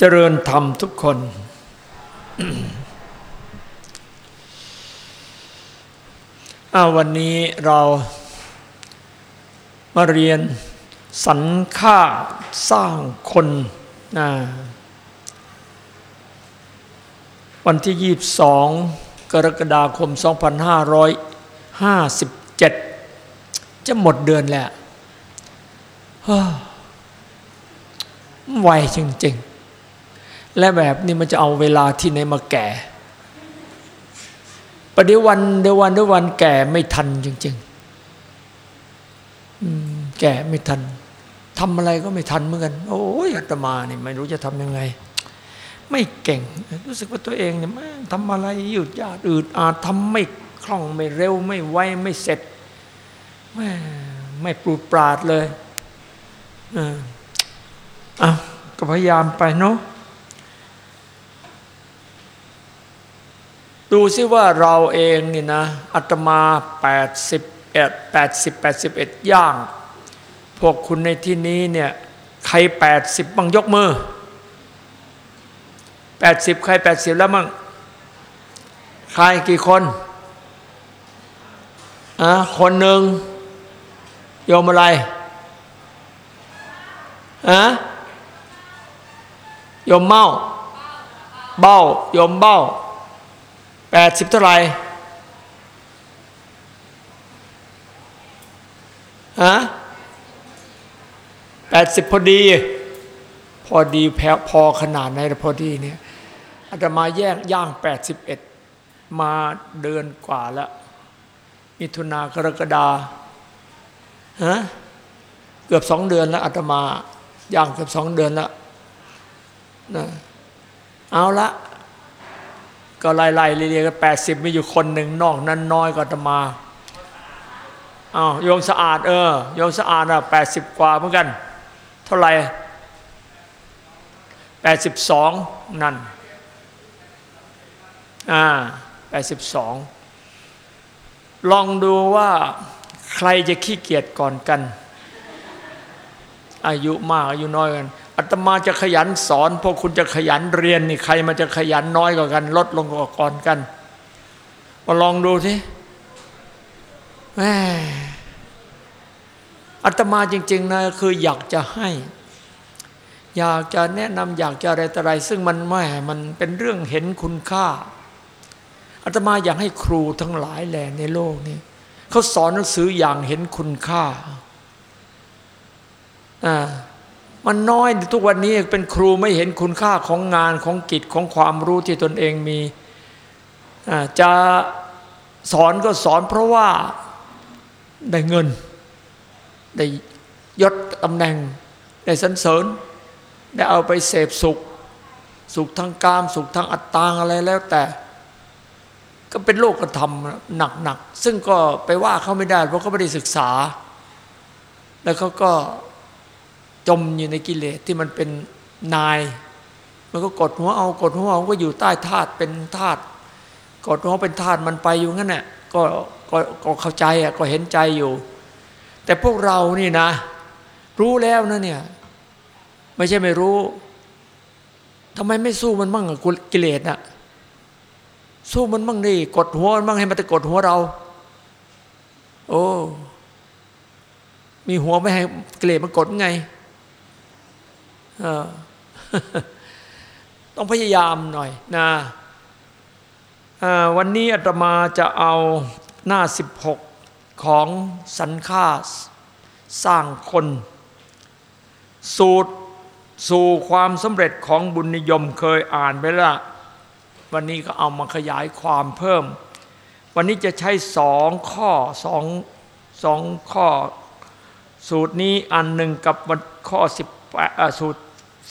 เจริญธรรมทุกคน อาวันนี้เรามาเรียนสรรค่าสร้างคนนะวันที่ 22 กรกฎาคม 2557 จะหมดเดือนแล้วฮ้อไวจริงๆ และแบบนี้มันจะเอาเวลาที่ไหนมาแก่ประเดี๋ยววันเดี๋ยววันเดี๋ยววันแก่ไม่ทันจริงๆแก่ไม่ทันทำอะไรก็ไม่ทันเหมือนกัน โอ้ยอาตมาเนี่ยไม่รู้จะทำยังไง ไม่เก่ง รู้สึกว่าตัวเองเนี่ยทำอะไรหยุดยาดอืดอาทำไม่คล่องไม่เร็วไม่ไวไม่เสร็จไม่ไม่ปลูดปราดเลยอะก็พยายามไปเนาะ ดูซิว่าเราเองนี่นะอาตมา 81 80 81 ย่าง พวกคุณในที่นี้เนี่ยใคร 80บ้างยกมือ 80 ใคร 80 แล้วมั่งใครกี่คนอะคนหนึ่งโยมอะไรอะยมเมาเบ้ายมเบ้า แปดสิบเท่าไหร่ฮะแปดสิบพอดี พอดีแพพอขนาดไหนพอดีเนี่ยอาตมาแยกย่างแปดสิบเอ็ดมาเดือนกว่าแล้วมิถุนากรกฎาฮะเกือบสองเดือนแล้วอาตมาย่างเกือบสองเดือนแล้วนะเอาละ ก็ไล่ๆเรียกกันแปดสิบมีอยู่คนหนึ่งนอกนั้นน้อยกว่าตมาอ้าวโยมสะอาดเออโยมสะอาดอะแปดสิบกว่าเหมือนกัน เท่าไหร่แปดสิบสองนั่นอ่าแปดสิบสองลองดูว่าใครจะขี้เกียจก่อนกัน อายุมากอายุน้อยกัน อาตมาจะขยันสอน พวกคุณจะขยันเรียนนี่ใครมันจะขยันน้อยกว่ากัน ลดลงกว่าก่อนกัน มาลองดูสิแม่อาตมาจริง ๆนะคืออยากจะให้ อยากจะแนะนำอยากจะอะไรต่ออะไร ซึ่งมันแม่มันเป็นเรื่องเห็นคุณค่าอาตมาอยากให้ครูทั้งหลายแหล่ในโลกนี้เขาสอนหนังสืออย่างเห็นคุณค่าอ่า มันน้อยทุกวันนี้เป็นครูไม่เห็นคุณค่าของงานของกิจของความรู้ที่ตนเองมีจะสอนก็สอนเพราะว่าได้เงิน ได้ยศตำแหน่ง ได้สันเสริญ ได้เอาไปเสพสุข สุขทางกาม สุขทางอัตตางอะไรแล้วแต่ ก็เป็นโลกธรรมหนักๆซึ่งก็ไปว่าเขาไม่ได้เพราะเขาไม่ได้ศึกษา แล้วเขาก็ จมอยู่ในกิเลสที่มันเป็นนาย มันก็กดหัวเอากดหัวเอาก็อยู่ใต้ธาตุเป็นธาตุกดหัวเป็นธาตุมันไปอยู่งั้นแหละก็ก็ก็เข้าใจอะก็เห็นใจอยู่ แต่พวกเรานี่นะ รู้แล้วนะเนี่ย ไม่ใช่ไม่รู้ทำไมไม่สู้มันบ้างกับกิเลสน่ะสู้มันบ้างดิกดหัวมันบ้างให้มันจะกดหัวเรา โอ้มีหัวไม่ให้กิเลสมันกดไง ต้องพยายามหน่อยนะวันนี้อาตมาจะเอาหน้า 16 ของสันค่าสร้างคน สูตรสู่ความสำเร็จของบุญนิยมเคยอ่านไปแล้ว วันนี้ก็เอามาขยายความเพิ่ม วันนี้จะใช้สองข้อสองสองข้อ สูตรนี้อันหนึ่งกับข้อสิบสูตร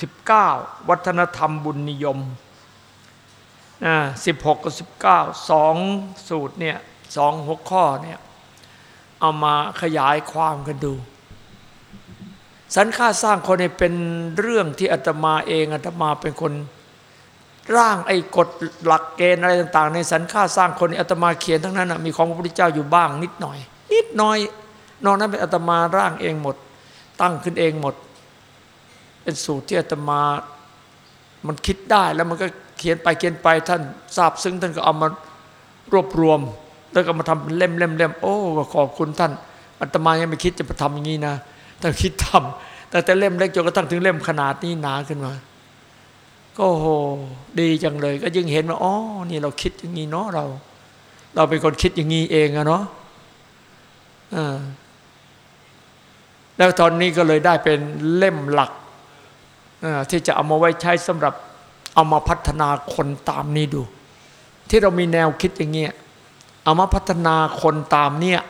19 วัฒนธรรมบุญนิยมนะ16กับ19สองสูตรเนี่ยสองหัวข้อเนี่ยเอามาขยายความกันดู สันค่าสร้างคนเนี่ยเป็นเรื่องที่อาตมาเองอาตมาเป็นคนร่างไอ้กฎหลักเกณฑ์อะไรต่าง ๆ ในสันค่าสร้างคนอาตมาเขียนทั้งนั้นมีของพระพุทธเจ้าอยู่บ้างนิดหน่อย นิดหน่อย นอกนั้นเป็นอาตมาร่างเองหมด ตั้งขึ้นเองหมด เป็นสูตรที่อาตมา มันคิดได้แล้วมันก็เขียนไปเขียนไปท่านทราบซึ่งท่านก็เอามารวบรวม แล้วก็มาทำเป็นเล่มเล่มเล่มโอ้ขอบคุณท่านอาตมายังไม่คิดจะมาทำอย่างนี้นะแต่คิดทำแต่แต่เล่มเล็กจนกระทั่งถึงเล่มขนาดนี้หนาขึ้นมา ก็โหดีจังเลย ก็ยิ่งเห็นว่าอ๋อนี่เราคิดอย่างนี้เนาะเรา เราเป็นคนคิดอย่างนี้เองอะเนาะแล้วตอนนี้ก็เลยได้เป็นเล่มหลัก ที่จะเอามาไว้ใช้สำหรับเอามาพัฒนาคนตามนี้ดู ที่เรามีแนวคิดอย่างเงี้ยเอามาพัฒนาคนตามเนี่ย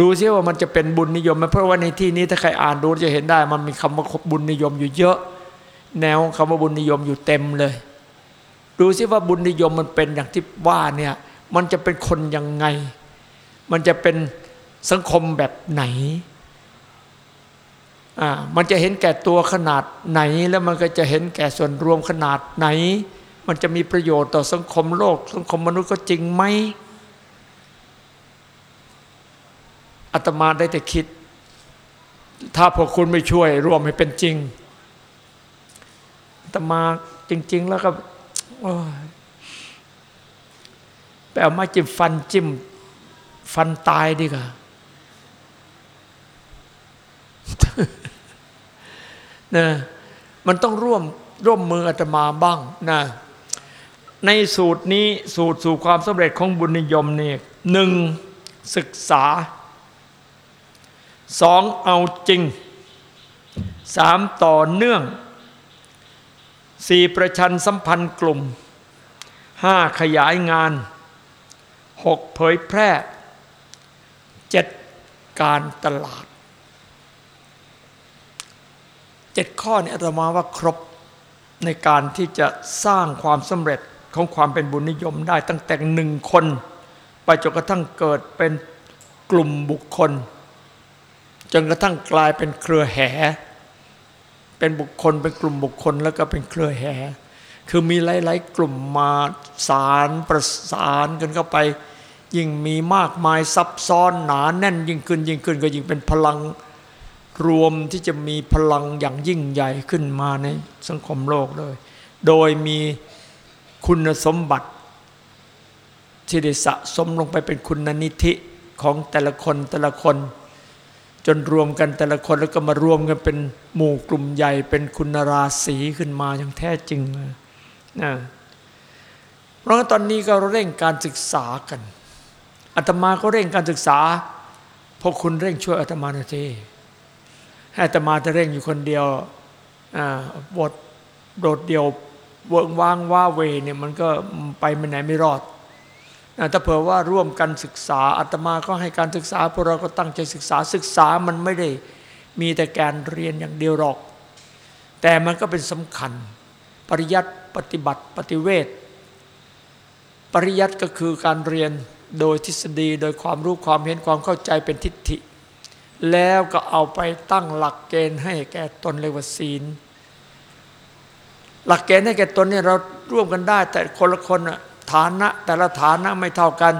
ดูซิว่ามันจะเป็นบุญนิยมไหมเพราะว่าในที่นี้ถ้าใครอ่านดูจะเห็นได้ มันมีคำว่าบุญนิยมอยู่เยอะ แนวคำว่าบุญนิยมอยู่เต็มเลย ดูซิว่าบุญนิยมมันเป็นอย่างที่ว่าเนี่ยมันจะเป็นคนยังไง มันจะเป็นสังคมแบบไหน มันจะเห็นแก่ตัวขนาดไหน แล้วมันก็จะเห็นแก่ส่วนรวมขนาดไหน มันจะมีประโยชน์ต่อสังคมโลก สังคมมนุษย์ก็จริงไหมอาตมาได้แต่คิด ถ้าพวกคุณไม่ช่วยรวมให้เป็นจริงอาตมาจริง ๆ แล้วก็ไปเอาม้จิ้มฟันจิ้ม ฟันตายดีกว่า นะมันต้องร่วมร่วมมืออาตมาบ้างนะในสูตรนี้สูตรสู่ความสำเร็จของบุญนิยมนี่หนึ่งศึกษาสองเอาจริงสามต่อเนื่องสี่ประชันสัมพันธ์กลุ่มห้าขยายงานหกเผยแพร่เจ็ดการตลาด เจ็ดข้อนี้อาตมาว่าครบในการที่จะสร้างความสำเร็จของความเป็นบุญนิยมได้ตั้งแต่หนึ่งคน ไปจนกระทั่งเกิดเป็นกลุ่มบุคคล จนกระทั่งกลายเป็นเครือแห่ เป็นบุคคลเป็นกลุ่มบุคคลแล้วก็เป็นเครือแห่ คือมีหลาย ๆ กลุ่มมาสารประสานกันเข้าไป ยิ่งมีมากมายซับซ้อนหนาแน่นยิ่งขึ้นยิ่งขึ้นก็ยิ่งเป็นพลัง รวมที่จะมีพลังอย่างยิ่งใหญ่ขึ้นมาในสังคมโลกเลย โดยมีคุณสมบัติ ที่ได้สะสมลงไปเป็นคุณนิธิของแต่ละคนแต่ละคน จนรวมกันแต่ละคนแล้วก็มารวมกันเป็นหมู่กลุ่มใหญ่ เป็นคุณราศีขึ้นมาอย่างแท้จริงนะเพราะตอนนี้ก็เร่งการศึกษากันอาตมาก็เร่งการศึกษาพวกคุณเร่งช่วยอาตมาหน่อยที อาตมาจะเร่งอยู่คนเดียวบทโดดเดียวเวิงว่างว่าเวเนี่ยมันก็ไปไม่ไหนไม่รอดถ้าเผื่อว่าร่วมกันศึกษาอาตมาก็ให้การศึกษาพวกเราก็ตั้งใจศึกษาศึกษามันไม่ได้มีแต่การเรียนอย่างเดียวหรอก แต่มันก็เป็นสำคัญ ปริยัติปฏิบัติปฏิเวทปริยัติก็คือการเรียนโดยทฤษฎีโดยความรู้ความเห็นความเข้าใจเป็นทิฏฐิ แล้วก็เอาไปตั้งหลักเกณฑ์ให้แก่ตนเรียกว่าศีล หลักเกณฑ์ให้แก่ตนเนี่ยเราร่วมกันได้ แต่คนละคนอะฐานะ แต่ละฐานะไม่เท่ากัน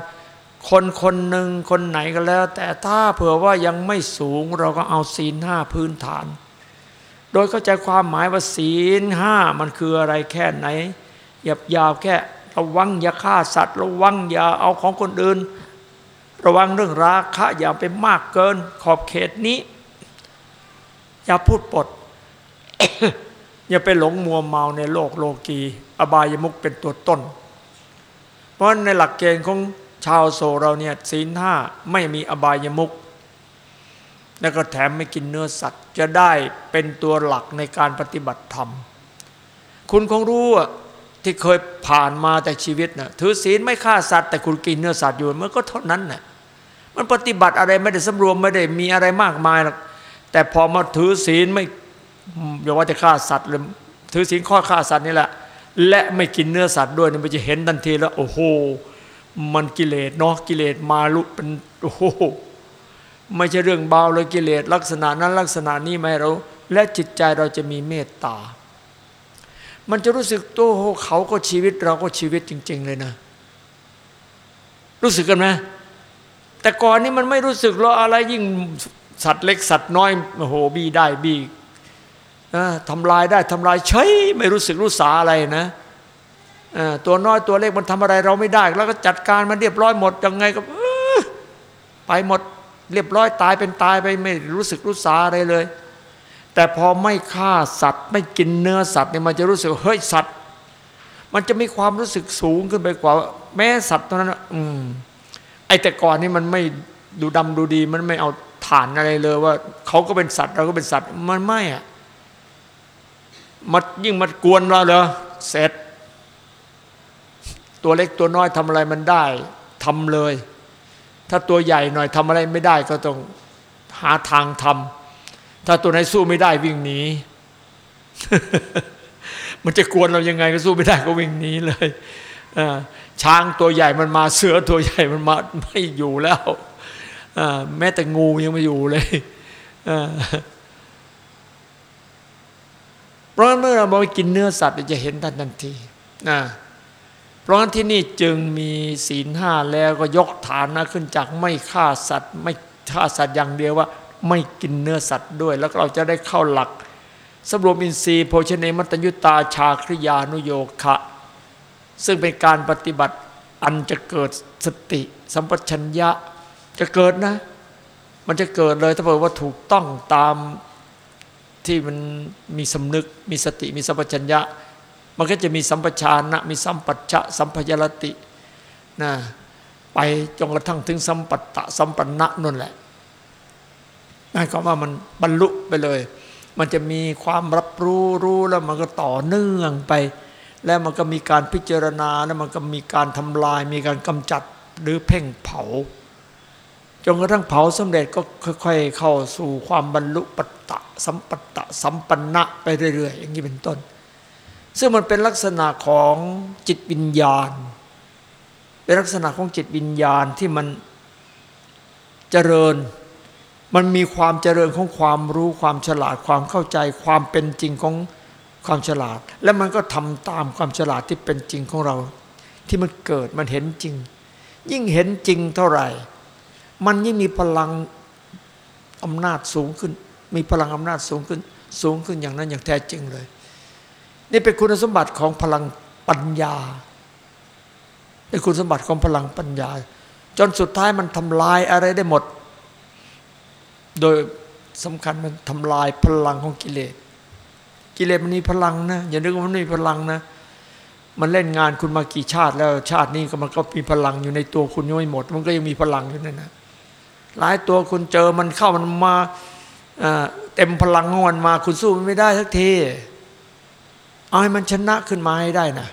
คนคนหนึ่งคนไหนก็แล้ว แต่ถ้าเผื่อว่ายังไม่สูงเราก็เอาศีลห้าพื้นฐาน โดยเข้าใจความหมายว่าศีลห้ามันคืออะไรแค่ไหนหยับยาวแค่ระวังอย่าฆ่าสัตว์ ระวังอย่าเอาของคนอื่น ระวังเรื่องราคะอย่าไปมากเกิน ขอบเขตนี้ อย่าพูดปด อย่าไปหลงมัวเมาในโลกโลกี อบายมุกเป็นตัวต้น เพราะในหลักเกณฑ์ของชาวโซเราเนี่ยศีลห้าไม่มีอบายมุกแล้วก็แถมไม่กินเนื้อสัตว์ จะได้เป็นตัวหลักในการปฏิบัติธรรม คุณคงรู้ที่เคยผ่านมาแต่ชีวิตนะถือศีลไม่ฆ่าสัตว์แต่คุณกินเนื้อสัตว์อยู่มันก็เท่านั้นนะ มันปฏิบัติอะไรไม่ได้สำรวมไม่ได้มีอะไรมากมายหรอกแต่พอมาถือศีลไม่อย่าว่าจะฆ่าสัตว์เลยถือศีลข้อฆ่าสัตว์นี่แหละ และไม่กินเนื้อสัตว์ด้วยมันจะเห็นทันทีแล้วโอ้โหมันกิเลสเนาะกิเลสมาลุเป็นโอ้โหไม่ใช่เรื่องเบาเลยกิเลสลักษณะนั้นลักษณะนี้ไหมเรา และจิตใจเราจะมีเมตตา มันจะรู้สึกตัวเขาก็ชีวิตเราก็ชีวิตจริง ๆ เลยนะ รู้สึกกันไหม แต่ก่อนนี้มันไม่รู้สึกหรอกอะไรยิ่งสัตว์เล็กสัตว์น้อยโอ้โหบีได้บีทำลายได้ทำลายเฉยไม่รู้สึกรู้สาอะไรนะตัวน้อยตัวเล็กมันทำอะไรเราไม่ได้ แล้วก็จัดการมันเรียบร้อยหมดยังไงก็ไปหมดเรียบร้อยตายเป็นตายไปไม่รู้สึกรู้สาอะไรเลย แต่พอไม่ฆ่าสัตว์ ไม่กินเนื้อสัตว์เนี่ยมันจะรู้สึกเฮ้ยสัตว์ มันจะมีความรู้สึกสูงขึ้นไปกว่า แม้สัตว์ตัวนั้น อืม อแต่ก่อนนี่มันไม่ดูดำดูดี มันไม่เอาฐานอะไรเลยว่าเขาก็เป็นสัตว์เราก็เป็นสัตว์มันไม่อะมันยิ่งมันกวนเราเหรอเสร็จ ตัวเล็กตัวน้อยทำอะไรมันได้ทำเลย ถ้าตัวใหญ่หน่อยทำอะไรไม่ได้ก็ต้องหาทางทำถ้าตัวไหนสู้ไม่ได้วิ่งหนีมันจะกวนเรายังไงก็สู้ไม่ได้ก็วิ่งหนีเลยอ่า ช้างตัวใหญ่มันมาเสือตัวใหญ่มันมาไม่อยู่แล้วแม้แต่งูยังไม่อยู่เลยเพราะเมื่อเราไปกินเนื้อสัตว์จะเห็นทันทันทีนะเพราะงั้นที่นี่จึงมีศีลห้าแล้วก็ยกฐานะขึ้นจากไม่ฆ่าสัตว์ ไม่ฆ่าสัตว์อย่างเดียวว่า ไม่กินเนื้อสัตว์ด้วย แล้วเราจะได้เข้าหลักสำรวมอินทรีย์โภชเนมัตยุตาชาคริยานุโยคะ ซึ่งเป็นการปฏิบัติอันจะเกิดสติ สัมปชัญญะจะเกิดนะ มันจะเกิดเลยถ้าเกิดว่าถูกต้องตามที่มันมีสำนึกมีสติมีสัมปชัญญะ มันก็จะมีสัมปชานะมีสัมปัชะสัมพยรตินะไปจนกระทั่งถึงสัมปัตตะสัมปันนะนั่นแหละนั่นก็ว่ามันบรรลุไปเลย มันจะมีความรับรู้รู้แล้วมันก็ต่อเนื่องไป แล้วมันก็มีการพิจารณาแล้วมันก็มีการทำลาย มีการกำจัดหรือเพ่งเผาจนกระทั่งเผาสำเร็จก็ค่อยๆเข้าสู่ความบรรลุปัตตะสัมปัตตะสัมปันนะไปเรื่อยๆ อย่างนี้เป็นต้น ซึ่งมันเป็นลักษณะของจิตวิญญาณ เป็นลักษณะของจิตวิญญาณที่มันเจริญ มันมีความเจริญของความรู้ความฉลาดความเข้าใจความเป็นจริงของ ความฉลาด และมันก็ทำตามความฉลาดที่เป็นจริงของเรา ที่มันเกิดมันเห็นจริง ยิ่งเห็นจริงเท่าไหร่ มันยิ่งมีพลังอำนาจสูงขึ้น มีพลังอำนาจสูงขึ้น สูงขึ้นอย่างนั้นอย่างแท้จริงเลย นี่เป็นคุณสมบัติของพลังปัญญาเป็นคุณสมบัติของพลังปัญญา จนสุดท้ายมันทำลายอะไรได้หมด โดยสำคัญมันทำลายพลังของกิเลส กิเลสมันมีพลังนะอย่านึกว่ามันมีพลังนะ มันเล่นงานคุณมากี่ชาติแล้วชาตินี้ก็มันก็มีพลังอยู่ในตัวคุณยังไม่หมด มันก็ยังมีพลังอยู่นั่นนะหลายตัวคุณเจอมันเข้ามันมาเต็มพลังงอนมา คุณสู้มันไม่ได้สักทีเอาให้มันชนะขึ้นมาให้ได้นะ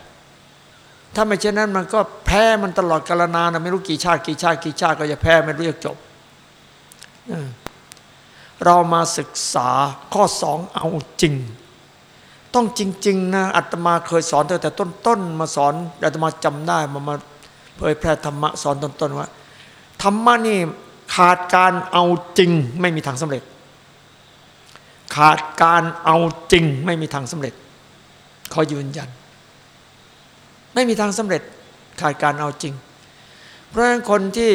ถ้าไม่เช่นนั้นมันก็แพ้มันตลอดกาลนานไม่รู้กี่ชาติกี่ชาติกี่ชาติก็จะแพ้ไม่รู้จะจบเรามาศึกษาข้อสองเอาจริง ต้องจริง ๆ นะอาตมาเคยสอนตั้งแต่ต้นๆมาสอนอาตมาจำได้มามาเผยแพร่ธรรมะสอนต้นๆว่าธรรมะนี่ขาดการเอาจริงไม่มีทางสำเร็จ ขาดการเอาจริงไม่มีทางสำเร็จ ขอยืนยัน ไม่มีทางสำเร็จ ขาดการเอาจริง เพราะฉะนั้นคนที่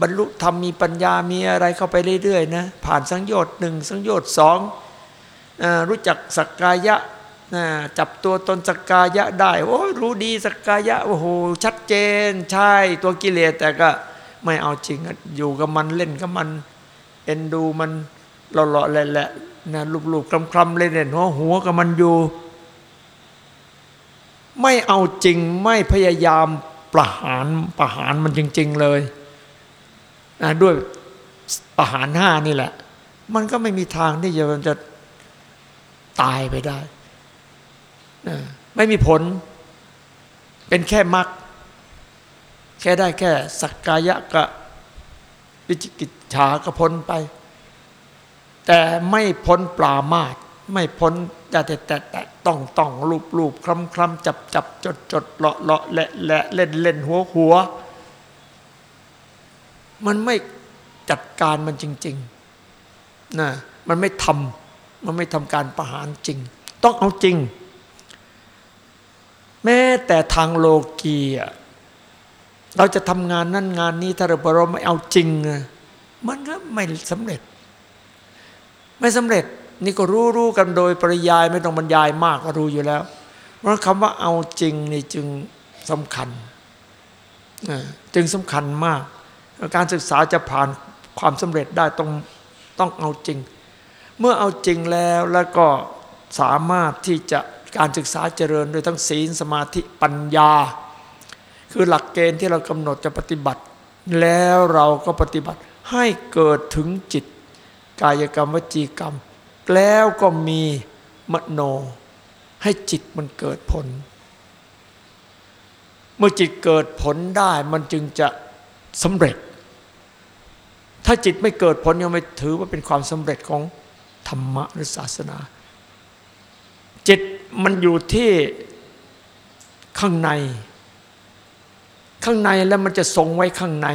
บรรลุธรรมมีปัญญามีอะไรเข้าไปเรื่อยๆนะผ่านสังโยชน์หนึ่งสังโยชน์สอง รู้จักสักกายะจับตัวตนสักกายะได้โอ้รู้ดีสักกายะโอ้โหชัดเจน ใช่ตัวกิเลสแต่ก็ไม่เอาจริงอยู่กับมันเล่นกับมัน เอ็นดูมันหล่อๆแหละๆนะลูบๆคลำๆเล่นๆหัวหัวกับมันอยู่ ไม่เอาจริงไม่พยายามประหารประหารมันจริง ๆเลยนะด้วยประหารห้านี่แหละ มันก็ไม่มีทางที่จะจะ ตายไปได้ ไม่มีผล เป็นแค่มรรคแค่ได้แค่สักกายะกะวิจิกิจฉาก็พ้นไป แต่ไม่พ้นปลามาตไม่พ้นแต่แต่แต่แต่ต้องต้องรูปรูปคลำคลำจับจับจดจดเลาะเลาะและและเล่นเล่นหัวหัว มันไม่จัดการมันจริง ๆนะมันไม่ทำ มันไม่ทำการประหารจริง ต้องเอาจริง แม้แต่ทางโลกีเราจะทำงานนั่นงานนี้ถ้าเราเราไม่เอาจริง มันก็ไม่สำเร็จ ไม่สำเร็จนี่ก็รู้รู้กันโดยปริยายไม่ต้องบรรยายมากก็รู้อยู่แล้ว เพราะคำว่าเอาจริงนี่จึงสำคัญจึงสำคัญมาก การศึกษาจะผ่านความสำเร็จได้ต้องต้องเอาจริง เมื่อเอาจริงแล้วแล้วก็สามารถที่จะการศึกษาเจริญโดยทั้งศีลสมาธิปัญญา คือหลักเกณฑ์ที่เรากำหนดจะปฏิบัติ แล้วเราก็ปฏิบัติให้เกิดถึงจิต กายกรรมวจีกรรม แล้วก็มีมโน ให้จิตมันเกิดผล เมื่อจิตเกิดผลได้มันจึงจะสำเร็จ ถ้าจิตไม่เกิดผลยังไม่ถือว่าเป็นความสำเร็จของ ธรรมะหรือศาสนา จิตมันอยู่ที่ข้างใน ข้างในแล้วมันจะทรงไว้ข้างใน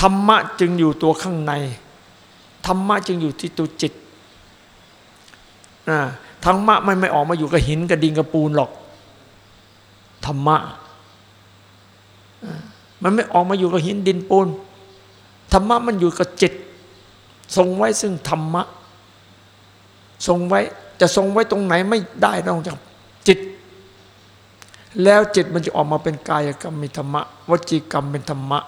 ธรรมะจึงอยู่ตัวข้างใน ธรรมะจึงอยู่ที่ตัวจิตนะธรรมะมันไม่ออกมาอยู่กับหินกับดินกับปูนหรอก ธรรมะ มันไม่ออกมาอยู่กับหินดินปูน ธรรมะมันอยู่กับจิต ทรงไว้ซึ่งธรรมะ ทรงไว้จะทรงไว้ตรงไหนไม่ได้นอกจากจิต แล้วจิตมันจะออกมาเป็นกายกรรมมีธรรมะวจีกรรมเป็นธรรมะ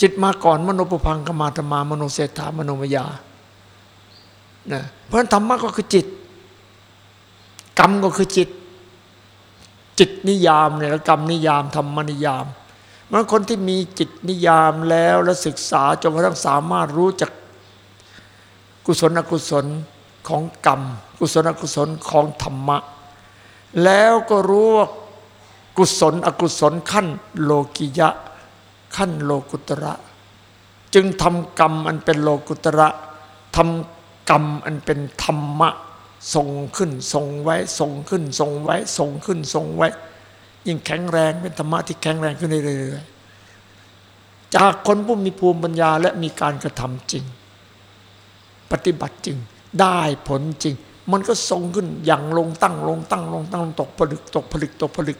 จิตมาก่อนมโนปพังกมาธรรมามโนเศรษฐามโนมยานะเพราะฉะนั้นธรรมะก็คือจิต กรรมก็คือจิต จิตนิยามเนี่ยแล้วกรรมนิยามธรรมนิยามมันคนที่มีจิตนิยามแล้วและศึกษาจนกระทั่งสามารถรู้จัก กุศลอกุศลของกรรม กุศลอกุศลของธรรมะ แล้วก็รู้ว่ากุศลอกุศลขั้นโลกิยะ ขั้นโลกุตระ จึงทำกรรมอันเป็นโลกุตระทำกรรมอันเป็นธรรมะทรงขึ้นทรงไว้ทรงขึ้นทรงไว้ทรงขึ้นทรงไว้ ยิ่งแข็งแรงเป็นธรรมะที่แข็งแรงขึ้นเรื่อยๆจากคนผู้มีภูมิปัญญาและมีการกระทำจริง ปฏิบัติจริง ได้ผลจริง มันก็ทรงขึ้นอย่างลงตั้งลงตั้งลงตั้งตกผลึกตกผลึกตกผลึก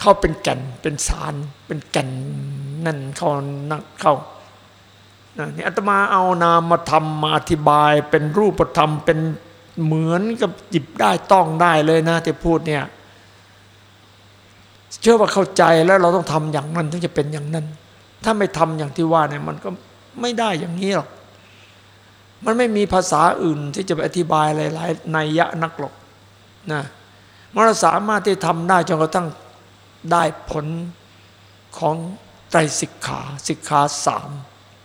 เข้าเป็นแก่นเป็นสาร เป็นแก่นนั่นเข้านักเข้านี่อาตมาเอานามมาทำมาอธิบายเป็นรูปธรรมเป็นเหมือนกับหยิบได้ต้องได้เลยนะที่พูดเนี่ยเชื่อว่าเข้าใจแล้วเราต้องทำอย่างนั้นถึงจะเป็นอย่างนั้น ถ้าไม่ทำอย่างที่ว่าเนี่ยมันก็ไม่ได้อย่างนี้หรอก มันไม่มีภาษาอื่นที่จะไปอธิบายหลายๆนัยยะนักหรอกนะมันสามารถที่ทำได้จนกระทั่งได้ผลของไตรสิกขาสิกขาสาม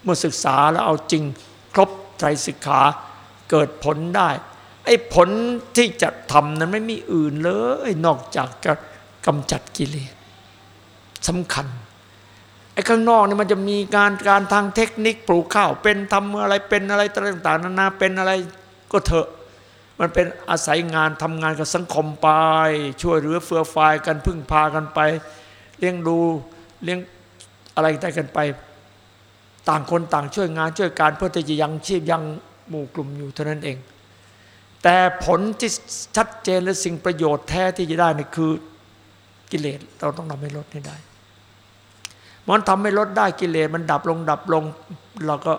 เมื่อศึกษาแล้วเอาจริงครบไตรสิกขาเกิดผลได้ ไอ้ผลที่จะทำนั้นไม่มีอื่นเลย นอกจากจะกำจัดกิเลสสำคัญ ไอ้ข้างนอกนี่มันจะมีการการทางเทคนิคปลูกข้าวเป็นทำอะไรเป็นอะไรต่างๆนานาเป็นอะไรก็เถอะ มันเป็นอาศัยงานทำงานกับสังคมไป ช่วยเหลือเฟื่อฟายกันพึ่งพากันไป เลี้ยงดูเลี้ยงอะไรได้กันไป ต่างคนต่างช่วยงานช่วยการเพื่อที่จะยังชีพยังหมู่กลุ่มอยู่เท่านั้นเอง แต่ผลที่ชัดเจนและสิ่งประโยชน์แท้ที่จะได้นี่คือกิเลสเราต้องทำให้ลดให้ได้ มันทำให้ลดได้กิเลสมันดับลงดับลง เราก็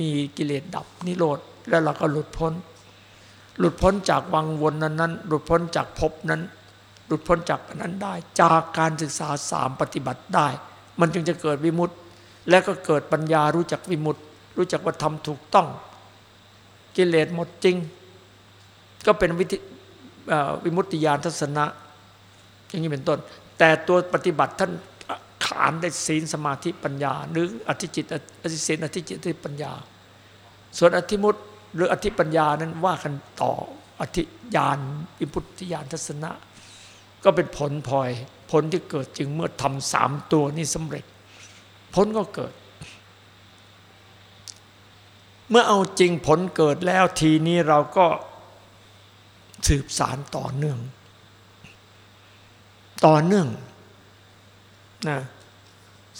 มีกิเลสดับนิโรธแล้วเราก็หลุดพ้น หลุดพ้นจากวังวนนั้นนั้นหลุดพ้นจากภพนั้น หลุดพ้นจากนั้นได้ จากการศึกษาสามปฏิบัติได้ มันจึงจะเกิดวิมุตต์และก็เกิดปัญญารู้จักวิมุตต์รู้จักว่าทำถูกต้อง กิเลสหมดจริง ก็เป็นวิธีวิมุตติญาณทัศนะ อย่างนี้เป็นต้น แต่ตัวปฏิบัติท่าน ขานได้ศีลสมาธิปัญญา หรืออธิจิตอธิศีลอธิจิตอธิปัญญา ส่วนอธิมุตหรืออธิปัญญานั้นว่ากันต่ออธิญาณอิพุทธิญาณทัศนะ ก็เป็นผลพลอยผลที่เกิดจึงเมื่อทำสามตัวนี้สำเร็จ ผลก็เกิด เมื่อเอาจริงผลเกิดแล้วทีนี้เราก็สืบสารต่อเนื่อง ต่อเนื่อง นะ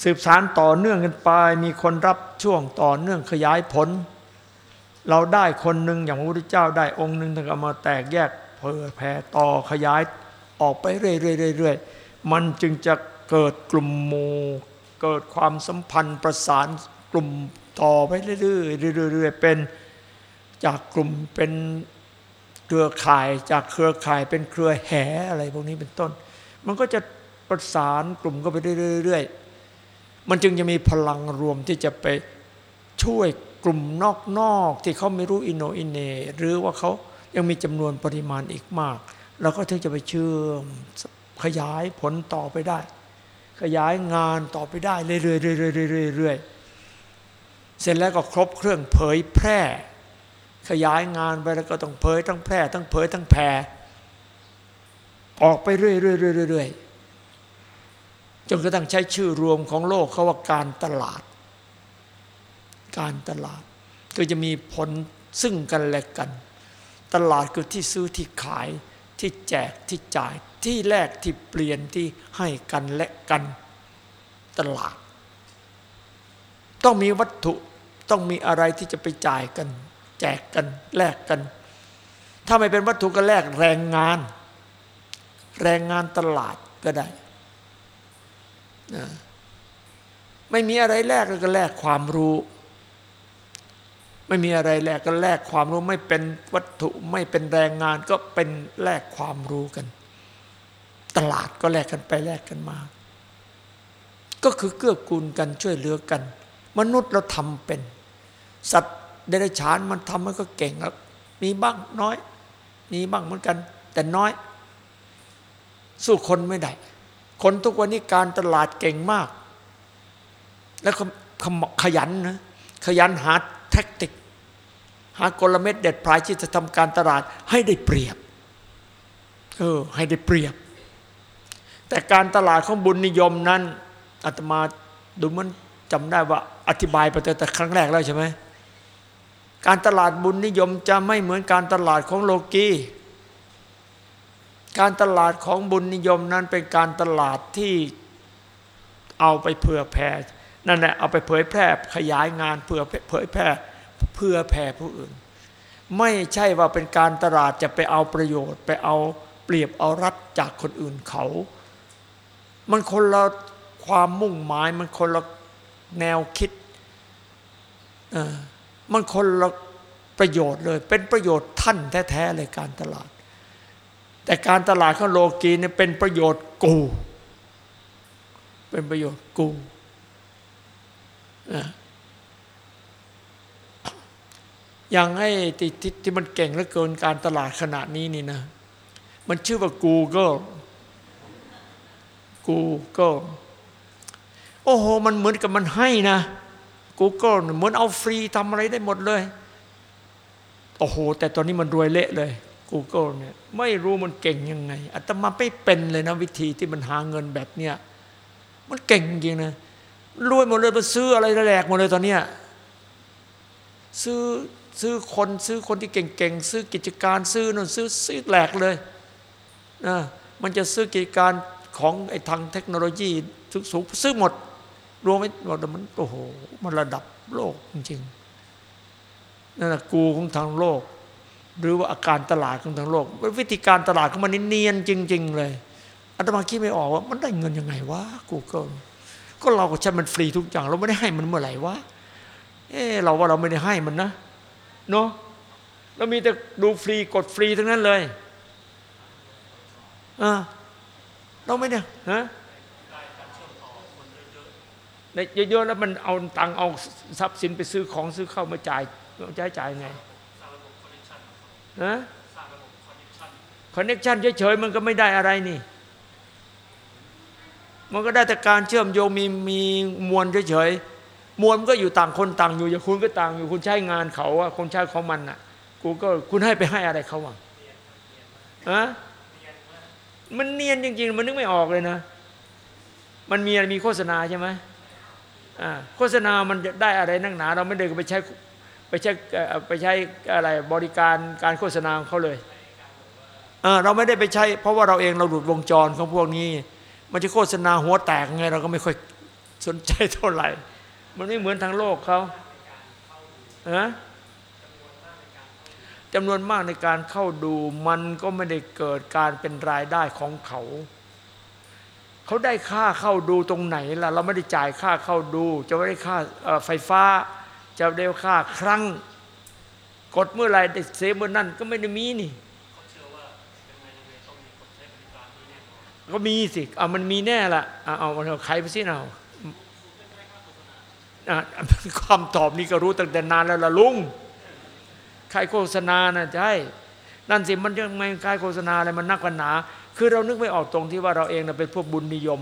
สืบสารต่อเนื่องกันไป มีคนรับช่วงต่อเนื่องขยายผล เราได้คนหนึ่งอย่างพระพุทธเจ้าได้องค์หนึ่งถึงเอามาแตกแยกเผยแผ่ต่อขยายออกไปเรื่อยๆมันจึงจะเกิดกลุ่มโมเกิดความสัมพันธ์ประสานกลุ่มต่อไปเรื่อยๆเรื่อยๆเป็นจากกลุ่มเป็นเครือข่ายจากเครือข่ายเป็นเครือแห่อะไรพวกนี้เป็นต้น มันก็จะ ประสานกลุ่มก็ไปเรื่อยๆมันจึงจะมีพลังรวมที่จะไปช่วยกลุ่มนอกๆที่เขาไม่รู้อินโนอินเนหรือว่าเขายังมีจำนวนปริมาณอีกมากเราก็ถึงจะไปเชื่อมขยายผลต่อไปได้ ขยายงานต่อไปได้ เรื่อยๆเรื่อยๆเสร็จแล้วก็ครบเครื่องเผยแพร่ ขยายงานไปแล้วก็ต้องเผยทั้งแพร่ทั้งเผยทั้งแผ่ออกไปเรื่อยๆ จนกระทั่งใช้ชื่อรวมของโลกเขาว่าการตลาด การตลาด ก็จะมีผลซึ่งกันและกัน ตลาดคือที่ซื้อที่ขายที่แจกที่จ่ายที่แลกที่เปลี่ยนที่ให้กันและกันตลาด ต้องมีวัตถุต้องมีอะไรที่จะไปจ่ายกัน แจกกันแลกกัน ถ้าไม่เป็นวัตถุก็แลกแรงงาน แรงงานตลาดก็ได้ นะไม่มีอะไรแลกก็แลกความรู้ ไม่มีอะไรแลกก็แลกความรู้ ไม่เป็นวัตถุไม่เป็นแรงงานก็เป็นแลกความรู้กัน ตลาดก็แลกกันไปแลกกันมา ก็คือเกื้อกูลกันช่วยเหลือกัน มนุษย์เราทำเป็น สัตว์เดรัจฉานมันทำมันก็เก่งแล้วมีบ้างน้อย มีบ้างเหมือนกัน แต่น้อย สู้คนไม่ได้ คนทุกวันนี้การตลาดเก่งมาก แล้วขยันนะขยันหาแท็กติก หากลเม็ดเด็ดพลายที่จะทำการตลาดให้ได้เปรียบเออให้ได้เปรียบ แต่การตลาดของบุญนิยมนั้นอาตมาดูมันจำได้ว่าอธิบายไปแต่ครั้งแรกแล้วใช่ไหมการตลาดบุญนิยมจะไม่เหมือนการตลาดของโลกี การตลาดของบุญนิยมนั้นเป็นการตลาดที่เอาไปเผื่อแผ่นั่นแหละเอาไปเผยแพร่ขยายงานเผื่อเผยแพร่เพื่อแผ่ผู้อื่น ไม่ใช่ว่าเป็นการตลาดจะไปเอาประโยชน์ ไปเอาเปรียบเอารัดจากคนอื่นเขา มันคนละความมุ่งหมายมันคนละแนวคิดมันคนละประโยชน์เลย เป็นประโยชน์ท่านแท้ๆเลยการตลาด แต่การตลาดของโลกีเนี่ยเป็นประโยชน์กู เป็นประโยชน์กูอย่างไอ้ที่ทที่มันเก่งเหลือเกินการตลาดขนาดนี้นี่นะ มันชื่อว่า Google Google โอ้โห มันเหมือนกับมันให้นะ Google เหมือนเอาฟรีทำอะไรได้หมดเลย โอ้โห แต่ตอนนี้มันรวยเละเลย Google เนี่ยไม่รู้มันเก่งยังไงอาตมาไม่เป็นเลยนะวิธีที่มันหาเงินแบบเนี้ยมันเก่งจริงนะรวยหมดเลยมาซื้ออะไรแหลกหมดเลยตอนเนี้ยซื้อซื้อคนซื้อคนที่เก่งๆซื้อกิจการซื้อนั่นซื้อซื้อแหลกเลยนะมันจะซื้อกิจการของไอ้ทางเทคโนโลยีสูงซื้อหมด รวมไม่หมดมันโอ้โหมันระดับโลกจริงๆนั่นแหะกูของทางโลก หรือว่าอาการตลาดของทางโลก วิธีการตลาดของมันเนียนจริง ๆ เลยอาตมาคิดไม่ออกว่ามันได้เงินยังไงวะกูเกิลก็เราก็ใช้มันฟรีทุกอย่าง เราไม่ได้ให้มันเมื่อไหร่วะเออเราว่าเราไม่ได้ให้มันนะเนาะเรามีแต่ดูฟรีกดฟรีทั้งนั้นเลยอ่าเราไม่เนี่ยฮะเยอะๆแล้วมันเอาตังเอาทรัพย์สินไปซื้อของซื้อเข้ามาจ่ายจ่ายจ่ายไง ฮะคอนเน็ชันเฉยๆมันก็ไม่ได้อะไรนี่ มันก็ได้แต่การเชื่อมโยงมีมีมวลเฉยๆมวลมันก็อยู่ต่างคนต่างอยู่อย่างคุณก็ต่างอยู่คุณใช้งานเขาอะคนใช้ของมันอะกูก็คุณให้ไปให้อะไรเขาอะอะมันเนียนจริง ๆ มันนึกไม่ออกเลยนะ มันมีมีโฆษณาใช่ไหมอ่าโฆษณามันได้อะไรนักหนา เราไม่ได้ไปใช้ ไปใช้ไปใช้อะไรบริการการโฆษณาของเขาเลยเราไม่ได้ไปใช้ เพราะว่าเราเองเราหลุดวงจรของพวกนี้ มันจะโฆษณาหัวแตกไงเราก็ไม่ค่อยสนใจเท่าไหร่ มันไม่เหมือนทางโลกเขาอะจำนวนมากในการเข้าดูมันก็ไม่ได้เกิดการเป็นรายได้ของเขา เขาได้ค่าเข้าดูตรงไหนล่ะ เราไม่ได้จ่ายค่าเข้าดู จะไม่ได้ค่าไฟฟ้า จะได้ค่าครั้ง กดเมื่อไรได้เสเมื่อนั้นก็ไม่ได้มีนี่ก็มีสิเอามันมีแน่ละเอาเอาใครไปสิเอาความตอบนี้ก็รู้ตั้งแต่นานแล้วล่ะลุงใครโฆษณานะใช่นั่นสิมันยังไม่ใครโฆษณาอะไรมันนักกันหนา คือเรานึกไม่ออกตรงที่ว่าเราเองนะเป็นพวกบุญนิยม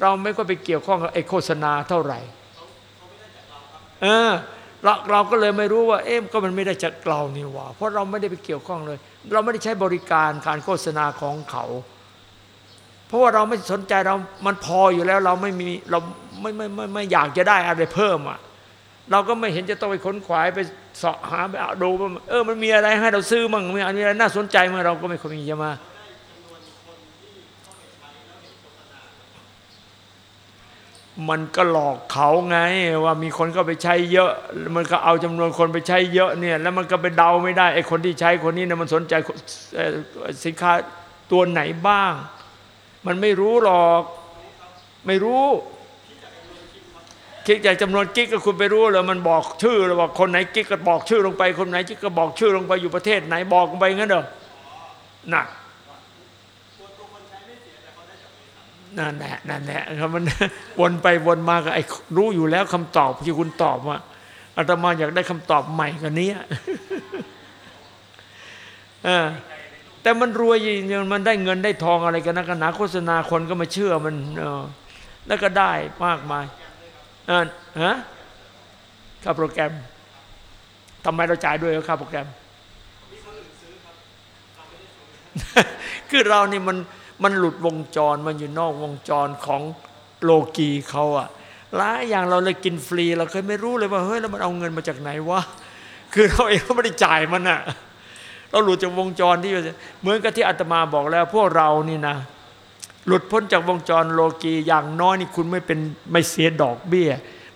เราไม่ก็ไปเกี่ยวข้องกับไอ้โฆษณาเท่าไหร่ เออ เราเราก็เลยไม่รู้ว่า เอ๊ะก็มันไม่ได้จากเรานี่ว่า เพราะเราไม่ได้ไปเกี่ยวข้องเลย เราไม่ได้ใช้บริการการโฆษณาของเขา เพราะว่าเราไม่สนใจเรา มันพออยู่แล้วเราไม่มีเราไม่ไม่ไม่ไม่อยากจะได้อะไรเพิ่มอะเราก็ไม่เห็นจะต้องไปค้นขวายไปเสาะหาไปเอาดูว่าเออมันมีอะไรให้เราซื้อมั่งมีอะไรน่าสนใจมั้งเราก็ไม่ค่อยมีจะมา มันก็หลอกเขาไง ว่ามีคนก็ไปใช้เยอะ มันก็เอาจำนวนคนไปใช้เยอะเนี่ย แล้วมันก็ไปเดาไม่ได้ไอ้คนที่ใช้คนนี้เนี่ยมันสนใจสินค้าตัวไหนบ้าง มันไม่รู้หรอก ไม่รู้คิดจากจำนวนกิ๊กก็คุณไปรู้เลยมันบอกชื่อเลยว่าคนไหนกิ๊กก็บอกชื่อลงไป คนไหนกิ๊กก็บอกชื่อลงไปอยู่ประเทศไหนบอกลงไปงั้นเหรอน่ะ นั่นแหละนั่นแหละครับมันวนไปวนมาก็ไอ้รู้อยู่แล้วคำตอบที่คุณตอบว่าอาตมาอยากได้คำตอบใหม่กว่านี้แต่มันรวยจริงมันได้เงินได้ทองอะไรกันนักกันหนาโฆษณาคนก็มาเชื่อมันแล้วก็ได้มากมายอ่าฮะค่าโปรแกรมทำไมเราจ่ายด้วยค่าโปรแกรมคือเรานี่มัน มันหลุดวงจรมันอยู่นอกวงจรของโลกีเขาอะหลายอย่างเราเลยกินฟรี เราเคยไม่รู้เลยว่าเฮ้ยแล้วมันเอาเงินมาจากไหนวะคือเราเองก็ไม่ได้จ่ายมันอะเราหลุดจากวงจรที่เหมือนกับที่อาตมาบอกแล้ว พวกเรานี่นะ หลุดพ้นจากวงจรโลกีอย่างน้อยนี่คุณไม่เป็นไม่เสียดอกเบี้ย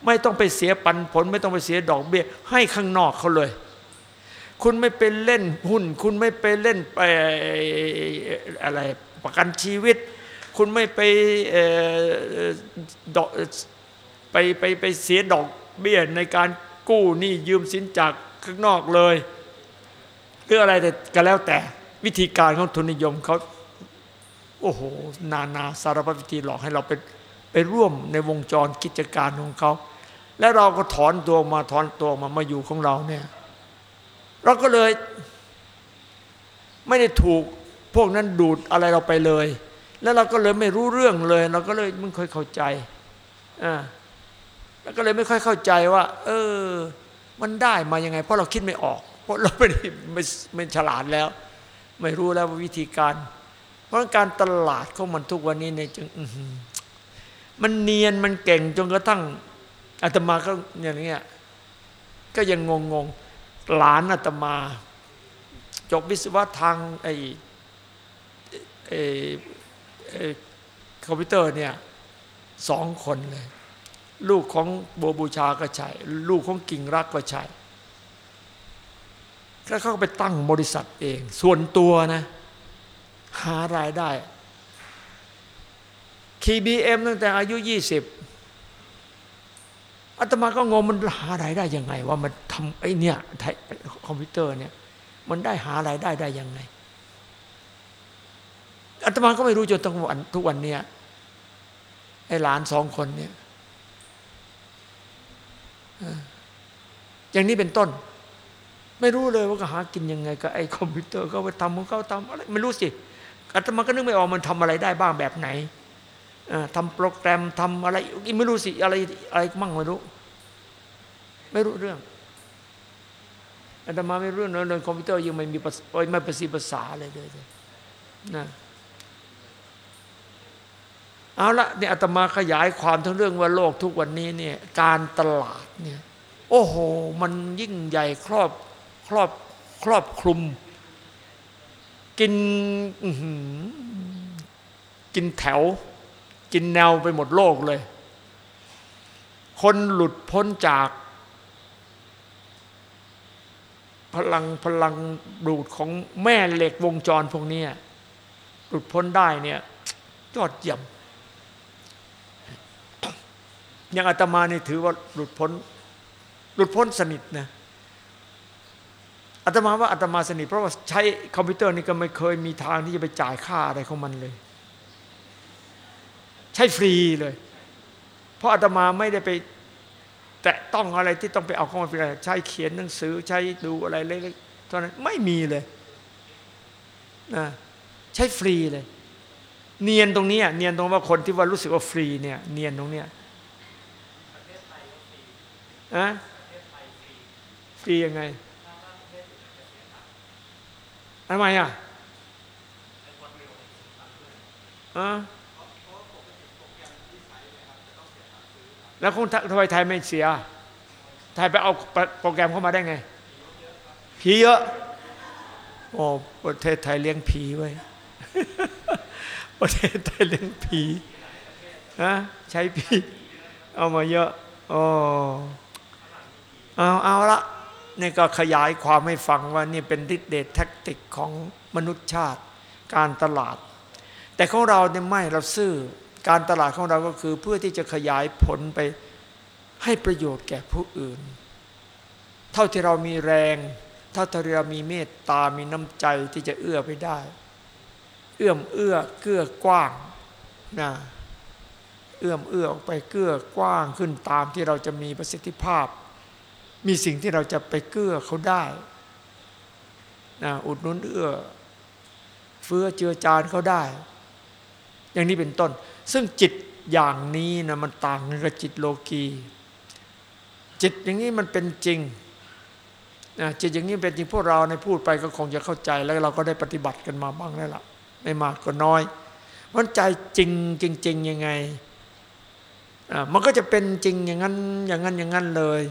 ไม่ต้องไปเสียปันผล ไม่ต้องไปเสียดอกเบี้ย ให้ข้างนอกเขาเลย คุณไม่ไปเล่นหุ้น คุณไม่ไปเล่นไปอะไร ประกันชีวิต คุณไม่ไปดอกไปไปไปเสียดอกเบี้ยในการกู้หนี้ยืมสินจากข้างนอกเลยหรืออะไรแต่ก็แล้วแต่วิธีการของทุนนิยมเขาโอ้โหนานาสารพัดวิธีหลอกให้เราไปไปร่วมในวงจรกิจการของเขา และเราก็ถอนตัวมาถอนตัวมามาอยู่ของเราเนี่ย เราก็เลย ไม่ได้ถูก พวกนั้นดูดอะไรเราไปเลย แล้วเราก็เลยไม่รู้เรื่องเลย เราก็เลยไม่ค่อยเข้าใจอ่าแล้วก็เลยไม่ค่อยเข้าใจว่า เออ มันได้มายังไง เพราะเราคิดไม่ออก เพราะเราไม่ได้ไม่ไม่ฉลาดแล้ว ไม่รู้แล้ววิธีการ เพราะการตลาดของมันทุกวันนี้เนี่ยจึงมันเนียนมันเก่งจนกระทั่งอาตมาก็อย่างเงี้ยก็ยังงงงหลานอาตมา จบวิศวะทางไอ คอมพิวเตอร์เนี่ยสองคนเลย ลูกของโบวบูชาก็ใช่ลูกของกิ่งรักก็ใช่แล้วเขาก็ไปตั้งบริษัทเอง ส่วนตัวนะ หารายได้คีบีเอ็มตั้งแต่อายุยี่สิบอาตมาก็งงมันหารายได้ยังไง ว่ามันทำไอ้เนี่ยไทยคอมพิวเตอร์เนี่ย มันได้หารายได้ได้ยังไง อาตมาก็ไม่รู้จนทุกวันทุกวันเนี่ยไอ้หลานสองคนเนี่ยอย่างนี้เป็นต้น ไม่รู้เลยว่าก็หากินยังไงกับไอ้คอมพิวเตอร์เขาไปทำของเขาทำอะไรไม่รู้สิอาตมาก็นึกไม่ออกมันทำอะไรได้บ้างแบบไหนทำโปรแกรมทำอะไรไม่รู้สิอะไรอะไรมั่งไม่รู้ ไม่รู้เรื่องอาตมาไม่รู้เรื่องคอมพิวเตอร์ยังไม่มีไม่ประสิทธิภาษาเลยเลยนะ เอาละเนี่ยอาตมาขยายความทั้งเรื่องว่าโลกทุกวันนี้เนี่ยการตลาดเนี่ยโอ้โห มันยิ่งใหญ่ครอบครอบครอบคลุม กินกินแถว กินแนวไปหมดโลกเลย คนหลุดพ้นจาก พลังพลังดูดของแม่เหล็กวงจรพวกนี้หลุดพ้นได้เนี่ยยอดเยี่ยม อย่างอาตมานี่ถือว่าหลุดพ้น หลุดพ้นสนิทนะอาตมาว่าอาตมาสนิท เพราะว่าใช้คอมพิวเตอร์นี่ก็ไม่เคยมีทางที่จะไปจ่ายค่าอะไรของมันเลย ใช้ฟรีเลย เพราะอาตมาไม่ได้ไป แตะต้องอะไรที่ต้องไปเอาเข้ามาเป็นอะไรใช้เขียนหนังสือ ใช้ดูอะไรเล็กๆเท่านั้นไม่มีเลยนะใช้ฟรีเลย เนียนตรงนี้เนียนตรงว่าคนที่ว่ารู้สึกว่าฟรีเนี่ย เนียนตรงเนี้ย อะฟรียังไงทำไมอะอะแล้วคงทำไมไทยไม่เสีย ไทยไปเอาโปรแกรมเข้ามาได้ไง ผีเยอะ โอ้ประเทศไทยเลี้ยงผีไว้ ประเทศไทยเลี้ยงผีฮะใช้ผี เอามาเยอะ โอ้ เอาเอาละนี่ก็ขยายความให้ฟังว่านี่เป็นฤทธิเดชแท็กติกของมนุษยชาติ การตลาด แต่ของเราเนี่ยไม่เราซื่อการตลาดของเราก็คือเพื่อที่จะขยายผลไปให้ประโยชน์แก่ผู้อื่น เท่าที่เรามีแรง เท่าที่เรามีเมตตามีน้ำใจที่จะเอื้อไปได้ เอื้อมเอื้อเกื้อกว้างนะเอื้อมเอื้อออกไปเกื้อกว้างขึ้นตามที่เราจะมีประสิทธิภาพ มีสิ่งที่เราจะไปเกื้อเขาได้นะอุดหนุนเอื้อ เฟื้อเจือจานเขาได้ อย่างนี้เป็นต้น ซึ่งจิตอย่างนี้นะมันต่างกันกับจิตโลกีจิตอย่างนี้มันเป็นจริงนะจิตอย่างนี้เป็นจริงพวกเราในพูดไปก็คงจะเข้าใจแล้วเราก็ได้ปฏิบัติกันมาบ้างแล้วล่ะไม่มากก็น้อยมันใจจริงจริงๆยังไงมันก็จะเป็นจริงอย่างนั้นอย่างนั้นอย่างนั้นเลย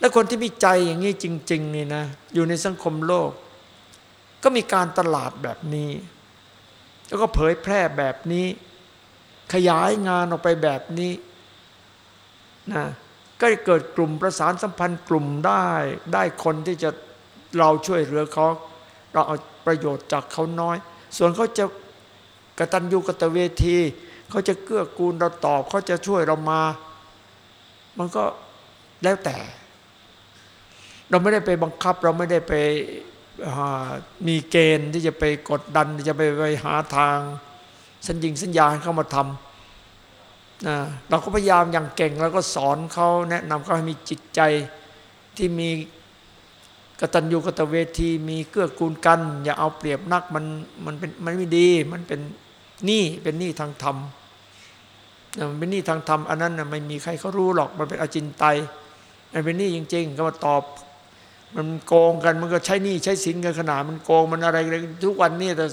แล้วคนที่มีใจอย่างนี้จริง ๆ นี่นะ อยู่ในสังคมโลก ก็มีการตลาดแบบนี้ แล้วก็เผยแพร่แบบนี้ ขยายงานออกไปแบบนี้นะก็เกิดกลุ่มประสานสัมพันธ์กลุ่มได้ ได้คนที่จะเราช่วยเหลือเขาเราเอาประโยชน์จากเขาน้อย ส่วนเขาจะกระตัญญูกระตะเวที เขาจะเกื้อกูลเราตอบเขาจะช่วยเรามา มันก็แล้วแต่ เราไม่ได้ไปบังคับ เราไม่ได้ไปมีเกณฑ์ที่จะไปกดดันจะไปไปหาทาง สัญญิงสัญญาให้เขามาทำนะเราก็พยายามอย่างเก่งแล้วก็สอนเขาแนะนำเขาให้มีจิตใจที่มีกตัญญูกตเวทีมีเกื้อกูลกัน อย่าเอาเปรียบนักมันมันเป็นมันไม่ดี มันเป็นหนี้เป็นหนี้ทางธรรมมันเป็นหนี้ทางธรรมอันนั้นไม่มีใครเขารู้หรอกมันเป็นอจินไตมันเป็นหนี้จริง ๆ ก็มาตอบ มันโกงกันมันก็ใช้หนี้ใช้สินกันขนาดมันโกงมันอะไรทุกวันนี้แต่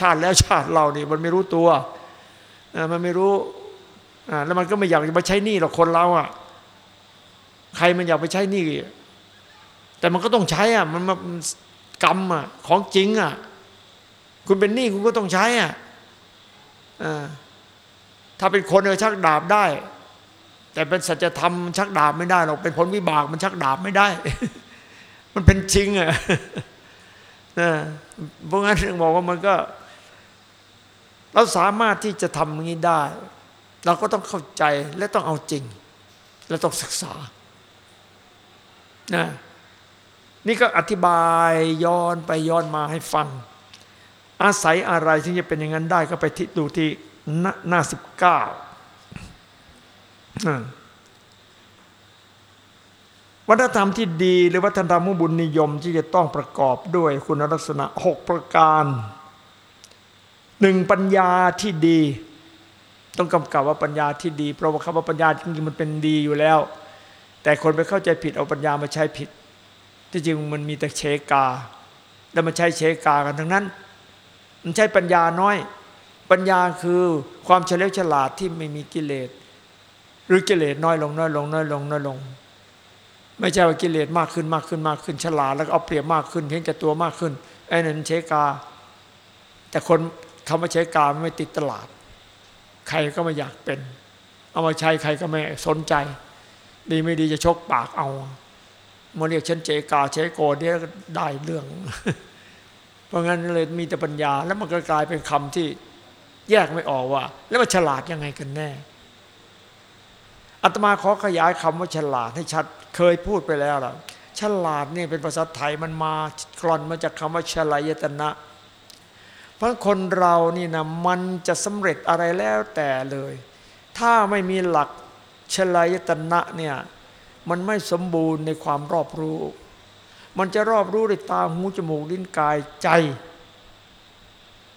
ชาติแล้วชาติเรานี่มันไม่รู้ตัวมันไม่รู้แล้วมันก็ไม่อยากจะมาใช้หนี้หรอกคนเราอะ ใครมันอยากไปใช้หนี้แต่มันก็ต้องใช้อะ มันมากรรมอะของจริงอะ คุณเป็นหนี้คุณก็ต้องใช้อะถ้าเป็นคนเออชักดาบได้ แต่เป็นสัจธรรมชักดาบไม่ได้หรอกเป็นผลวิบากมันชักดาบไม่ได้ มันเป็นจริงอะนะเพราะงั้นถึงบอกว่ามันก็ เราสามารถที่จะทำอย่างนี้ได้ เราก็ต้องเข้าใจและต้องเอาจริง และต้องศึกษานะนี่ก็อธิบายย้อนไปย้อนมาให้ฟัง อาศัยอะไรที่จะเป็นอย่างนั้นได้ก็ไปที่ดูที่หน้าสิบเก้า วัฒนธรรมที่ดีหรือวัฒนธรรมมุบุญนิยมที่จะต้องประกอบด้วยคุณลักษณะหกประการหนึ่งปัญญาที่ดี ต้องกำกับว่าปัญญาที่ดี เพราะว่าคำว่าปัญญาจริงๆมันเป็นดีอยู่แล้ว แต่คนไปเข้าใจผิดเอาปัญญามาใช้ผิด ที่จริงมันมีแต่เชกา แล้วมันใช้เชกากันทั้งนั้น มันใช้ปัญญาน้อย ปัญญาคือความเฉลียวฉลาดที่ไม่มีกิเลสหรือกิเลสน้อยลงน้อยลงน้อยลงน้อยลง ไม่ใช่ว่ากิเลสมากขึ้นมากขึ้นมากขึ้น ฉลาดแล้วก็เอาเปรียบมากขึ้นเห็นแก่ตัวมากขึ้นไอ้นั่นเชกา แต่คนคำว่าเชกาไม่ติดตลาด ใครก็ไม่อยากเป็น เอามาใช้ใครก็ไม่สนใจ ดีไม่ดีจะชกปากเอามาเรียกฉันเจกาเชโกเนี่ยได้เรื่อง เพราะงั้นเลยมีแต่ปัญญา แล้วมันก็กลายเป็นคำที่แยกไม่ออกว่า แล้วมันฉลาดยังไงกันแน่อาตมาขอขยายคำว่าฉลาดให้ชัด เคยพูดไปแล้วล่ะฉลาดนี่เป็นภาษาไทยมันมากรอนมาจากคำว่าฉลายตนะ เพราะคนเรานี่นะมันจะสำเร็จอะไรแล้วแต่เลย ถ้าไม่มีหลักฉลายตนะเนี่ยมันไม่สมบูรณ์ในความรอบรู้ มันจะรอบรู้ด้วยตาหูจมูกลิ้นกายใจ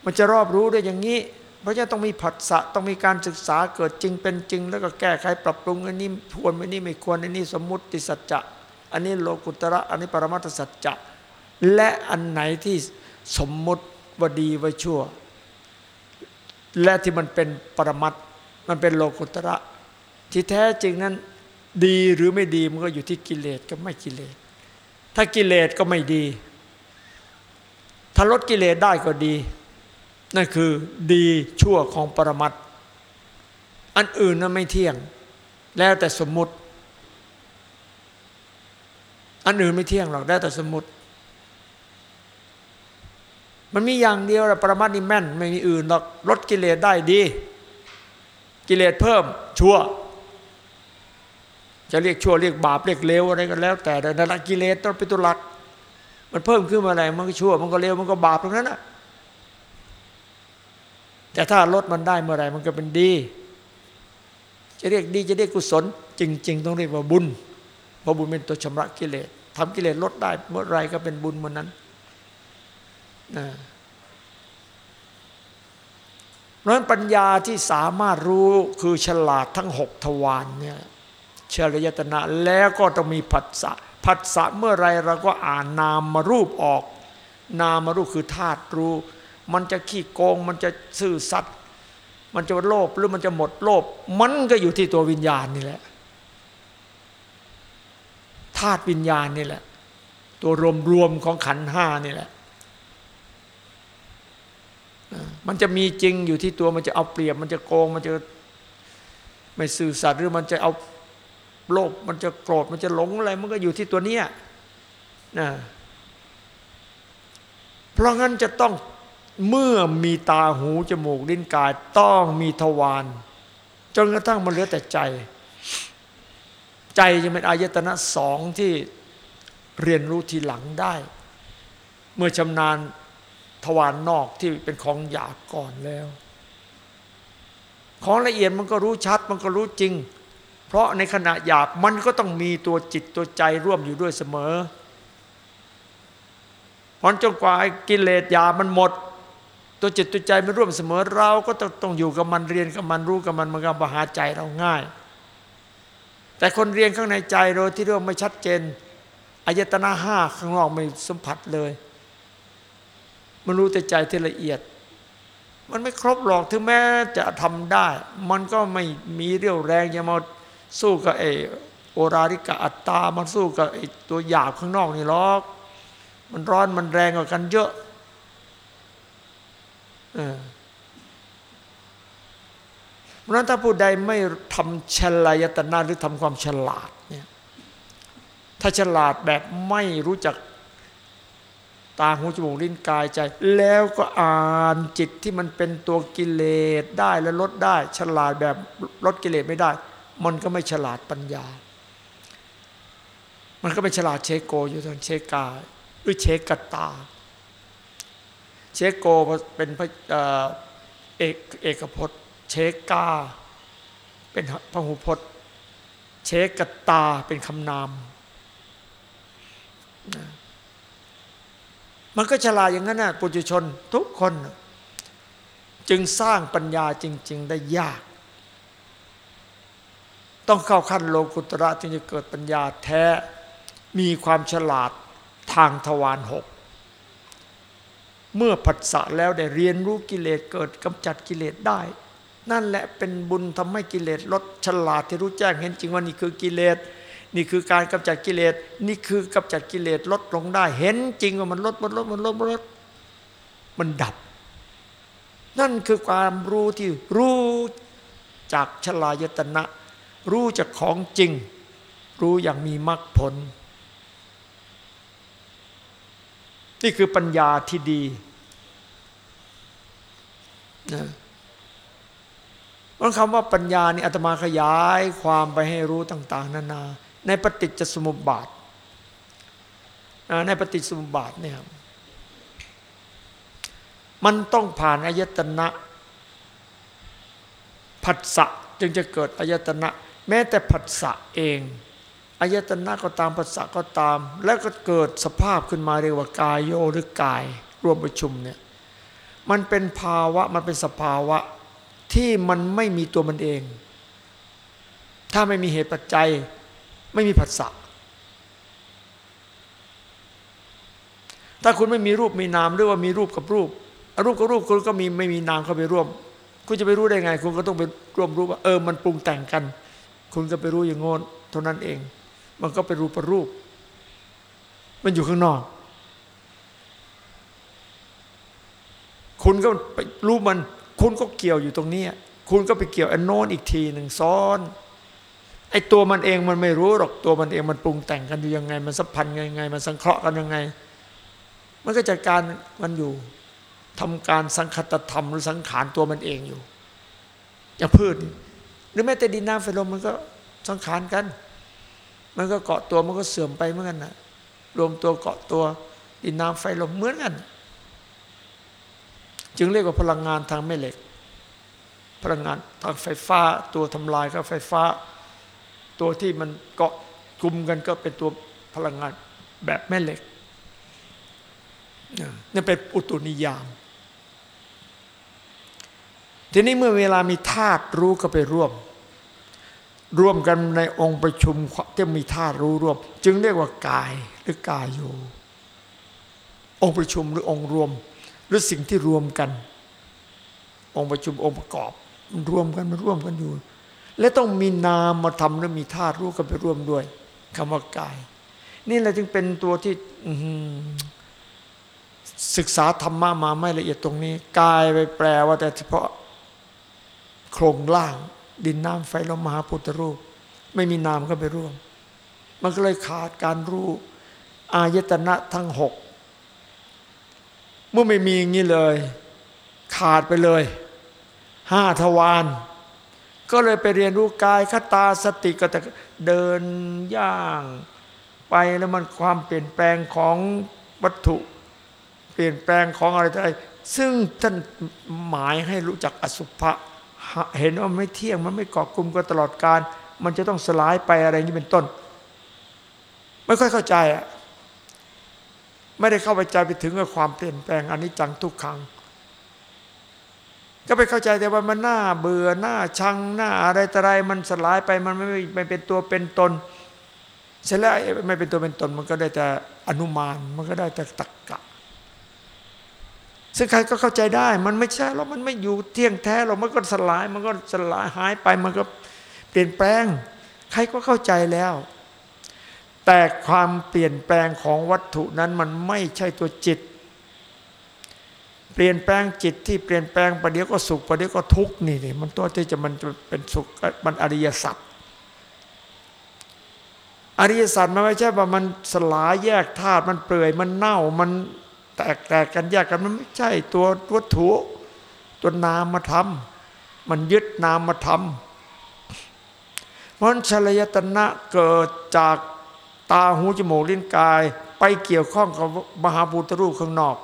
มันจะรอบรู้ได้อย่างนี้ เพราะฉะนั้นต้องมีผัสสะต้องมีการศึกษาเกิดจริงเป็นจริง แล้วก็แก้ไขปรับปรุงอันนี้ควรอันนี้ไม่ควรอันนี้สมมุติสัจจะอันนี้โลกุตระอันนี้ปรมัตสัจจะและอันไหนที่สมมุติว่าดีว่าชั่ว และที่มันเป็นปรมัตมันเป็นโลกุตระ ที่แท้จริงนั้นดีหรือไม่ดีมันก็อยู่ที่กิเลสกับไม่กิเลส ถ้ากิเลสก็ไม่ดี ถ้าลดกิเลสได้ก็ดี นั่นคือดีชั่วของปรมัตถ์อันอื่นนั้นไม่เที่ยง แล้วแต่สมมุติ อันอื่นไม่เที่ยงหรอกแล้วแต่สมมุติ มันมีอย่างเดียวแหละปรมัตถ์นี่แม่น ไม่มีอื่นหรอกลดกิเลสได้ดี กิเลสเพิ่มชั่ว จะเรียกชั่วเรียกบาปเรียกเลวอะไรก็แล้ว แต่แต่นั่นกิเลสต้องเป็นตัวหลัก มันเพิ่มขึ้นมาอะไรมันก็ชั่ว มันก็เลวมันก็บาปตรงนั้นนะ แต่ถ้าลดมันได้เมื่อไรมันก็เป็นดี จะเรียกดีจะเรียกกุศล จริง ๆ ต้องเรียกว่าบุญ เพราะบุญเป็นตัวชำระกิเลสทำกิเลสลดได้เมื่อไรก็เป็นบุญเมื่อนั้นนะเพราะนั้นปัญญาที่สามารถรู้คือฉลาดทั้งหกทวารเนี่ยเชลยตนะแล้วก็ต้องมีผัสสะผัสสะเมื่อไรเราก็อ่านนามมารูปออก นามมารูปคือธาตุรู้ มันจะขี้โกง มันจะซื่อสัตย์มันจะโลภหรือมันจะหมดโลภมันก็อยู่ที่ตัววิญญาณนี่แหละธาตุวิญญาณนี่แหละ ตัวรวมรวมของขันห้านี่แหละ มันจะมีจริงอยู่ที่ตัวมันจะเอาเปรียบ มันจะโกง มันจะไม่สื่อสัตย์หรือมันจะเอาโลภมันจะโกรธมันจะหลงอะไรมันก็อยู่ที่ตัวเนี้ยนะเพราะงั้นจะต้อง เมื่อมีตาหูจมูกลิ้นกายต้องมีทวารจนกระทั่งมันเหลือแต่ใจ ใจจะเป็นอายตนะสองที่เรียนรู้ทีหลังได้ เมื่อชำนาญทวารนนอกที่เป็นของหยาบก่อนแล้ว ของละเอียดมันก็รู้ชัดมันก็รู้จริง เพราะในขณะหยาบมันก็ต้องมีตัวจิตตัวใจร่วมอยู่ด้วยเสมอพอจนกว่ากิเลสหยาบมันหมด ตัวจิตตัวใจมันร่วมเสมอเราก็ต้องต้องอยู่กับมันเรียนกับมันรู้กับมันมันก็บาหาใจเราง่าย แต่คนเรียนข้างในใจโดยที่เรื่องไม่ชัดเจนอายตนะห้าข้างนอกไม่สัมผัสเลยมันรู้แต่ใจที่ละเอียด มันไม่ครบหรอกถึงแม้จะทำได้ มันก็ไม่มีเรี่ยวแรงจะมาสู้กับไอโอราริกะอัตตามันสู้กับไอตัวหยาบข้างนอกนี่หรอก มันร้อนมันแรงกว่ากันเยอะ เพราะนั้นถ้าผู้ใดไม่ทำฉลายตนาหรือทำความฉลาดเนี่ยถ้าฉลาดแบบไม่รู้จักตาหูจมูกลิ้นกายใจ แล้วก็อ่านจิตที่มันเป็นตัวกิเลสได้และลดได้ ฉลาดแบบลดกิเลสไม่ได้ มันก็ไม่ฉลาดปัญญา มันก็ไม่ฉลาดเชโกอยู่ทางเชกาหรือเชกตา เชโกเป็นพระเอกเอกพจน์ เชกา เป็นพหูพจน์ เชกตาเป็นคำนาม มันก็ฉลาดอย่างนั้นนะปุถุชนทุกคน จึงสร้างปัญญาจริง ๆ ได้ยาก ต้องเข้าขั้นโลกุตระจึงจะเกิดปัญญาแท้มีความฉลาดทางทวารหก เมื่อผัสสะแล้วได้เรียนรู้กิเลสเกิดกำจัดกิเลสได้ นั่นแหละเป็นบุญทำให้กิเลสลดฉลาดที่รู้แจ้งเห็นจริงว่านี่คือกิเลสนี่คือการกำจัดกิเลสนี่คือกำจัดกิเลสลดลงได้ เห็นจริงว่ามันลดมันลดมันลดมันลดมันดับ นั่นคือความรู้ที่รู้จากฉลายตนะ รู้จากของจริง รู้อย่างมีมรรคผล นี่คือปัญญาที่ดีนะคำว่าปัญญานี่อาตมาขยายความไปให้รู้ต่าง ๆ นานา ในปฏิจจสมุปบาท ในปฏิสมุปบาทเนี่ยมันต้องผ่านอายตนะผัสสะจึงจะเกิดอายตนะ แม้แต่ผัสสะเอง อายตนะก็ตามผัสสะก็ตาม แล้วก็เกิดสภาพขึ้นมาเรียกว่ากายโยหรือกายรวมประชุมเนี่ยมันเป็นภาวะมันเป็นสภาวะที่มันไม่มีตัวมันเอง ถ้าไม่มีเหตุปัจจัย ไม่มีผัสสะถ้าคุณไม่มีรูปมีนามหรือว่ามีรูปกับรูปรูปกับรูปคุณก็มีไม่มีนามเข้าไปร่วม คุณจะไปรู้ได้ไง คุณก็ต้องไปร่วมรู้ว่าเออมันปรุงแต่งกัน คุณก็ไปรู้อย่างงนเท่านั้นเอง มันก็เป็นรูปรูป มันอยู่ข้างนอก คุณก็ไปรู้มัน คุณก็เกี่ยวอยู่ตรงนี้ คุณก็ไปเกี่ยวอันโน้นอีกทีหนึ่งซ้อนไอ้ตัวมันเองมันไม่รู้หรอกตัวมันเองมันปรุงแต่งกันอยู่ยังไง มันสัมพันธ์ยังไง มันสังเคราะห์กันยังไง มันก็จัดการมันอยู่ทำการสังคตธรรมหรือสังขารตัวมันเองอยู่อย่างพืชหรือแม้แต่ดินน้ำไฟลมมันก็สังขารกัน มันก็เกาะตัวมันก็เสื่อมไปเหมือนกันนะรวมตัวเกาะตัวดินน้ำไฟลมเหมือนกัน จึงเรียกว่าพลังงานทางแม่เหล็ก พลังงานทางไฟฟ้าตัวทำลายก็ไฟฟ้า ตัวที่มันเกาะกลุ่มกันก็เป็นตัวพลังงานแบบแม่เหล็กนี่เป็นอุตุนิยาม ทีนี้เมื่อเวลามีธาตุรู้ก็ไปร่วม ร่วมกันในองค์ประชุมที่มีธาตุรู้ร่วม จึงเรียกว่ากายหรือกายโยองค์ประชุมหรือองค์รวม หรือสิ่งที่รวมกัน องค์ประชุมองค์ประกอบรวมกันมันร่วมกันอยู่ และต้องมีนามมาทำและมีธาตุรู้กันไปร่วมด้วยคำว่ากาย นี่แหละจึงเป็นตัวที่ศึกษาธรรมะมาไม่ละเอียดตรงนี้ กายไปแปลว่าแต่เฉพาะโครงล่าง ดินน้ำไฟลมมหาพุทธรูป ไม่มีนามก็ไปร่วม มันก็เลยขาดการรู้อายตนะทั้งหกเมื่อไม่มีอย่างนี้เลย ขาดไปเลยห้าทวารก็เลยไปเรียนรู้กายคตาสติก็แต่เดินย่างไปแล้วมันความเปลี่ยนแปลงของวัตถุ เปลี่ยนแปลงของอะไรอะไรซึ่งท่านหมายให้รู้จักอสุภะ เห็นว่าไม่เที่ยงมันไม่เกาะกลุ่มกันตลอดการ มันจะต้องสลายไปอะไรนี้เป็นต้น ไม่ค่อยเข้าใจอะไม่ได้เข้าไปใจไปถึงกับความเปลี่ยนแปลงอันนี้จังทุกครั้งก็ไปเข้าใจแต่ว่ามันหน้าเบื่อหน้าชังหน้าอะไรแต่ไรมันสลายไปมันไม่ไม่เป็นตัวเป็นตนเสร็จแล้วไม่เป็นตัวเป็นตนมันก็ได้แต่อนุมานมันก็ได้แต่ตักกะ ซึ่งใครก็เข้าใจได้ มันไม่ใช่แล้วมันไม่อยู่เที่ยงแท้เรามันก็สลาย มันก็สลายหายไปมันก็เปลี่ยนแปลง ใครก็เข้าใจแล้ว แต่ความเปลี่ยนแปลงของวัตถุนั้นมันไม่ใช่ตัวจิต เปลี่ยนแปลงจิตที่เปลี่ยนแปลงประเดี๋ยวก็สุขประเดี๋ยวก็ทุกข์นี่นี่มันตัวที่จะมันเป็นสุขมันอริยสัจอริยสัจมันไม่ใช่ว่ามันสลายแยกธาตุมันเปื่อยมันเน่ามัน แตกแตกกันแยกกันมันไม่ใช่ตัววัตถุตัวนามมาทำมันยึดนามมาทำเพราะชลยตนะเกิดจากตาหูจมูกลิ้นกาย ไปเกี่ยวข้องกับมหาภูตรูปข้างนอก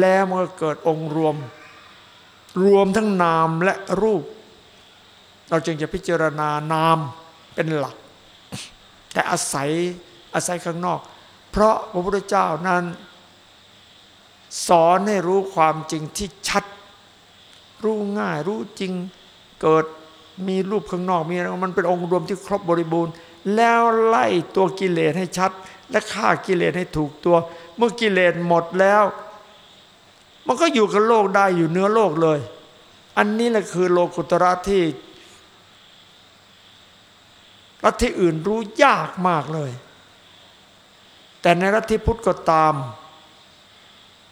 แล้วมันก็เกิดองค์รวม รวมทั้งนามและรูป เราจึงจะพิจารณานามเป็นหลัก แต่อาศัยอาศัยข้างนอก เพราะพระพุทธเจ้านั้น สอนให้รู้ความจริงที่ชัด รู้ง่าย รู้จริง เกิดมีรูปข้างนอกมีอะไรมันเป็นองค์รวมที่ครบบริบูรณ์ แล้วไล่ตัวกิเลสให้ชัด และฆ่ากิเลสให้ถูกตัว เมื่อกิเลสหมดแล้ว มันก็อยู่กับโลกได้อยู่เนื้อโลกเลย อันนี้แหละคือโลกุตระที่รัฐที่อื่นรู้ยากมากเลย แต่ในรัฐที่พุทธก็ตาม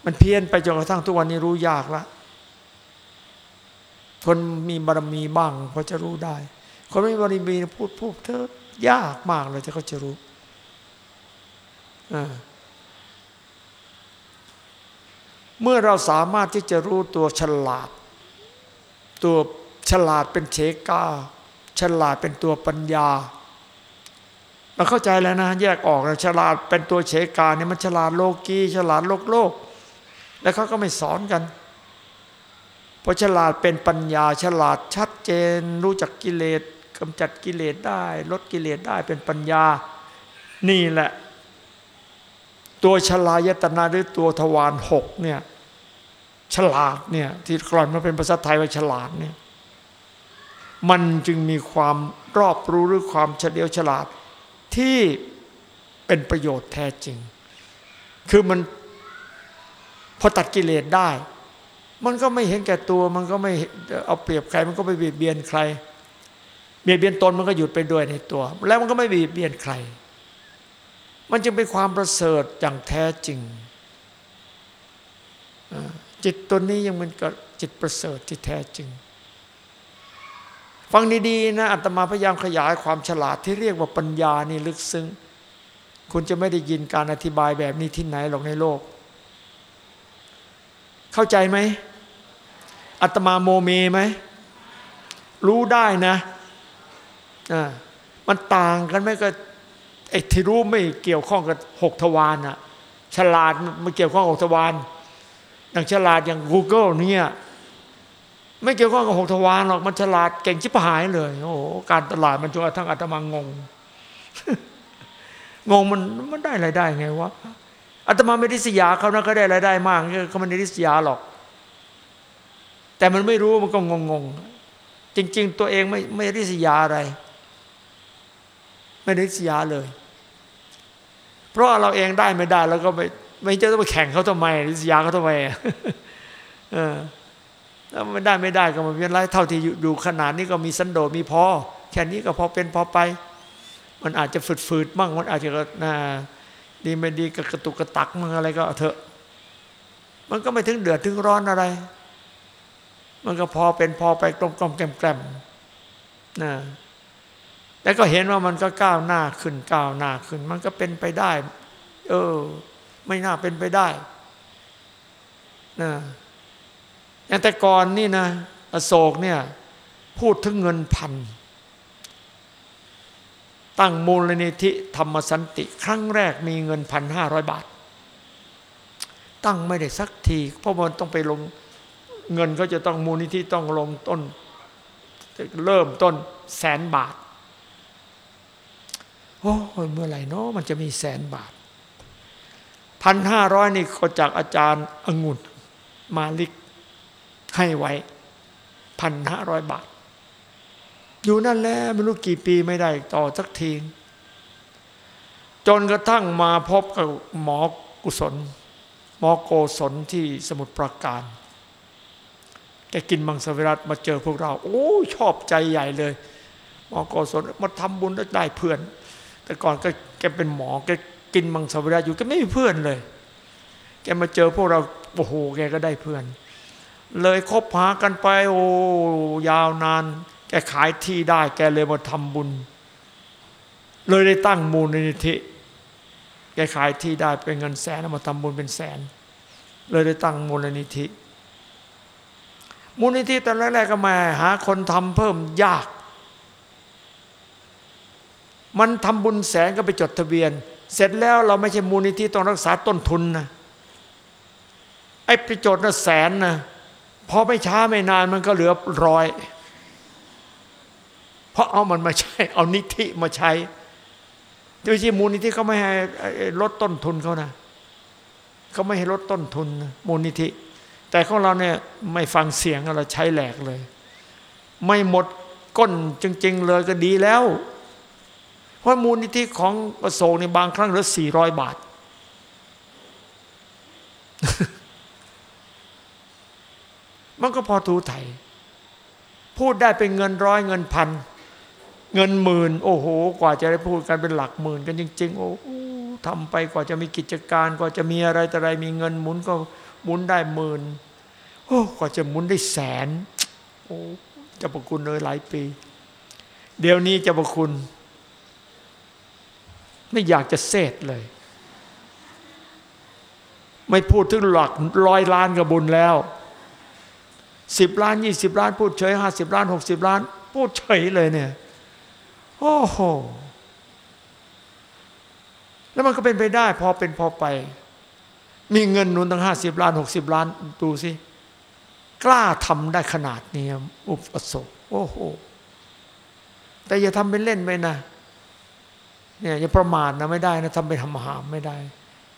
มันเพี้ยนไปจนกระทั่งทุกวันนี้รู้ยากละคนมีบารมีบ้างพอจะรู้ได้ คนไม่มีบารมีพูดพูดเธอยากมากเลยที่เขาจะรู้เมื่อเราสามารถที่จะรู้ตัวฉลาด ตัวฉลาดเป็นเชกาฉลาดเป็นตัวปัญญาเราเข้าใจแล้วนะ แยกออกแล้วฉลาดเป็นตัวเฉกาเนี่ยมันฉลาดโลกีฉลาดโลกโลก แล้วเขาก็ไม่สอนกันพราะฉลาดเป็นปัญญาฉลาดชัดเจน รู้จักกิเลสกำจัดกิเลสได้ ลดกิเลสได้เป็นปัญญา นี่แหละ ตัวฉลายตนาหรือตัวทวารหกเนี่ยฉลาดเนี่ยที่กลอนมาเป็นภาษาไทยว่าฉลาดเนี่ยมันจึงมีความรอบรู้หรือความเฉลียวฉลาดที่เป็นประโยชน์แท้จริง คือมัน พอตัดกิเลสได้ มันก็ไม่เห็นแก่ตัว มันก็ไม่เอาเปรียบใคร มันก็ไม่เบียดเบียนใคร เบียดเบียนตนมันก็หยุดไปด้วยในตัว แล้วมันก็ไม่เบียดเบียนใคร มันจึงเป็นความประเสริฐอย่างแท้จริง จิตตัวนี้ยังเป็นจิตประเสริฐที่แท้จริง ฟังดีๆนะอาตมาพยายามขยายความฉลาดที่เรียกว่าปัญญานี่ลึกซึ้งคุณจะไม่ได้ยินการอธิบายแบบนี้ที่ไหนหรอกในโลก เข้าใจไหมอาตมาโมเมไหมรู้ได้นะมันต่างกันไหมก็ไอ้ที่รู้ไม่เกี่ยวข้องกับหกทวารอะฉลาดมันเกี่ยวข้องหกทวารอย่างฉลาดอย่าง Google เนี่ยไม่เกี่ยวข้องกับหกทวารหรอกมันฉลาดเก่งชิบหายเลย โอ้การตลาดมันจนกระทั่งอาตมางง งงมันมันได้รายได้ไงวะ อาตมาไม่ได้สยาเขานะเขาได้รายได้มากเขาไม่ได้สยาหรอก แต่มันไม่รู้มันก็งงงจริง ๆ ตัวเองไม่ไม่ได้สยาอะไร ไม่ได้สยาเลย เพราะเราเองได้ไม่ได้แล้วก็ไม่ไม่จะต้องไปแข่งเขาทำไมริษยาเขาทำไมเออถ้าไม่ได้ไม่ได้ก็มันเป็นไรเท่าที่อยู่ขนาดนี้ก็มีสันโดษมีพอแค่นี้ก็พอเป็นพอไป มันอาจจะฝืดๆมั่งมันอาจจะนะ ดีไม่ดีกระตุกกระตักมั่งอะไรก็เถอะ มันก็ไม่ถึงเดือดถึงร้อนอะไร มันก็พอเป็นพอไปกลมกลมแกลมแกลมนะแล้วก็เห็นว่ามันก็ก้าวหน้าขึ้นก้าวหน้าขึ้น มันก็เป็นไปได้ เออ ไม่น่าเป็นไปได้นะอย่างแต่ก่อนนี่นะอโศกเนี่ย พูดถึงเงินพัน ตั้งมูลนิธิธรรมสันติ ครั้งแรกมีเงินพันห้าร้อยบาท ตั้งไม่ได้สักที เพราะมันต้องไปลงเงินก็จะต้องมูลนิธิต้องลงต้น เริ่มต้นแสนบาท โอ้เมื่อไหร่เนาะมันจะมีแสนบาทพันห้าร้อยนี่ก็จากอาจารย์องุ่นมาลิกให้ไว้พันห้าร้อยบาท อยู่นั่นแหละไม่รู้กี่ปีไม่ได้ต่อสักทีจนกระทั่งมาพบกับหมอกุศล หมอโกศลที่สมุทรปราการ แกกินมังสวิรัตมาเจอพวกเรา โอ้ชอบใจใหญ่เลย หมอโกศลมาทำบุญแล้วได้เพื่อน แต่ก่อนก็แกเป็นหมอแกกินมังสวิรัตอยู่แกไม่มีเพื่อนเลย แกมาเจอพวกเราโอ้โหแกก็ได้เพื่อน เลยคบหากันไปโอ้ยาวนาน แกขายที่ได้ แกเลยมาทำบุญ เลยได้ตั้งมูลนิธิ แกขายที่ได้เป็นเงินแสนมาทำบุญเป็นแสน เลยได้ตั้งมูลนิธิ มูลนิธิตอนแรกๆก็มาหาคนทำเพิ่มยาก มันทำบุญแสนก็ไปจดทะเบียน เสร็จแล้วเราไม่ใช่มูลนิธิต้องรักษาต้นทุนนะไอ้ไปจดน่ะแสนนะพอไม่ช้าไม่นานมันก็เหลือร้อย เพราะเอามันมาใช้เอานิธิมาใช้โดยที่มูลนิธิเขาไม่ให้ลดต้นทุนเขานะเขาไม่ให้ลดต้นทุนมูลนิธิ แต่ของเราเนี่ยไม่ฟังเสียงเราใช้แหลกเลย ไม่หมดก้นจริง ๆ เลยก็ดีแล้ว เพราะมูลนิธิของประสงค์ในบางครั้งเหลือสี่ร้อยบาทมันก็พอทูไถ พูดได้เป็นเงินร้อยเงินพัน เงินหมื่น โอ้โห กว่าจะได้พูดกันเป็นหลักหมื่นกันจริง ๆ โอ้ทำไปกว่าจะมีกิจการกว่าจะมีอะไรแต่อะไรมีเงินหมุนก็หมุนได้หมื่นโอ้กว่าจะหมุนได้แสนโอ้จะประคุณเลยหลายปี เดี๋ยวนี้จะประคุณ ไม่อยากจะเสดเลย ไม่พูดถึงหลักร้อยล้านกับบุญแล้วสิบล้านยี่สิบล้าน พูดเฉยห้าสิบล้านหกสิบล้าน พูดเฉยเลยเนี่ย โอ้โห แล้วมันก็เป็นไปได้พอเป็นพอไป มีเงินนุนตั้งห้าสิบล้านหกสิบล้าน ดูสิ กล้าทำได้ขนาดนี้อุปสมโอ้โห แต่อย่าทำเป็นเล่นไปนะ เนี่ยอย่าประมาทนะไม่ได้นะทำเป็นทำหามไม่ได้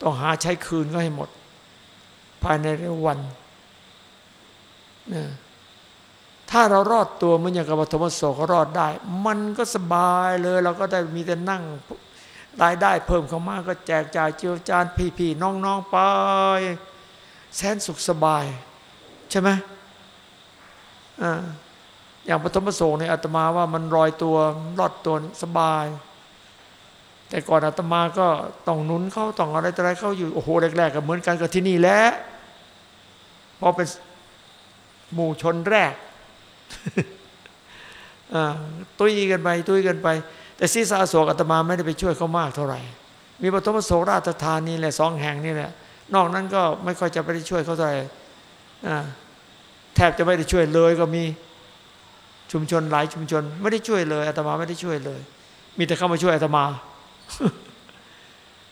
ต้องหาใช้คืนก็ให้หมด ภายในเร็ววันนะ ถ้าเรารอดตัวมันอย่างกับปฐมโสก็รอดได้ มันก็สบายเลย เราก็ได้มีแต่นั่งรายได้เพิ่มเข้ามาก็แจกจ่ายเจียวจานพี่ๆน้องๆไปแสนสุขสบาย ใช่ไหมอ่าอย่างปฐมโสในอาตมาว่ามันรอยตัวรอดตัวสบาย แต่ก่อนอาตมาก็ต้องหนุนเขาต้องอะไรต่ออะไรเขาอยู่โอ้โหแรกๆก็เหมือนกันกับที่นี่แหละพอเป็นหมู่ชนแรก ตุ้ยกันไปตุ้ยกันไป แต่ศีรษะโศกอาตมาไม่ได้ไปช่วยเขามากเท่าไหร่ มีปฐมโศกราชธานีแหละสองแห่งนี่แหละ นอกนั้นก็ไม่ค่อยจะไปได้ช่วยเขาเท่าไหร่แทบจะไม่ได้ช่วยเลยก็มีชุมชนหลายชุมชน ไม่ได้ช่วยเลยอาตมาไม่ได้ช่วยเลย มีแต่เข้ามาช่วยอาตมา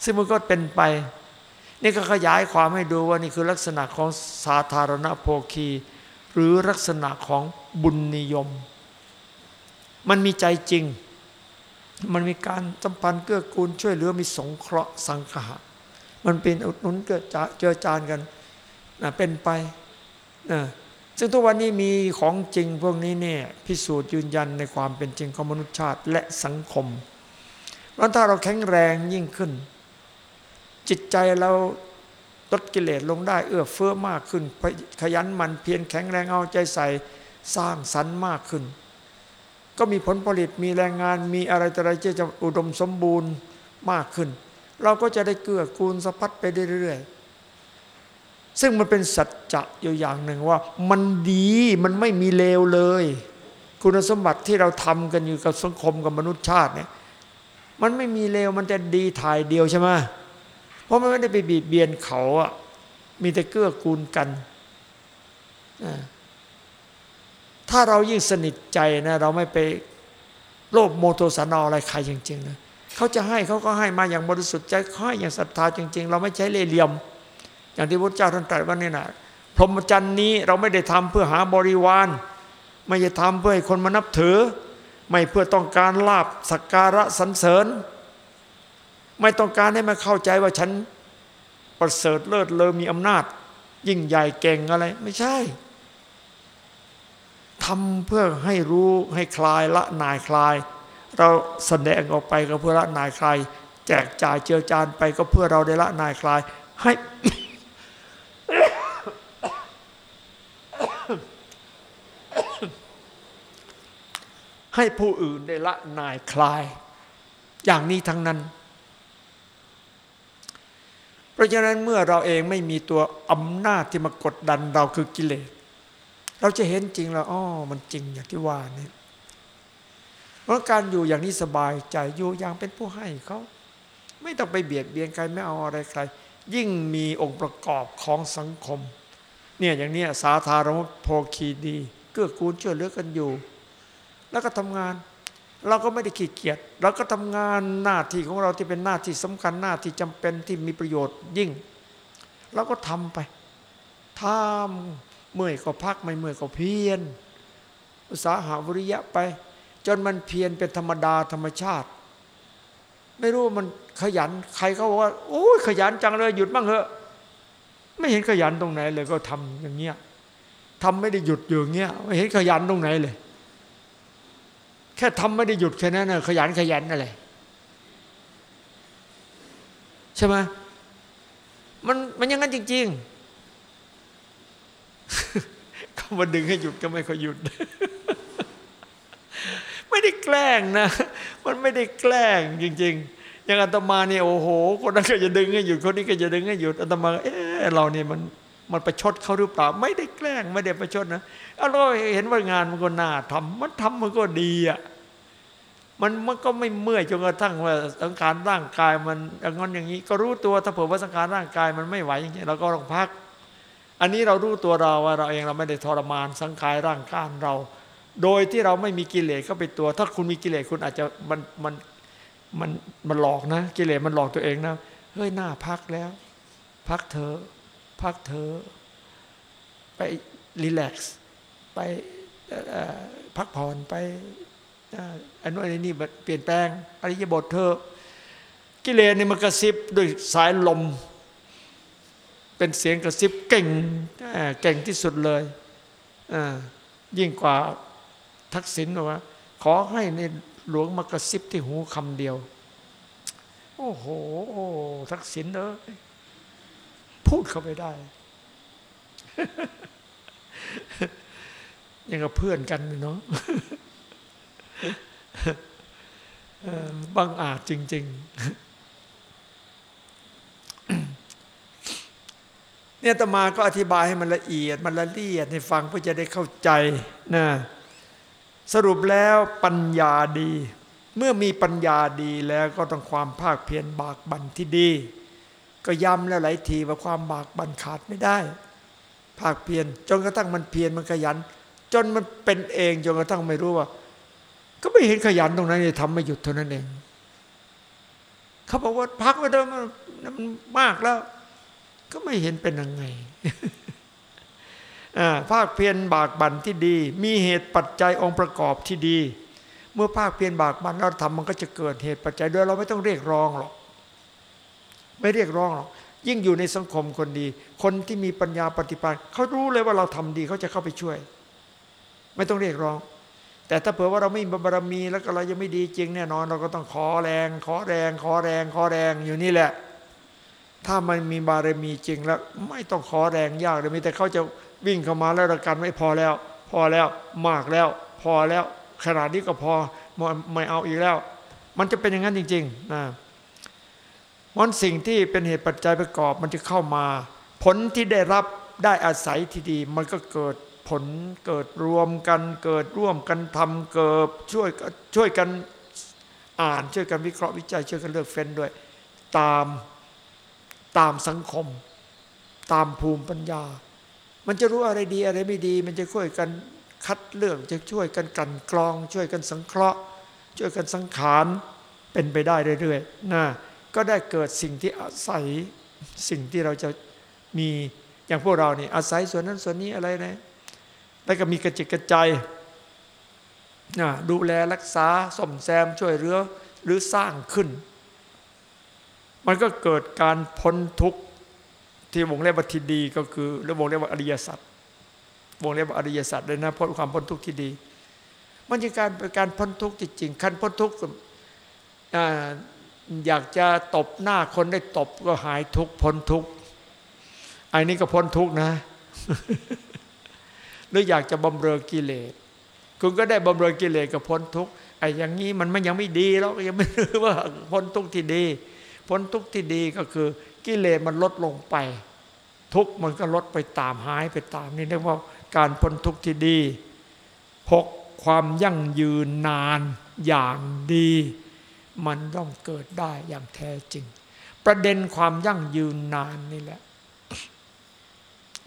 ซึ่งมันก็เป็นไป นี่ก็ขยายความให้ดูว่านี่คือลักษณะของสาธารณโภคี หรือลักษณะของ บุญนิยม มันมีใจจริง มันมีการสัมพันธ์เกื้อกูลช่วยเหลือมีสงเคราะห์สังขะมันเป็นอุดหนุนเกิดเจอจานกันนะเป็นไปนะซึ่งทุกวันนี้มีของจริงพวกนี้เนี่ยพิสูจน์ยืนยันในความเป็นจริงของมนุษยชาติและสังคมเพราะถ้าเราแข็งแรงยิ่งขึ้น จิตใจเราลดกิเลสลงได้ เอื้อเฟื้อมากขึ้นขยันมันเพียรแข็งแรงเอาใจใส่ สร้างสรรค์มากขึ้น ก็มีผลผลิตมีแรงงานมีอะไรต่ออะไรที่จะอุดมสมบูรณ์มากขึ้น เราก็จะได้เกื้อกูลสะพัดไปเรื่อยๆซึ่งมันเป็นสัจจะอยู่อย่างหนึ่งว่า มันดีมันไม่มีเลวเลย คุณสมบัติที่เราทำกันอยู่กับสังคมกับมนุษยชาติเนี่ยมันไม่มีเลวมันจะดีถ่ายเดียวใช่ไหมเพราะมันไม่ได้ไปบีบเบียนเขาอะมีแต่เกื้อกูลกันอ่า ถ้าเรายิ่งสนิทใจนะเราไม่ไปโลภโมโทสานออะไรใครจริงๆนะเขาจะให้เขาก็ให้มาอย่างบริสุทธิ์ใจเขาให้อย่างศรัทธาจริง ๆ เราไม่ใช้เล่ห์เหลี่ยม อย่างที่พระเจ้าท่านตรัสว่านี่นะพรหมจรรย์นี้เราไม่ได้ทำเพื่อหาบริวาร ไม่ได้ทำเพื่อให้คนมานับถือ ไม่เพื่อต้องการลาบสักการะสรรเสริญ ไม่ต้องการให้มาเข้าใจว่าฉันประเสริฐเลิศเลอมีอำนาจ ยิ่งใหญ่เก่งอะไร ไม่ใช่ ทำเพื่อให้รู้ให้คลายละนายคลาย เราแสดงออกไปก็เพื่อละนายคลาย แจกจ่ายเจือจานไปก็เพื่อเราได้ละนายคลาย ให้ ให้ผู้อื่นได้ละนายคลาย อย่างนี้ทั้งนั้น เพราะฉะนั้นเมื่อเราเองไม่มีตัวอำนาจที่มากดดันเราคือกิเลส เราจะเห็นจริงแล้วอ๋อมันจริงอย่างที่ว่านี่เพราะการอยู่อย่างนี้สบายใจอยู่อย่างเป็นผู้ให้เขาไม่ต้องไปเบียดเบียนใครไม่เอาอะไรใคร ยิ่งมีองค์ประกอบของสังคม เนี่ยอย่างนี้สาธารณโภคีดีเกื้อกูลช่วยเหลือกันอยู่ แล้วก็ทำงาน เราก็ไม่ได้ขี้เกียจเราก็ทำงานหน้าที่ของเราที่เป็นหน้าที่สำคัญหน้าที่จำเป็นที่มีประโยชน์ยิ่ง เราก็ทำไปทำ เมื่อยก็พักไม่เมื่อยก็เพียรอุตสาหาวิริยะไป จนมันเพียรเป็นธรรมดาธรรมชาติ ไม่รู้มันขยัน ใครเขาบอกว่าโอ้ยขยันจังเลยหยุดบ้างเถอะ ไม่เห็นขยันตรงไหนเลยก็ทำอย่างเงี้ยทำไม่ได้หยุดอยู่างเงี้ยไม่เห็นขยันตรงไหนเลย แค่ทำไม่ได้หยุดแค่นั้นนะขยันขยันอะไรใช่ไหมมันมันอย่างนั้นจริง ๆ เขามาดึงให้หยุดก็ไม่ค่อยหยุด ไม่ได้แกล้งนะ มันไม่ได้แกล้งจริง ๆ อย่างอาตมาเนี่ยโอ้โห คนนั้นก็จะดึงให้หยุดคนนี้ก็จะดึงให้หยุดอาตมา เออเราเนี่ยมันมันประชดเขาหรือเปล่า ไม่ได้แกล้งไม่ได้ประชดนะเราเห็นว่างานมันก็น่าทำมันทำมันก็ดีอะมันมันก็ไม่เมื่อยจนกระทั่งว่าสังขารร่างกายมันอย่างนั้นอย่างนี้ ก็รู้ตัวถ้าเผื่อว่าสังขารร่างกายมันไม่ไหวอย่างนี้เราก็ต้องพัก อันนี้เรารู้ตัวเราว่าเราเองเราไม่ได้ทรมานสังขารร่างกายเรา โดยที่เราไม่มีกิเลสเข้าไปตัว ถ้าคุณมีกิเลสคุณอาจจะมันมันมันมันหลอกนะ กิเลสมันหลอกตัวเองนะเฮ้ยหน้าพักแล้ว พักเธอ พักเธอ ไปรีแลกซ์ไปพักผ่อนไปอันนู้นอันนี้เปลี่ยนแปลงอริยบทเธอ กิเลสเนี่ยมันกระซิบด้วยสายลม เป็นเสียงกระซิบเก่งเก่งที่สุดเลยยิ่งกว่าทักษิณว่า ขอให้ในหลวงมากระซิบที่หูคำเดียว โอ้โหทักษิณเออพูดเข้าไปได้ ยังกับเพื่อนกันเนาะบังอาจจริง ๆ เนี่ยตมาก็อธิบายให้มันละเอียด มันละเอียดให้ฟังเพื่อจะได้เข้าใจนะสรุปแล้วปัญญาดี เมื่อมีปัญญาดีแล้วก็ต้องความภาคเพียรบากบั่นที่ดี ก็ย้ำแล้วหลายทีว่าความบากบั่นขาดไม่ได้ ภาคเพียรจนกระทั่งมันเพียรมันขยัน จนมันเป็นเองจนกระทั่งไม่รู้ว่า ก็ไม่เห็นขยันตรงนั้นเลยทำไม่หยุดเท่านั้นเองเขาบอกว่าพักไปเดิมมันมากแล้ว ก็ไม่เห็นเป็นยังไงภาคเพียรบากบั่นที่ดี มีเหตุปัจจัยองค์ประกอบที่ดี เมื่อภาคเพียรบากบั่นเราทำมันก็จะเกิดเหตุปัจจัยโดยเราไม่ต้องเรียกร้องหรอก ไม่เรียกร้องหรอก ยิ่งอยู่ในสังคมคนดี คนที่มีปัญญาปฏิปันเขารู้เลยว่าเราทำดีเขาจะเข้าไปช่วย ไม่ต้องเรียกร้อง แต่ถ้าเผื่อว่าเราไม่มีบารมีแล้วก็เรายังไม่ดีจริงแน่นอน เราก็ต้องขอแรง ขอแรง ขอแรง ขอแรงอยู่นี่แหละ ถ้ามันมีบารมีจริงแล้ว ไม่ต้องขอแรงยากเลยมีแต่เขาจะวิ่งเข้ามาแล้วระกันไม่พอแล้ว พอแล้วมากแล้ว พอแล้วขนาดนี้ก็พอไม่เอาอีกแล้ว มันจะเป็นอย่างนั้นจริงๆนะมันสิ่งที่เป็นเหตุปัจจัยประกอบมันจะเข้ามา ผลที่ได้รับได้อาศัยที่ดี มันก็เกิดผลเกิดรวมกันเกิดร่วมกันทำเกิดช่วยช่วยกันอ่านช่วยกันวิเคราะห์วิจัยช่วยกันเลือกเฟ้นด้วย ตาม ตามสังคม ตามภูมิปัญญา มันจะรู้อะไรดีอะไรไม่ดี มันจะช่วยกันคัดเลือกจะช่วยกันกันกรอง ช่วยกันสังเคราะห์ ช่วยกันสังขารเป็นไปได้เรื่อยๆนะก็ได้เกิดสิ่งที่อาศัยสิ่งที่เราจะมีอย่างพวกเราเนี่ยอาศัยส่วนนั้นส่วนนี้อะไรนะแล้วก็มีกระจิกกระใจนะดูแลรักษาสมแซมช่วยเรือหรือสร้างขึ้น มันก็เกิดการพ้นทุกข์ที่วงเล็บว่าที่ดีก็คือหรือวงเล็บว่าอริยสัจวงเล็บว่าอริยสัจเลยนะพ้นความพ้นทุกข์ที่ดี มันจะการเป็นการพ้นทุกข์จริงๆขั้นพ้นทุกข์อยากจะตบหน้าคนได้ตบก็หายทุกข์พ้นทุกข์ไอ้นี่ก็พ้นทุกข์นะ หรืออยากจะบำเรอกิเลสคุณก็ได้บำเรอกิเลสกับพ้นทุกข์ไอ้อย่างนี้มันมันยังไม่ดีแล้วยังไม่รู้ว่าพ้นทุกข์ที่ดี พ้นทุกข์ที่ดีก็คือกิเลสมันลดลงไป ทุกมันก็ลดไปตามหายไปตามนี่เรียกว่าการพ้นทุกข์ที่ดีหกความยั่งยืนนานอย่างดี มันต้องเกิดได้อย่างแท้จริง ประเด็นความยั่งยืนนานนี่แหละ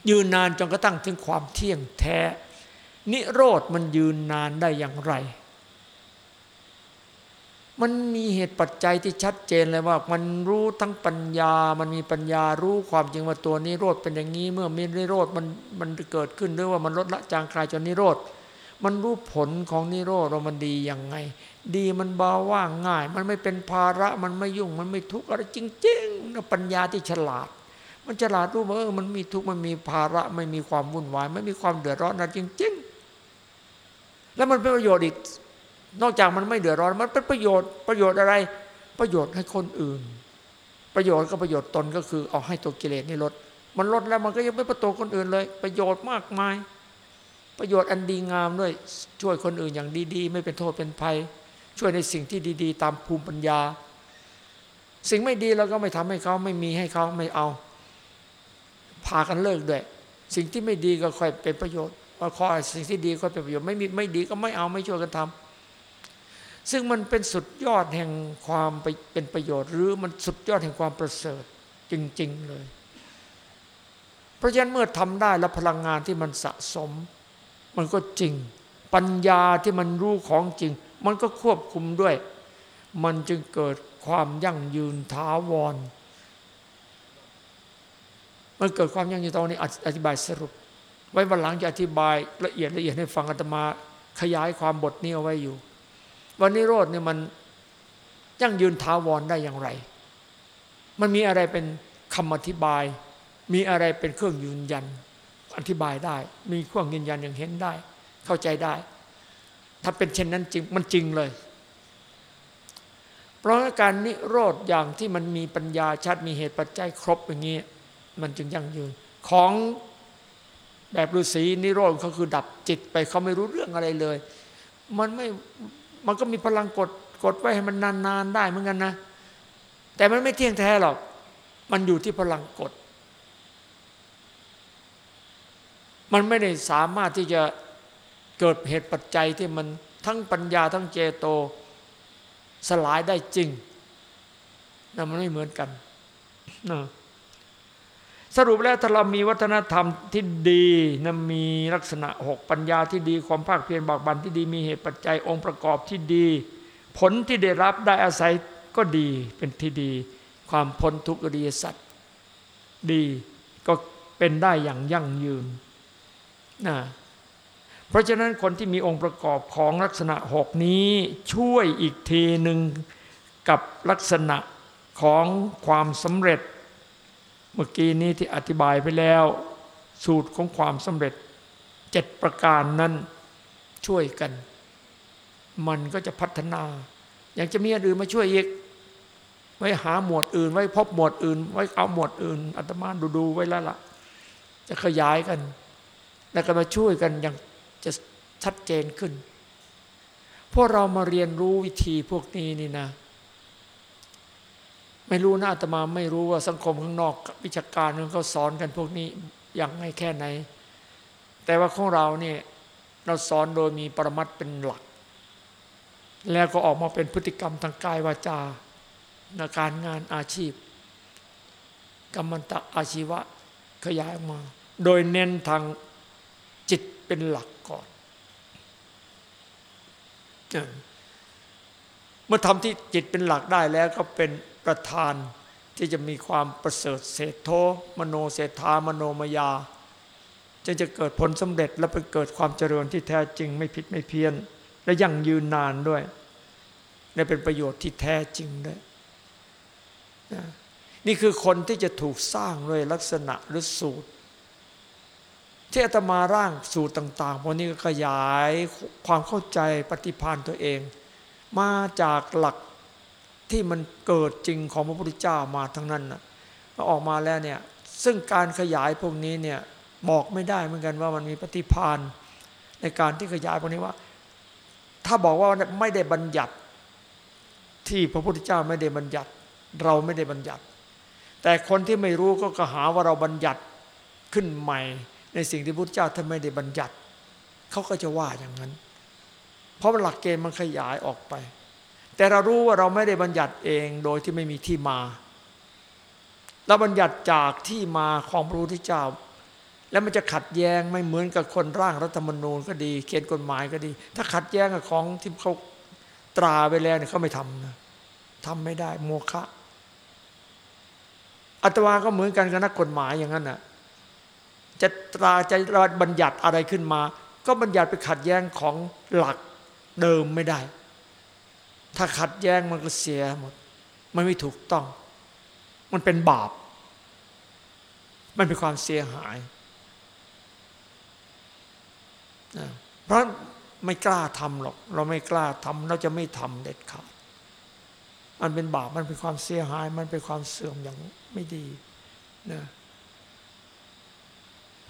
ยืนนานจนกระทั่งถึงความเที่ยงแท้ นิโรธมันยืนนานได้อย่างไร มันมีเหตุปัจจัยที่ชัดเจนเลยว่า มันรู้ทั้งปัญญา มันมีปัญญารู้ความจริงว่าตัวนิโรธเป็นอย่างนี้ เมื่อมีนิโรธมันมันเกิดขึ้นหรือว่ามันลดละจางคลายจนนิโรธ มันรู้ผลของนิโรธว่ามันดียังไง ดีมันเบาว่างง่าย มันไม่เป็นภาระมันไม่ยุ่งมันไม่ทุกข์อะไรจริงๆนะปัญญาที่ฉลาด มันฉลาดรู้ว่าเออมันมีทุกข์มันมีภาระไม่มีความวุ่นวาย ไม่มีความเดือดร้อนนะจริง ๆ แล้วมันเป็นประโยชน์อีก นอกจากมันไม่เดือดร้อนมันเป็นประโยชน์ประโยชน์อะไร ประโยชน์ให้คนอื่น ประโยชน์ก็ประโยชน์ตนก็คือเอาให้ตัวกิเลสนี่ลด มันลดแล้วมันก็ยังไม่ประโตคนอื่นเลย ประโยชน์มากมาย ประโยชน์อันดีงามด้วยช่วยคนอื่นอย่างดีๆ ไม่เป็นโทษเป็นภัย ช่วยในสิ่งที่ดีๆ ตามภูมิปัญญา สิ่งไม่ดีเราก็ไม่ทำให้เขาไม่มีให้เขาไม่เอา พากันเลิกด้วย สิ่งที่ไม่ดีก็ค่อยเป็นประโยชน์ว่าขอสิ่งที่ดีก็เป็นประโยชน์ไม่มีไม่ดีก็ไม่เอาไม่ช่วยกันทำ ซึ่งมันเป็นสุดยอดแห่งความเป็นประโยชน์ หรือมันสุดยอดแห่งความประเสริฐจริง ๆ เลย เพราะฉะนั้นเมื่อทำได้แล้วพลังงานที่มันสะสม มันก็จริง ปัญญาที่มันรู้ของจริง มันก็ควบคุมด้วย มันจึงเกิดความยั่งยืนท้าวร มันเกิดความยั่งยืนตอนนี้อธิบายสรุป ไว้วันหลังจะอธิบายละเอียดละเอียดให้ฟังอาตมาขยายความบทนี้เอาไว้อยู่ วันนี้โรดเนี่ยมันยั่งยืนท้าวรได้อย่างไร มันมีอะไรเป็นคำอธิบาย มีอะไรเป็นเครื่องยืนยัน อธิบายได้ มีเครื่องยืนยันอย่างเห็นได้ เข้าใจได้ ถ้าเป็นเช่นนั้นจริงมันจริงเลย เพราะการนิโรธอย่างที่มันมีปัญญาชัดมีเหตุปัจจัยครบอย่างนี้ มันจึงยั่งยืนของแบบฤาษีนิโรธเขาคือดับจิตไปเขาไม่รู้เรื่องอะไรเลย มันไม่ มันก็มีพลังกดกดไว้ให้มันนานๆได้เหมือนกันนะ แต่มันไม่เที่ยงแท้หรอก มันอยู่ที่พลังกด มันไม่ได้สามารถที่จะเกิดเหตุปัจจัยที่มันทั้งปัญญาทั้งเจโตสลายได้จริงนะมันไม่เหมือนกันนะ สรุปแล้วถ้าเรามีวัฒนธรรมที่ดีนะมีลักษณะหกปัญญาที่ดีความภาคเพียรบากบันที่ดี มีเหตุปัจจัยองค์ประกอบที่ดี ผลที่ได้รับได้อาศัยก็ดีเป็นที่ดี ความพ้นทุกข์อริยสัจดีก็เป็นได้อย่างยั่งยืนนะเพราะฉะนั้นคนที่มีองค์ประกอบของลักษณะหกนี้ช่วยอีกทีหนึ่งกับลักษณะของความสำเร็จ มื่อกี้นี้ที่อธิบายไปแล้ว สูตรของความสำเร็จเจ็ดประการนั้นช่วยกัน มันก็จะพัฒนา อยากจะมีอันอื่นมาช่วยอีกไว้หาหมวดอื่น ไว้พบหมวดอื่น ไว้เอาหมวดอื่นอาตมาดูดูไว้แล้วล่ะ จะขยายกัน แล้วก็มาช่วยกันอย่างจะชัดเจนขึ้นพวกเรามาเรียนรู้วิธีพวกนี้นี่นะ ไม่รู้นะอาตมาไม่รู้ว่าสังคมข้างนอก วิชาการนั่นเขาสอนกันพวกนี้อย่างไงแค่ไหน แต่ว่าของเราเนี่ยเราสอนโดยมีปรมัตเป็นหลัก แล้วก็ออกมาเป็นพฤติกรรมทางกายวาจาในการงานอาชีพ กรรมตะอาชีวะขยายออกมา โดยเน้นทางจิตเป็นหลักก่อนเมื่อทำที่จิตเป็นหลักได้แล้วก็เป็น ประธานที่จะมีความประเสริฐเศรษโทมโนเศรษฐามโนมยาจึงจะเกิดผลสำเร็จและเป็นเกิดความเจริญที่แท้จริงไม่ผิดไม่เพี้ยน และยั่งยืนนานด้วย และเป็นประโยชน์ที่แท้จริงด้วยนี่คือคนที่จะถูกสร้างด้วยลักษณะหรือสูตร ที่อาตมาร่างสูตรต่างๆพวกนี้ก็ขยายความเข้าใจปฏิพานตัวเอง มาจากหลัก ที่มันเกิดจริงของพระพุทธเจ้ามาทั้งนั้นนะออกมาแล้วเนี่ยซึ่งการขยายพวกนี้เนี่ยบอกไม่ได้เหมือนกันว่ามันมีปฏิพานในการที่ขยายพวกนี้ว่า ถ้าบอกว่าไม่ได้บัญญัติที่พระพุทธเจ้าไม่ได้บัญญัติ เราไม่ได้บัญญัติ แต่คนที่ไม่รู้ก็หาว่าเราบัญญัติขึ้นใหม่ ในสิ่งที่พุทธเจ้าท่านไม่ได้บัญญัติเขาก็จะว่าอย่างนั้น เพราะหลักเกณฑ์มันขยายออกไป แต่เรารู้ว่าเราไม่ได้บัญญัติเองโดยที่ไม่มีที่มา เราบัญญัติจากที่มาของพระพุทธเจ้า แล้วมันจะขัดแย้งไม่เหมือนกับคนร่างรัฐธรรมนูญก็ดี เขียนกฎหมายก็ดี ถ้าขัดแย้งกับของที่เขาตราไปแล้วเนี่ยเขาไม่ทำนะทำไม่ได้โมฆะอัตวาก็เหมือนกันกับนักกฎหมายอย่างนั้นน่ะจะตราจะบัญญัติอะไรขึ้นมา ก็บัญญัติไปขัดแย้งของหลักเดิมไม่ได้ ถ้าขัดแย้งมันก็เสียหมด มันไม่ถูกต้อง มันเป็นบาป มันเป็นความเสียหายเพราะไม่กล้าทำหรอก เราไม่กล้าทำเราจะไม่ทำเด็ดขาด มันเป็นบาป มันเป็นความเสียหาย มันเป็นความเสื่อมอย่างไม่ดีนะ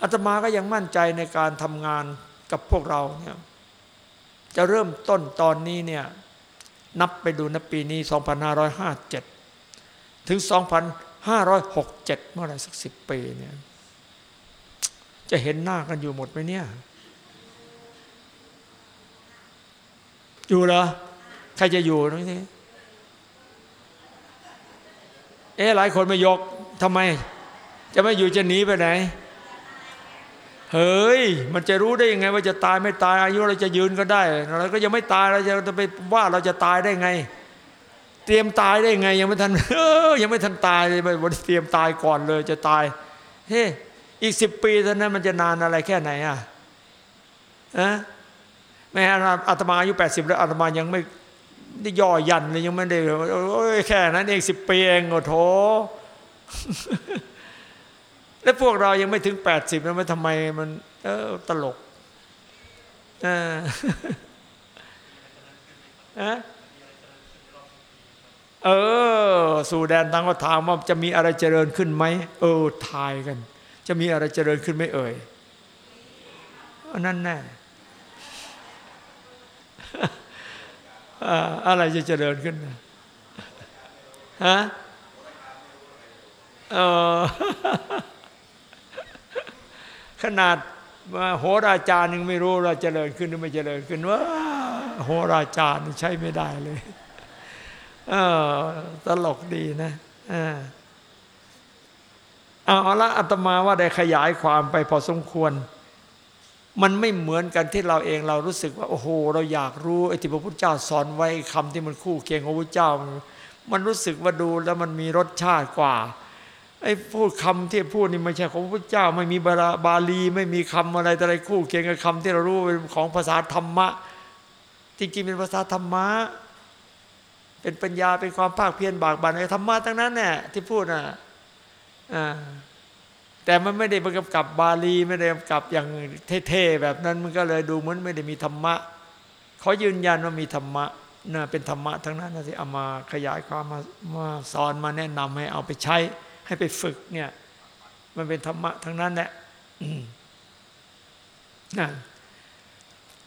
อาตมาก็ยังมั่นใจในการทำงานกับพวกเราเนี่ย จะเริ่มต้นตอนนี้เนี่ย นับไปดูนะปีนี้ 2557 ถึง 2567 เมื่อไรสักสิบปีเนี่ยจะเห็นหน้ากันอยู่หมดไหมเนี่ย อยู่เหรอ ใครจะอยู่ตรงนี้เอ๊ะหลายคนไม่ยกทำไม จะไม่อยู่จะหนีไปไหน เฮ้ย มันจะรู้ได้ยังไง ว่าจะตายไม่ตาย อายุเราจะยืนก็ได้เราก็ยังไม่ตายเราจะไปว่าเราจะตายได้ไง เตรียมตายได้ไง ยังไม่ทันเออยังไม่ทันตายเลยวันเตรียมตายก่อนเลยจะตาย เฮ้อีกสิบปีเท่านั้นมันจะนานอะไรแค่ไหนอะอะแม่อาตมาอายุแปดสิบแล้วอาตมายังไม่ได้ย่อยันเลยยังไม่ได้แค่นั้นเองสิบปีเองโอ้โถ แล้วพวกเรายังไม่ถึงแปดสิบแล้วมันทำไมมัน เออตลกเออะเออ สู่แดนตั้งก็ถามว่าจะมีอะไรเจริญขึ้นไหมเออทายกัน จะมีอะไรเจริญขึ้นไหมเอ่ยอันนั้นแน่อะไรจะเจริญขึ้นฮะเออ ขนาดโหราจารย์ยังไม่รู้เราเจริญขึ้นหรือไม่เจริญขึ้นว่าโหราจารย์นี่ใช้ไม่ได้เลยเออตลกดีนะเออเอาละอาตมาว่าได้ขยายความไปพอสมควร มันไม่เหมือนกันที่เราเองเรารู้สึกว่า โอ้โห เราอยากรู้ไอ้ที่พระพุทธเจ้าสอนไว้คำที่มันคู่เคียงของพระพุทธเจ้า มันรู้สึกว่าดูแล้วมันมีรสชาติกว่า ไอ้พูดคำที่พูดนี่ไม่ใช่ของพระเจ้า ไม่มีบาลาบาลี ไม่มีคำอะไรอะไรคู่เคียงกับคำที่เรารู้เป็นของภาษาธรรมะ จริงๆเป็นภาษาธรรมะ เป็นปัญญาเป็นความภาคเพียรบากบั่นในธรรมะทั้งนั้นเนี่ยที่พูดน่ะอ่าแต่มันไม่ได้ประกกับบาลีไม่ได้กำกับอย่างเท่ๆแบบนั้นมันก็เลยดูเหมือนไม่ได้มีธรรมะเขายืนยันว่ามีธรรมะน่ะเป็นธรรมะทั้งนั้นนะที่เอามาขยายความมามาสอนมาแนะนำให้เอาไปใช้ ให้ไปฝึกเนี่ย มันเป็นธรรมะทั้งนั้นแหละนั่น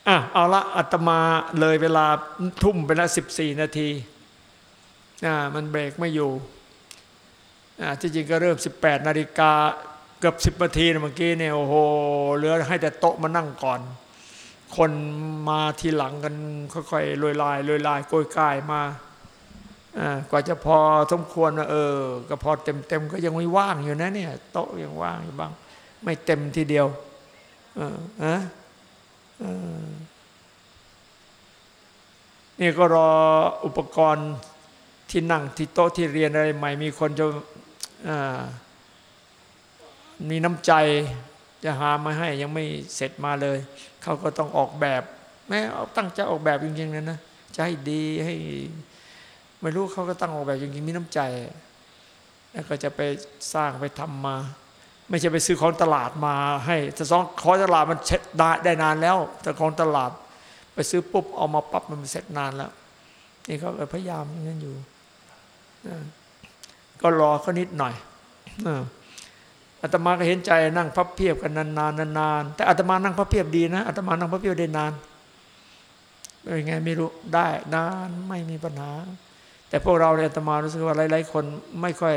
อะเอาละอาตมาเลยเวลาทุ่มไปแล้วสิบสี่นาทีอ่ามันเบรกไม่อยู่อ่าที่จริงก็เริ่ม18นาฬิกาเกือบสิบนาทีนะเมื่อกี้เนี่ยโอ้โหเหลือให้แต่โต๊ะมานั่งก่อน คนมาทีหลังกันค่อยๆลอยลายลอยลายโกยกายมา กว่าจะพอสมควรเออ ก็พอเต็มเต็มๆก็ยังไม่ว่างอยู่นะเนี่ย โต๊ะยังว่างอยู่บ้าง ไม่เต็มทีเดียว เออฮะเออนี่ก็รออุปกรณ์ที่นั่งที่โต๊ะที่เรียนอะไรใหม่ มีคนจะมีน้ำใจจะหามาให้ยังไม่เสร็จมาเลย เขาก็ต้องออกแบบ แม้ตั้งใจออกแบบจริงๆนะนะจะให้ดีให้ ไม่รู้เขาก็ตั้งออกแบบจริงๆมีน้ำใจ แล้วก็จะไปสร้างไปทำมา ไม่ใช่ไปซื้อของตลาดมาให้ถ้าซองของตลาดมันเช็ดได้ได้นานแล้ว แต่ของตลาด ไปซื้อปุ๊บเอามาปั๊บมันเสร็จนานแล้ว นี่เขาพยายามอย่างนั้นอยู่ก็รอเขานิดหน่อยอาตมาก็เห็นใจนั่งพับเพียบกันนานๆนานๆแต่อาตมานั่งพับเพียบดีนะอาตมานั่งพับเพียบได้นานเป็นไงไม่รู้ได้นานไม่มีปัญหา แต่พวกเราเนี่ยตมารู้สึกว่าหลายๆคนไม่ค่อย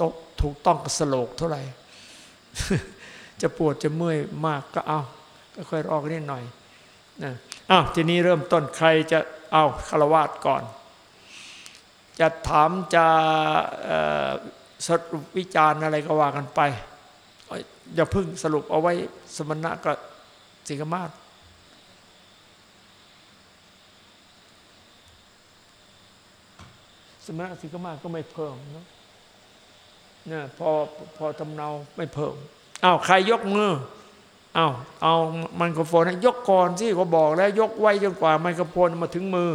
ตกถูกต้องกับสโลกเท่าไหร่ จะปวดจะเมื่อยมากก็เอาก็ค่อยรอกันนิดหน่อยนะอ้าวทีนี้เริ่มต้นใครจะเอาคารวาสก่อน จะถามจะสรุปวิจารณ์อะไรก็ว่ากันไปอย่าพึ่งสรุปเอาไว้สมณะกับสิกมาศ มณะสิกมาก็ไม่เพิ่มเนอะเนี่ยพอพอทำเนาไม่เพิ่มอ้าวใครยกมืออ้าวเอาไมโครโฟนยกก่อนสิก็บอกแล้วยกไว้จนกว่าไมโครโฟนมาถึงมือ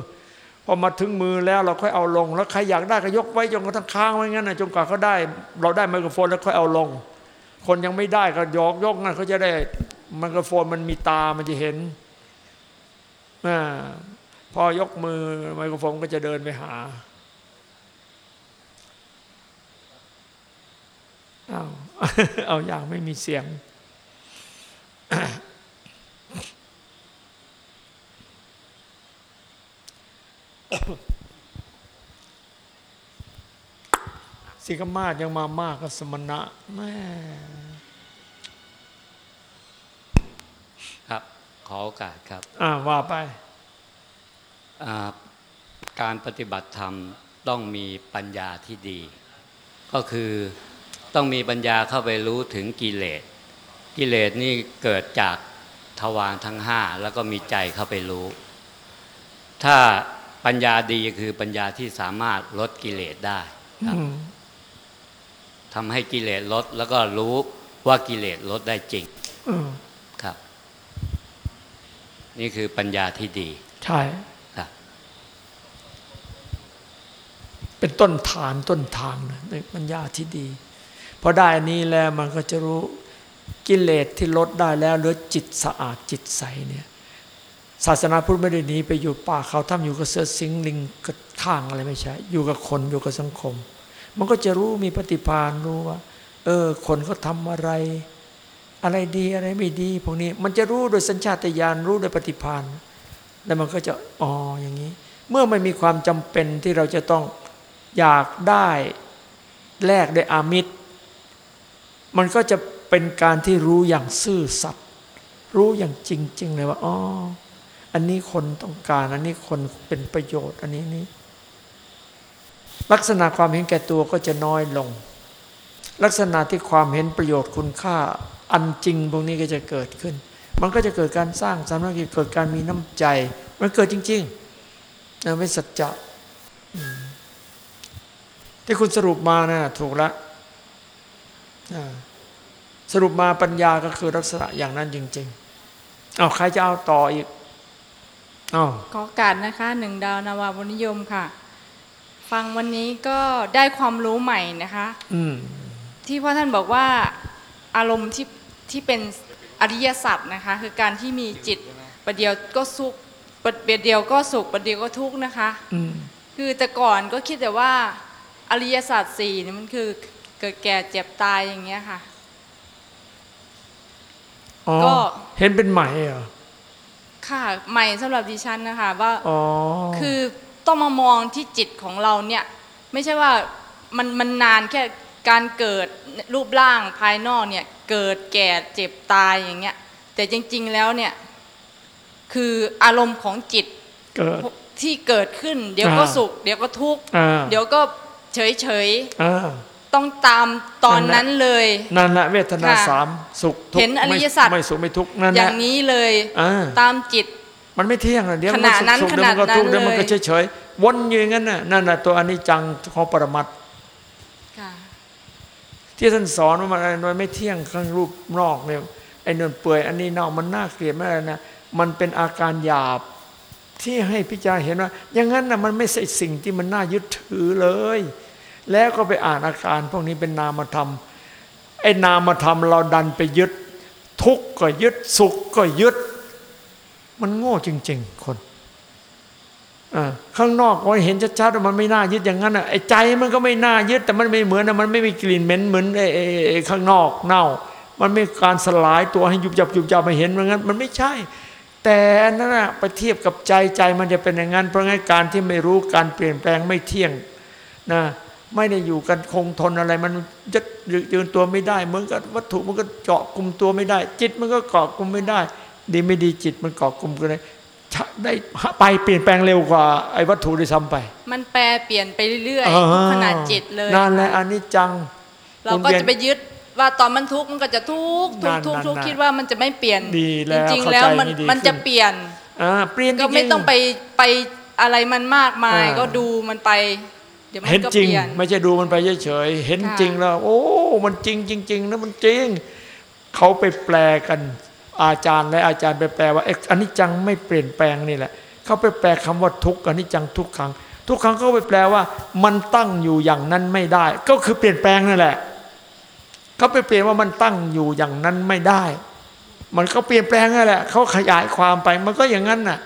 พอมาถึงมือแล้วเราค่อยเอาลง แล้วใครอยากได้ก็ยกไว้จนกระทั่งค้างไว้งั้นนะจนกว่าเขาได้ เราได้ไมโครโฟนแล้วค่อยเอาลง คนยังไม่ได้ก็ยกยกนั่นเขาจะได้ไมโครโฟนมันมีตามันจะเห็นอาพอยกมือไมโครโฟนก็จะเดินไปหา เอาเอาอย่างไม่มีเสียง สิกมาศยังมามากกับสมณะแม่ครับ ขอโอกาสครับ อ่าว่าไปอ่าการปฏิบัติธรรมต้องมีปัญญาที่ดี ก็คือ ต้องมีปัญญาเข้าไปรู้ถึงกิเลส กิเลสนี่เกิดจากทวารทั้งห้าแล้วก็มีใจเข้าไปรู้ ถ้าปัญญาดีคือปัญญาที่สามารถลดกิเลสได้ครับอืมทำให้กิเลสลด แล้วก็รู้ว่ากิเลสลดได้จริงอืมครับ นี่คือปัญญาที่ดี ใช่ครับ เป็นต้นฐานต้นทางนะในปัญญาที่ดี พอได้อันนี้แล้วมันก็จะรู้กิเลสที่ลดได้แล้วหลือจิตสะอาดจิตใสเนี่ยศาสนาพุทธไม่ได้หนีไปอยู่ป่าเขาทำอยู่กับเสือสิงลิงกระข้างอะไรไม่ใช่ อยู่กับคนอยู่กับสังคม มันก็จะรู้มีปฏิภาณรู้ว่า เออ คนเขาทำอะไร อะไรดีอะไรไม่ดีพวกนี้มันจะรู้โดยสัญชาตญาณรู้โดยปฏิภาณแล้วมันก็จะอ๋ออย่างนี้ เมื่อไม่มีความจำเป็นที่เราจะต้องอยากได้แลกด้วยอามิตร มันก็จะเป็นการที่รู้อย่างซื่อสัตย์รู้อย่างจริง ๆ เลยว่าอ๋ออันนี้คนต้องการ อันนี้คนเป็นประโยชน์อันนี้นี่ลักษณะความเห็นแก่ตัวก็จะน้อยลง ลักษณะที่ความเห็นประโยชน์คุณค่า อันจริงพวกนี้ก็จะเกิดขึ้น มันก็จะเกิดการสร้างสามัคคีเกิดการมีน้ำใจ มันเกิดจริงๆนะไม่สัจจะที่คุณสรุปมานะ่ะถูกแล้วอ่า สรุปมาปัญญาก็คือลักษณะอย่างนั้นจริง ๆ เอาใครจะเอาต่ออีกเอาขอโอการนะคะหนึ่งดาวนาวาบนิยมค่ะ ฟังวันนี้ก็ได้ความรู้ใหม่นะคะ อืมที่พ่อท่านบอกว่าอารมณ์ที่ที่เป็นอริยสัจนะคะ คือการที่มีจิตประเดียวก็สุขประเดียวก็สุขประเดียวก็ทุกข์นะคะอืมคือแต่ก่อนก็คิดแต่ว่าอริยสัจสี่เนี่ยมันคือเกิดแก่เจ็บตายอย่างเงี้ยค่ะอ๋อ ก็เห็นเป็นใหม่เหรอค่ะใหม่สำหรับดิฉันนะคะว่าอ๋อคือต้องมามองที่จิตของเราเนี่ย ไม่ใช่ว่ามันมันนานแค่การเกิดรูปร่างภายนอกเนี่ย เกิดแก่เจ็บตายอย่างเงี้ย แต่จริง ๆแล้วเนี่ย คืออารมณ์ของจิตเกิดที่เกิดขึ้น เดี๋ยวก็อ่าสุข เดี๋ยวก็ทุกข์อ่าเดี๋ยวก็เฉยเฉยอ่าๆ ต้องตามตอนนั้นเลยนั่นแหละเวทนาค่ะสามสุขทุกข์เห็นอริยสัจไม่ไม่สุขไม่ทุกข์นั่นอแหย่าละงนี้เลยอ่าตามจิต มันไม่เที่ยงนะเดี๋ยวมันขนาดนั้นสุขๆเดี๋ยวมันก็ขนาดนั้นทุกข์เดี๋ยวมันก็เลยเฉยเฉยๆวนอยู่อย่างนั้นน่ะนั่นน่ะตัวอนิจจังของปรมัตถ์ค่ะที่ท่านสอนว่ามันอะไรมันไม่เที่ยงข้างรูปนอกเนี่ยไอ้นวลเปื่อยอันนี้นอกมันน่าเกลียดไม่อะไรนะมันเป็นอาการหยาบที่ให้พิจารณาเห็นว่า อย่างนั้นน่ะมันไม่ใช่สิ่งที่มันน่ายึดถือเลย แล้วก็ไปอ่านอาการพวกนี้เป็นนามธรรม ไอ้นามธรรมเราดันไปยึด ทุกข์ก็ยึดสุขก็ยึด มันโง่จริง ๆ คนอ่าข้างนอกเราเห็นชัดๆว่ามันไม่น่ายึดอย่างนั้นอะไอ้ใจมันก็ไม่น่ายึดแต่มันไม่เหมือนนะมันไม่มีกลิ่นเหม็นเหมือนไอ้ข้างนอกเน่า มันไม่การสลายตัวให้ยุบยับยุบยับมาเห็นมันงั้น มันไม่ใช่ แต่นนั้นน่ะไปเทียบกับใจใจมันจะเป็นอย่างนั้นเพราะงั้นการที่ไม่รู้การเปลี่ยนแปลงไม่เที่ยงนะ ไม่ได้อยู่กันคงทนอะไร มันจะยืนตัวไม่ได้เหมือนกับวัตถุมันก็เจาะกลุ่มตัวไม่ได้ จิตมันก็เกาะกลุ่มไม่ได้ ดีไม่ดีจิตมันเกาะกลุ่มกันเลยได้ไปเปลี่ยนแปลงเร็วกว่าไอ้วัตถุด้วยซ้ำไป มันแปรเปลี่ยนไปเรื่อยๆทุกขนาดจิตเลยนั่นแหละอนิจจัง เราก็จะไปยึดว่าตอนมันทุกข์มันก็จะทุกข์ทุกข์ทุกข์ทุกข์นั่นๆๆคิดว่ามันจะไม่เปลี่ยนดีแล้วจริงเข้าๆแล้วใจมันนี่ดีมันจะขึ้นเปลี่ยนอ่าเปลี่ยนก็จริไม่ๆต้องไปไปอะไรมันมากมายอ่าก็ดูมันไปเดี๋ยวมันเห็นก็จริงเปลี่ยน ไม่ใช่ดูมันไปเฉยๆเห็นค่ะ จริงแล้ว โอ้ มันจริงจริงๆนะมันจริง เขาไปแปลกันอาจารย์และอาจารย์ไปแปลว่าเอ๊ะอนิจจังไม่เปลี่ยนแปลงนี่แหละ เขาไปแปลคำว่าทุกข์อนิจจังทุกขังทุกครั้งเขาไปแปลว่า มันตั้งอยู่อย่างนั้นไม่ได้ ก็คือเปลี่ยนแปลงนั่นแหละ เขาไปเปลี่ยนว่ามันตั้งอยู่อย่างนั้นไม่ได้ มันก็เปลี่ยนแปลงนั่นแหละเขาขยายความไปมันก็อย่างนั้นน่ะ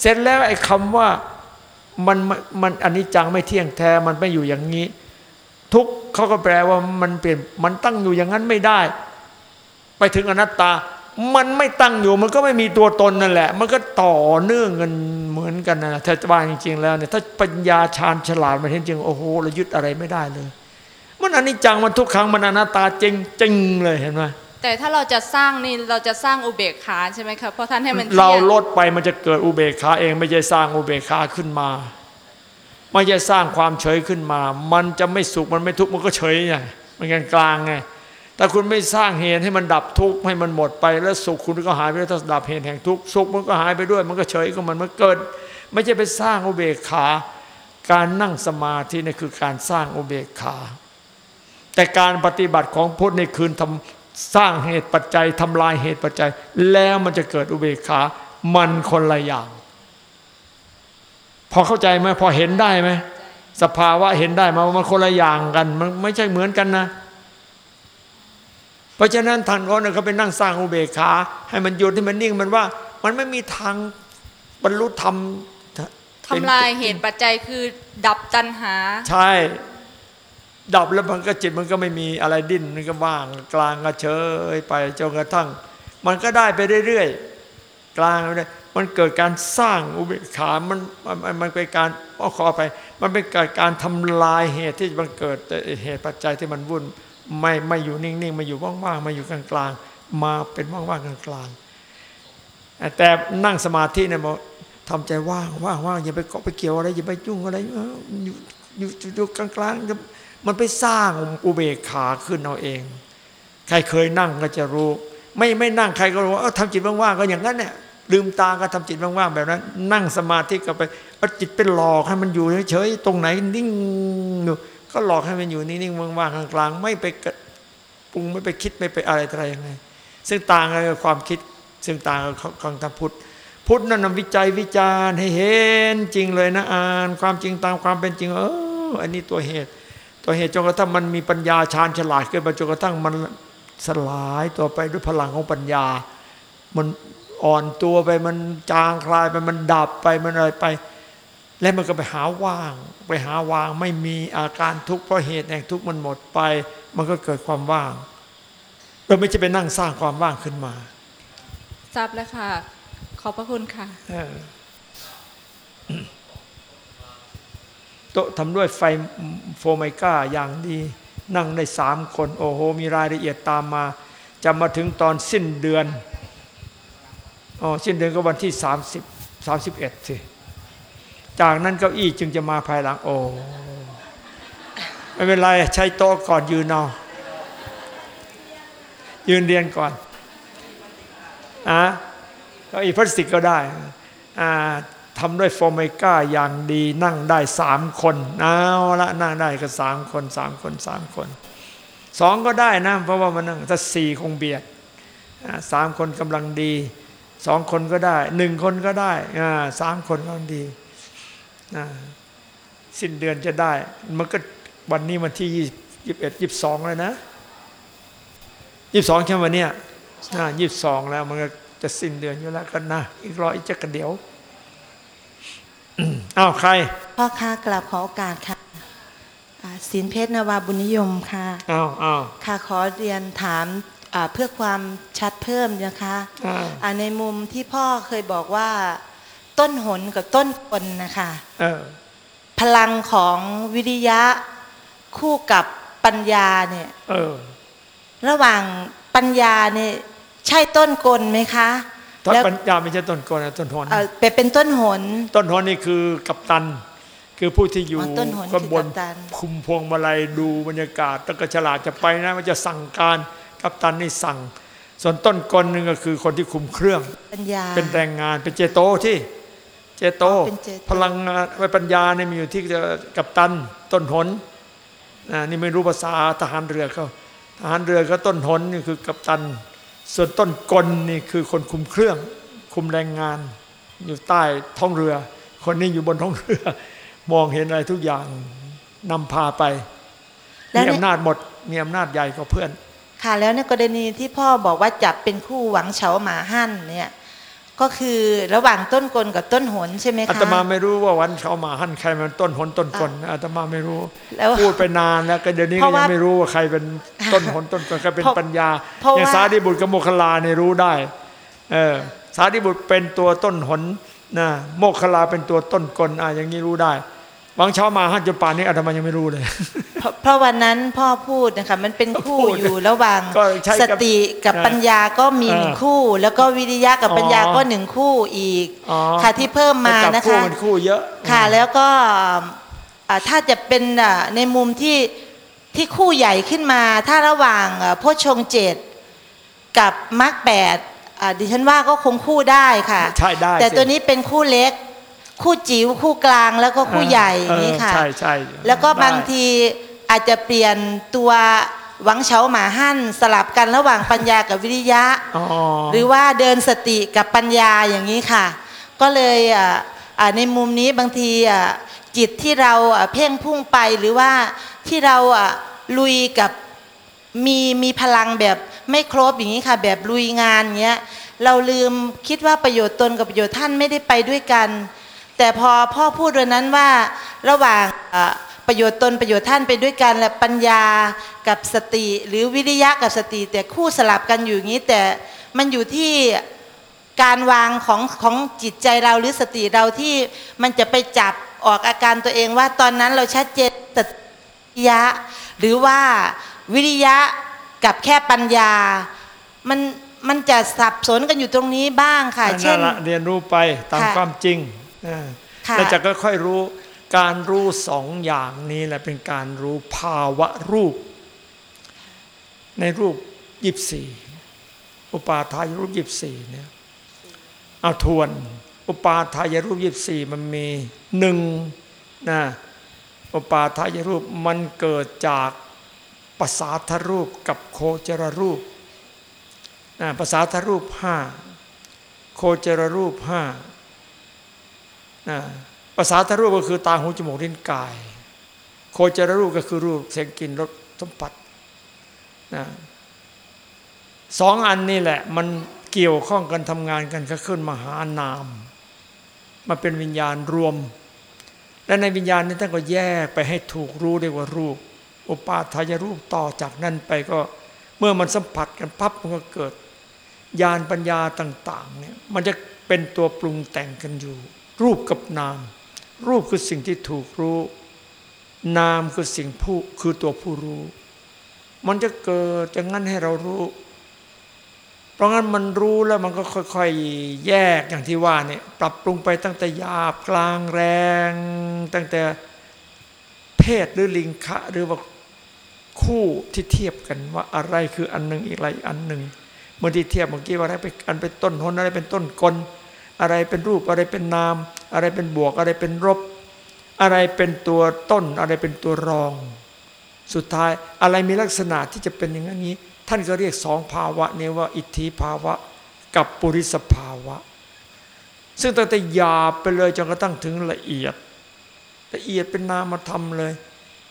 เสร็จแล้วไอ้คำว่า มันมันมันอนิจจังไม่เที่ยงแท้มันไม่อยู่อย่างนี้ ทุกเขาก็แปลว่ามันเปลี่ยนมันตั้งอยู่อย่างนั้นไม่ได้ ไปถึงอนัตตา มันไม่ตั้งอยู่มันก็ไม่มีตัวตนนั่นแหละ มันก็ต่อเนื่องกันเหมือนกันนะถ้าว่าจริง ๆ แล้วเนี่ยถ้าปัญญาชาญฉลาดมันเห็นจริงโอ้โหเรายึดอะไรไม่ได้เลย มันอนิจจังมันทุกครั้งมันอนัตตาจริงจริงๆเลยเห็นไหม แต่ถ้าเราจะสร้างนี่เราจะสร้างอุเบกขาใช่ไหมครับเพราะท่านให้มันเราลดไปมันจะเกิดอุเบกขาเองไม่ใช่สร้างอุเบกขาขึ้นมา ไม่ใช่สร้างความเฉยขึ้นมา มันจะไม่สุขมันไม่ทุกข์มันก็เฉยไงมันกลางกลางไงแต่คุณไม่สร้างเหตุให้มันดับทุกข์ให้มันหมดไปแล้วสุขคุณก็หายไปแล้วถ้าดับเหตุแห่งทุกข์สุขมันก็หายไปด้วย มันก็เฉยก็มันมันเกิด ไม่ใช่ไปสร้างอุเบกขา การนั่งสมาธินี่คือการสร้างอุเบกขา แต่การปฏิบัติของพุทธในคืนทำ สร้างเหตุปัจจัยทำลายเหตุปัจจัย แล้วมันจะเกิดอุเบกขา มันคนละอย่าง พอเข้าใจไหมพอเห็นได้ไหมสภาวะเห็นได้มาว่ามันคนละอย่างกัน มันไม่ใช่เหมือนกันนะ เพราะฉะนั้นท่านก็เนี่ยเขาไปนั่งสร้างอุเบกขา ให้มันหยุดให้มันนิ่งมันว่า มันไม่มีทางบรรลุธรรมทำลายเหตุปัจจัยคือ ดับตัณหา ใช่ ดับแล้วมันก็จิตมันก็ไม่มีอะไรดิ้นมันก็ว่างกลางก็เฉยไปจนกระทั่ง มันก็ได้ไปเรื่อยๆกลางไปเรื่อยมันเกิดการสร้างอุเบกขามันมันมันเป็นการเอาขอไป มันเป็นการการทำลายเหตุที่มันเกิดแต่เหตุปัจจัยที่มันวุ่นไม่ไม่อยู่นิ่งๆมาอยู่ว่างๆมาอยู่กลางๆมาเป็นว่างๆกลางๆแต่นั่งสมาธิเนี่ยบอกทำใจว่างว่างว่างอย่าไปเกาะไปเกี่ยวอะไรอย่าไปยุ่งอะไรอยู่อยู่อยู่กลางๆ มันไปสร้างอุเบกขาขึ้นเอาเอง ใครเคยนั่งก็จะรู้ ไม่ไม่นั่งใครก็รู้ว่าทำจิตว่างๆก็อย่างนั้นเนี่ยลืมตาก็ทำจิตว่างๆแบบนั้น นั่งสมาธิก็ไปเอาจิตเป็นหลอกให้มันอยู่เฉยๆตรงไหนนิ่งอยู่ก็หลอกให้มันอยู่นิ่งๆว่างๆกลางๆ ไม่ไปปรุงไม่ไปคิดไม่ไปอะไรอะไรยังไง ซึ่งต่างกับความคิด ซึ่งต่างกับของทางพุทธพุทธนั่นนะวิจัยวิจารณ์ให้เห็นจริงเลยนะอ่าน ความจริงตามความเป็นจริง เอออันนี้ตัวเหตุ ตัวเหตุจนกระทั่งมันมีปัญญาชาญฉลาดขึ้นมาจนกระทั่งมันสลายตัวไปด้วยพลังของปัญญา มันอ่อนตัวไปมันจางคลายไปมันดับไปมันอะไรไป แล้วมันก็ไปหาว่าง ไปหาวางไม่มีอาการทุกข์เพราะเหตุแห่งทุกข์มันหมดไป มันก็เกิดความว่าง เราไม่ใช่ไปนั่งสร้างความว่างขึ้นมาทราบแล้วค่ะ ขอบพระคุณค่ะเออ โต๊ะทำด้วยไฟโฟไมก้าอย่างดี นั่งได้สามคน โอ้โห มีรายละเอียดตามมา จะมาถึงตอนสิ้นเดือนอ๋อสิ้นเดือนก็วันที่ 30 31สิจากนั้นเก้าอี้จึงจะมาภายหลัง โอ้ไม่เป็นไรใช้โต๊ะก่อนยืนเอายืนเรียนก่อนอะเก้าอี้พลาสติกก็ได้อ่า ทำด้วยโฟมไมก้าอย่างดีนั่งได้สามคนเอาละนั่งได้ก็สามคนสามคนสามคนสองก็ได้นะเพราะว่ามันนั่งถ้าสี่คงเบียดสามคนกำลังดีสองคนก็ได้หนึ่งคนก็ได้สามคนกำลังดีสิ้นเดือนจะได้ มันก็วันนี้วันที่ยี่สิบเอ็ดยี่สิบสองเลยนะยี่สิบสองใช่ไหมวันเนี้ยยี่สิบสองแล้วมันก็จะสิ้นเดือนอยู่แล้วกันนะอีกรออีกจะกระเดี๋ยว อ้าวใคร พ่อค้ากลับขอโอกาสค่ะอ่าศิลเพชรนวาบุญนิยมค่ะอ้าวอ้าวค่ะขอเรียนถามอ่าเพื่อความชัดเพิ่มนะคะอ้าวอ่าในมุมที่พ่อเคยบอกว่า ต้นหนกับต้นกลนะคะเออพลังของวิริยะคู่กับปัญญาเนี่ยเออระหว่างปัญญาเนี่ยใช่ต้นกลไหมคะ ต้นแล้วปัญญาไม่ใช่ต้นกลนะต้นหนเอ่อไปเป็นต้นหน ต้นหนนี่คือกัปตัน คือผู้ที่อยู่อ๋อต้นหนข้างบนคือกัปตันคุมพวงมาลัยดูบรรยากาศแล้วก็ฉลาดจะไปนะมันจะสั่งการกัปตันนี่สั่ง ส่วนต้นกลนึงก็คือคนที่คุมเครื่องปัญญาเป็นแรงงานเป็นเจโตที่เจโตอ๋อเป็นเจโตพลังงานไว้ปัญญาเนี่ยมีอยู่ที่กัปตันต้นหนอ่านี่ไม่รู้ภาษาทหารเรือเขาทหารเรือก็ต้นหนนี่คือกัปตัน ส่วนต้นกลนี่คือคนคุมเครื่อง คุมแรงงาน อยู่ใต้ท้องเรือ คนนี้อยู่บนท้องเรือ มองเห็นอะไรทุกอย่างนำพาไปแล้วมีในอำนาจหมดมีอำนาจใหญ่กว่าเพื่อน ค่ะแล้วในกรณีที่พ่อบอกว่าจับเป็นคู่หวังเฉาหมาหั่นเนี่ย ก็คือระหว่างต้นกลกับต้นหนใช่ไหมคะอาตมาไม่รู้ว่าวันเขามาหั่นใครมันต้นหนต้นกลอาตมาไม่รู้แล้วพูดไปนานแล้วก็เดี๋ยวนี้เพก็ราะยัว่างไม่รู้ว่าใครเป็นต้นหนต้นกลใครเป็นเพราะปัญญาเพราะอย่างว่าสาธิบุตรกับโมคคลลาเนี่ยรู้ได้ เออสาธิบุตรเป็นตัวต้นหนนะโมคคลลาเป็นตัวต้นกลอะอย่างนี้รู้ได้ บางเช้ามาหั่นจนป่านนี้อาตมายังไม่รู้เลยเพราะเพราะวันนั้นพ่อพูดนะคะมันเป็นคู่พูดอยู่ระหว่างก็ใช้กับสติกับอ่าปัญญาก็มีหนึ่งอ่าคู่ แล้วก็วิริยะกับปัญญาอ๋อก็หนึ่งคู่อีกอ๋อค่ะที่เพิ่มมาจับนะคู่คะมันคู่เยอะค่ะแล้วก็อ่าถ้าจะเป็นอ่าในมุมที่ที่คู่ใหญ่ขึ้นมา ถ้าระหว่างอ่าโพชฌงค์เจ็ดกับมรรคแปดอ่าดิฉันว่าก็คงคู่ได้ค่ะใช่ได้แต่สิตัวนี้เป็นคู่เล็ก คู่จิ๋วคู่กลางแล้วก็คู่ใหญ่อย่างนี้ค่ะเออใช่ใช่แล้วก็ได้บางทีอาจจะเปลี่ยนตัวหวังเฉาหมาหั่นสลับกันระหว่างปัญญากับวิริยะอ๋อหรือว่าเดินสติกับปัญญาอย่างนี้ค่ะ ก็เลยอ่าอ่าในมุมนี้บางทีอ่าจิตที่เราอ่าเพ่งพุ่งไปหรือว่าที่เราอ่าลุยกับมีมีพลังแบบไม่ครบอย่างนี้ค่ะ แบบลุยงานเงี้ยเราลืมคิดว่าประโยชน์ตนกับประโยชน์ท่านไม่ได้ไปด้วยกัน แต่พอพ่อพูดวันนั้นว่าระหว่างอ่าประโยชน์ตนประโยชน์ท่านไปด้วยกันและปัญญากับสติ หรือวิริยะกับสติ แต่คู่สลับกันอยู่อย่างนี้ แต่มันอยู่ที่การวางของของจิตใจเราหรือสติเราที่มันจะไปจับออกอาการตัวเองว่าตอนนั้นเราชัดเจนสติยะ หรือว่าวิริยะกับแค่ปัญญา มันมันจะสับสนกันอยู่ตรงนี้บ้างค่ะนั่นเช่นละเรียนรู้ไปตามค่ะความจริง อ่าค่ะแล้วจะค่อยๆรู้การรู้สองอย่างนี้แหละเป็นการรู้ภาวะรูป ในรูปยิบสี่อุปาทายรูปยิบสี่เนี่ยเอาทวน อุปาทายรูปยิบสี่มันมีหนึ่งนะอุปาทายรูปมันเกิดจากภาษาทรูปกับโคจรรูปนะภาษาทรูปห้าโคจรรูปห้านะ ภาษาทรูปก็คือตาหูจมูกลิ้นกาย โคจรรูปก็คือรูปเสียงกลิ่นรสสัมผัสนะสองอันนี่แหละ มันเกี่ยวข้องกันทำงานกันก็ขึ้นมหานามมาเป็นวิญญาณรวม และในวิญญาณนี้ท่านก็แยกไปให้ถูกรู้เรียกว่ารูป อุปาทายรูปต่อจากนั้นไปก็เมื่อมันสัมผัสกันพับมันก็เกิด ญาณปัญญาต่าง ๆ เนี่ยมันจะเป็นตัวปรุงแต่งกันอยู่ รูปกับนาม รูปคือสิ่งที่ถูกรู้ นามคือสิ่งผู้คือตัวผู้รู้ มันจะเกิดจากนั้นให้เรารู้ เพราะงั้นมันรู้แล้วมันก็ค่อย ๆ แยกอย่างที่ว่าเนี่ยปรับปรุงไปตั้งแต่หยาบกลางแรง ตั้งแต่เพศหรือลิงคะหรือว่าคู่ที่เทียบกันว่าอะไรคืออันหนึ่งอีกอะไรอันหนึ่งเมื่อที่เทียบเมื่อกี้ว่าอะไรเป็นอันเป็นต้นหนอะไรเป็นต้นกล อะไรเป็นรูปอะไรเป็นนาม อะไรเป็นบวกอะไรเป็นลบอะไรเป็นตัวต้นอะไรเป็นตัวรอง สุดท้ายอะไรมีลักษณะที่จะเป็นอย่างนี้ ท่านก็เรียกสองภาวะนี้ว่าอิทธิภาวะกับปุริสภาวะ ซึ่งตั้งแต่หยาบไปเลยจนกระทั่งถึงละเอียด ละเอียดเป็นนามธรรมเลย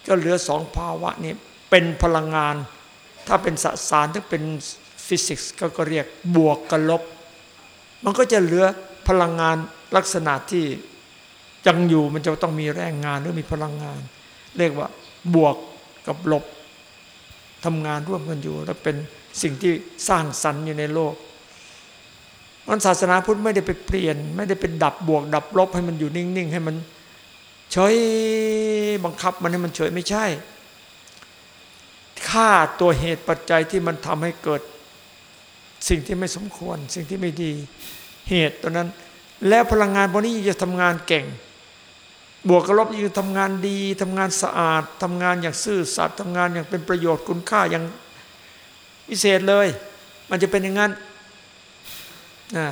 ก็เหลือสองภาวะนี้เป็นพลังงาน ถ้าเป็นสสารถ้าเป็นฟิสิกส์ก็ก็เรียกบวกกับลบ มันก็จะเหลือ พลังงานลักษณะที่ยังอยู่มันจะต้องมีแรงงานหรือมีพลังงาน เรียกว่าบวกกับลบทำงานร่วมกันอยู่ แล้วเป็นสิ่งที่สร้างสรรค์อยู่ในโลกมันศาสนาพุทธไม่ได้ไปเปลี่ยน ไม่ได้เป็นดับบวก ดับลบให้มันอยู่นิ่ง ๆ ให้มันเฉยบังคับมันให้มันเฉยไม่ใช่ฆ่าตัวเหตุปัจจัยที่มันทำให้เกิด สิ่งที่ไม่สมควร สิ่งที่ไม่ดี เหตุตัวนั้น แล้วพลังงานพวกนี้จะทำงานเก่ง บวกกับลบยิ่งทำงานดีทำงานสะอาดทำงานอย่างซื่อสัตย์ทำงานอย่างเป็นประโยชน์คุณค่าอย่างพิเศษเลย มันจะเป็นอย่างนั้นนะ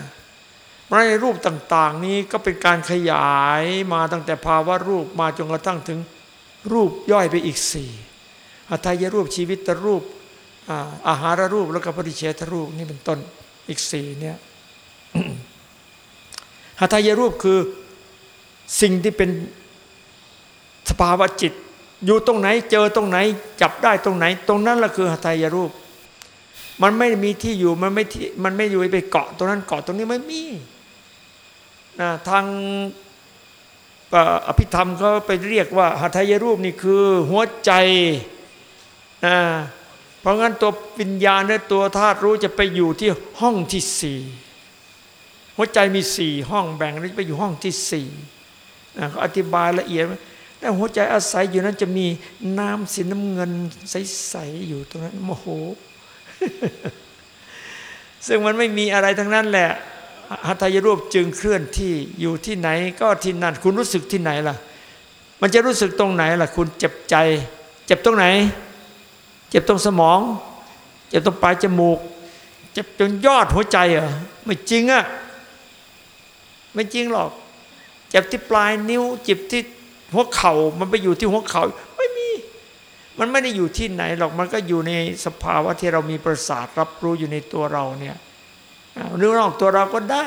เพราะในรูปต่าง ๆ นี้ก็เป็นการขยายมาตั้งแต่ภาวะรูปมาจนกระทั่งถึงรูปย่อยไปอีกสี่อัตายรูปชีวิตรูปอาหารรูปแล้วก็ปริเฉทรูปนี่เป็นต้นอีกสี่เนี่ย หัตถยรูปคือสิ่งที่เป็นสภาวะจิต อยู่ตรงไหนเจอตรงไหน จับได้ตรงไหน ตรงนั้นแหละคือหัตถยรูป มันไม่มีที่อยู่มันไม่ที่มันไม่อยู่ไปเกาะตรงนั้นเกาะตรงนี้ไม่มีนะทางเอ่ออภิธรรมเขาไปเรียกว่าหัตถยรูปนี่คือหัวใจนะเพราะงั้นตัววิญญาณและตัวธาตุรู้จะไปอยู่ที่ห้องที่สี่ หัวใจมีสี่ห้องแบ่งแล้วไปอยู่ห้องที่สี่นะเขาอธิบายละเอียดแต่หัวใจอาศัยอยู่นั้นจะมีน้ำสีน้ำเงินใสๆอยู่ตรงนั้นโมโห ซึ่งมันไม่มีอะไรทั้งนั้นแหละหัตถยรูปจึงเคลื่อนที่อยู่ที่ไหนก็ที่นั่นคุณรู้สึกที่ไหนล่ะ มันจะรู้สึกตรงไหนล่ะ คุณเจ็บใจ เจ็บตรงไหน เจ็บตรงสมอง เจ็บตรงปลายจมูก เจ็บจนยอดหัวใจเหรอไม่จริงอะ ไม่จริงหรอก เจ็บที่ปลายนิ้ว เจ็บที่หัวเข่ามันไปอยู่ที่หัวเข่าไม่มี มันไม่ได้อยู่ที่ไหนหรอกมันก็อยู่ในสภาวะที่เรามีประสาทรับรู้อยู่ในตัวเราเนี่ยหรือนอกตัวเราก็ได้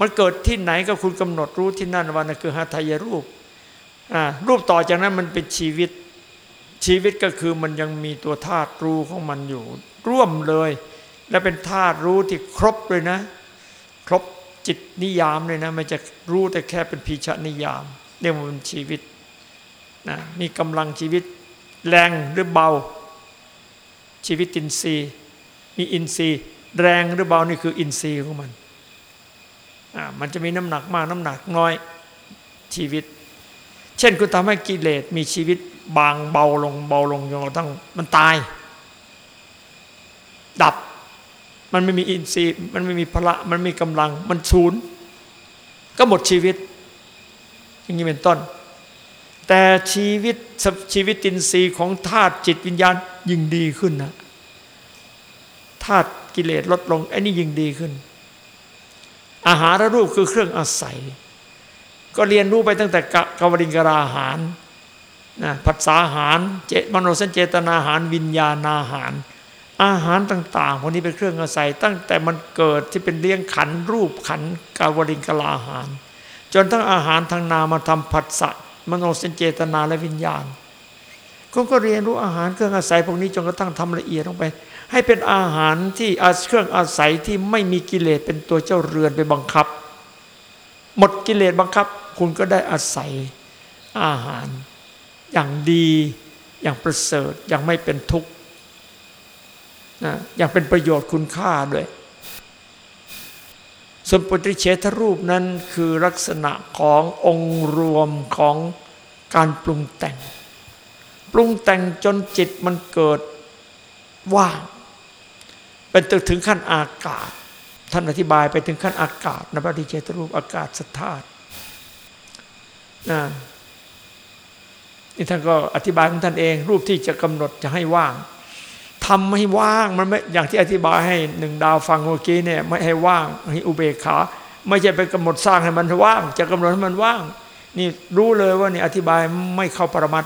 มันเกิดที่ไหนก็คุณกำหนดรู้ที่นั่นว่านั่นคือหาทายรูปรูปต่อจากนั้นมันเป็นชีวิตชีวิตก็คือมันยังมีตัวธาตุรู้ของมันอยู่ ร่วมเลย และเป็นธาตุรู้ที่ครบเลยนะ ครบ จิตนิยามเลยนะมันจะรู้แต่แค่เป็นพีชนิยาม เรียกว่าเป็นชีวิตนะมีกำลังชีวิตแรงหรือเบา ชีวิตอินทรีย์ มีอินทรีย์ แรงหรือเบานี่คืออินทรีย์ของมันอ่ามันจะมีน้ำหนักมากน้ำหนักน้อยชีวิต เช่นคุณทำให้กิเลสมีชีวิตบางเบาลงเบาลงจนกระทั่งมันตาย ดับ มันไม่มีอินทรีย์ มันไม่มีพละ มันไม่มีกำลัง มันศูนย์ ก็หมดชีวิต อย่างนี้เป็นต้น แต่ชีวิตชีวิตอินทรีย์ของธาตุจิตวิญญาณยิ่งดีขึ้นนะธาตุกิเลสลดลงไอ้นี่ยิ่งดีขึ้น อาหารรูปคือเครื่องอาศัย ก็เรียนรู้ไปตั้งแต่กวริงกราหารนะผัสสาหาร เจมโนสัญเจตนาหาร วิญญาณอาหาร อาหารต่างๆพวกนี้เป็นเครื่องอาศัย ตั้งแต่มันเกิดที่เป็นเลี้ยงขันรูปขันกาวริงกลาหาร จนทั้งอาหารทางนามาทำผัสสะมโนสัญเจตนาและวิญญาณก็ก็เรียนรู้อาหารเครื่องอาศัยพวกนี้จนกระทั่งทำละเอียดลงไป ให้เป็นอาหารที่เครื่องอาศัยที่ไม่มีกิเลสเป็นตัวเจ้าเรือนไปบังคับ หมดกิเลสบังคับ คุณก็ได้อาศัยอาหาร อย่างดีอย่างประเสริฐอย่างไม่เป็นทุกข์ นะอย่างเป็นประโยชน์คุณค่าด้วย ส่วนปฏิเฉทรูปนั้นคือลักษณะขององค์รวมของการปรุงแต่ง ปรุงแต่งจนจิตมันเกิดว่าง เป็นตึกถึงขั้นอากาศ ท่านอธิบายไปถึงขั้นอากาศนะปฏิเฉทรูปอากาศสธาตุนะนี่ท่านก็อธิบายของท่านเอง รูปที่จะกำหนดจะให้ว่าง ทำให้ว่างมันไม่อย่างที่อธิบายให้หนึ่งดาวฟังเมื่อกี้เนี่ยไม่ให้ว่างให้อุเบกขา ไม่ใช่ไปกำหนดสร้างให้มันว่าง จะกำหนดให้มันว่าง นี่รู้เลยว่านี่อธิบายไม่เข้าปรมัต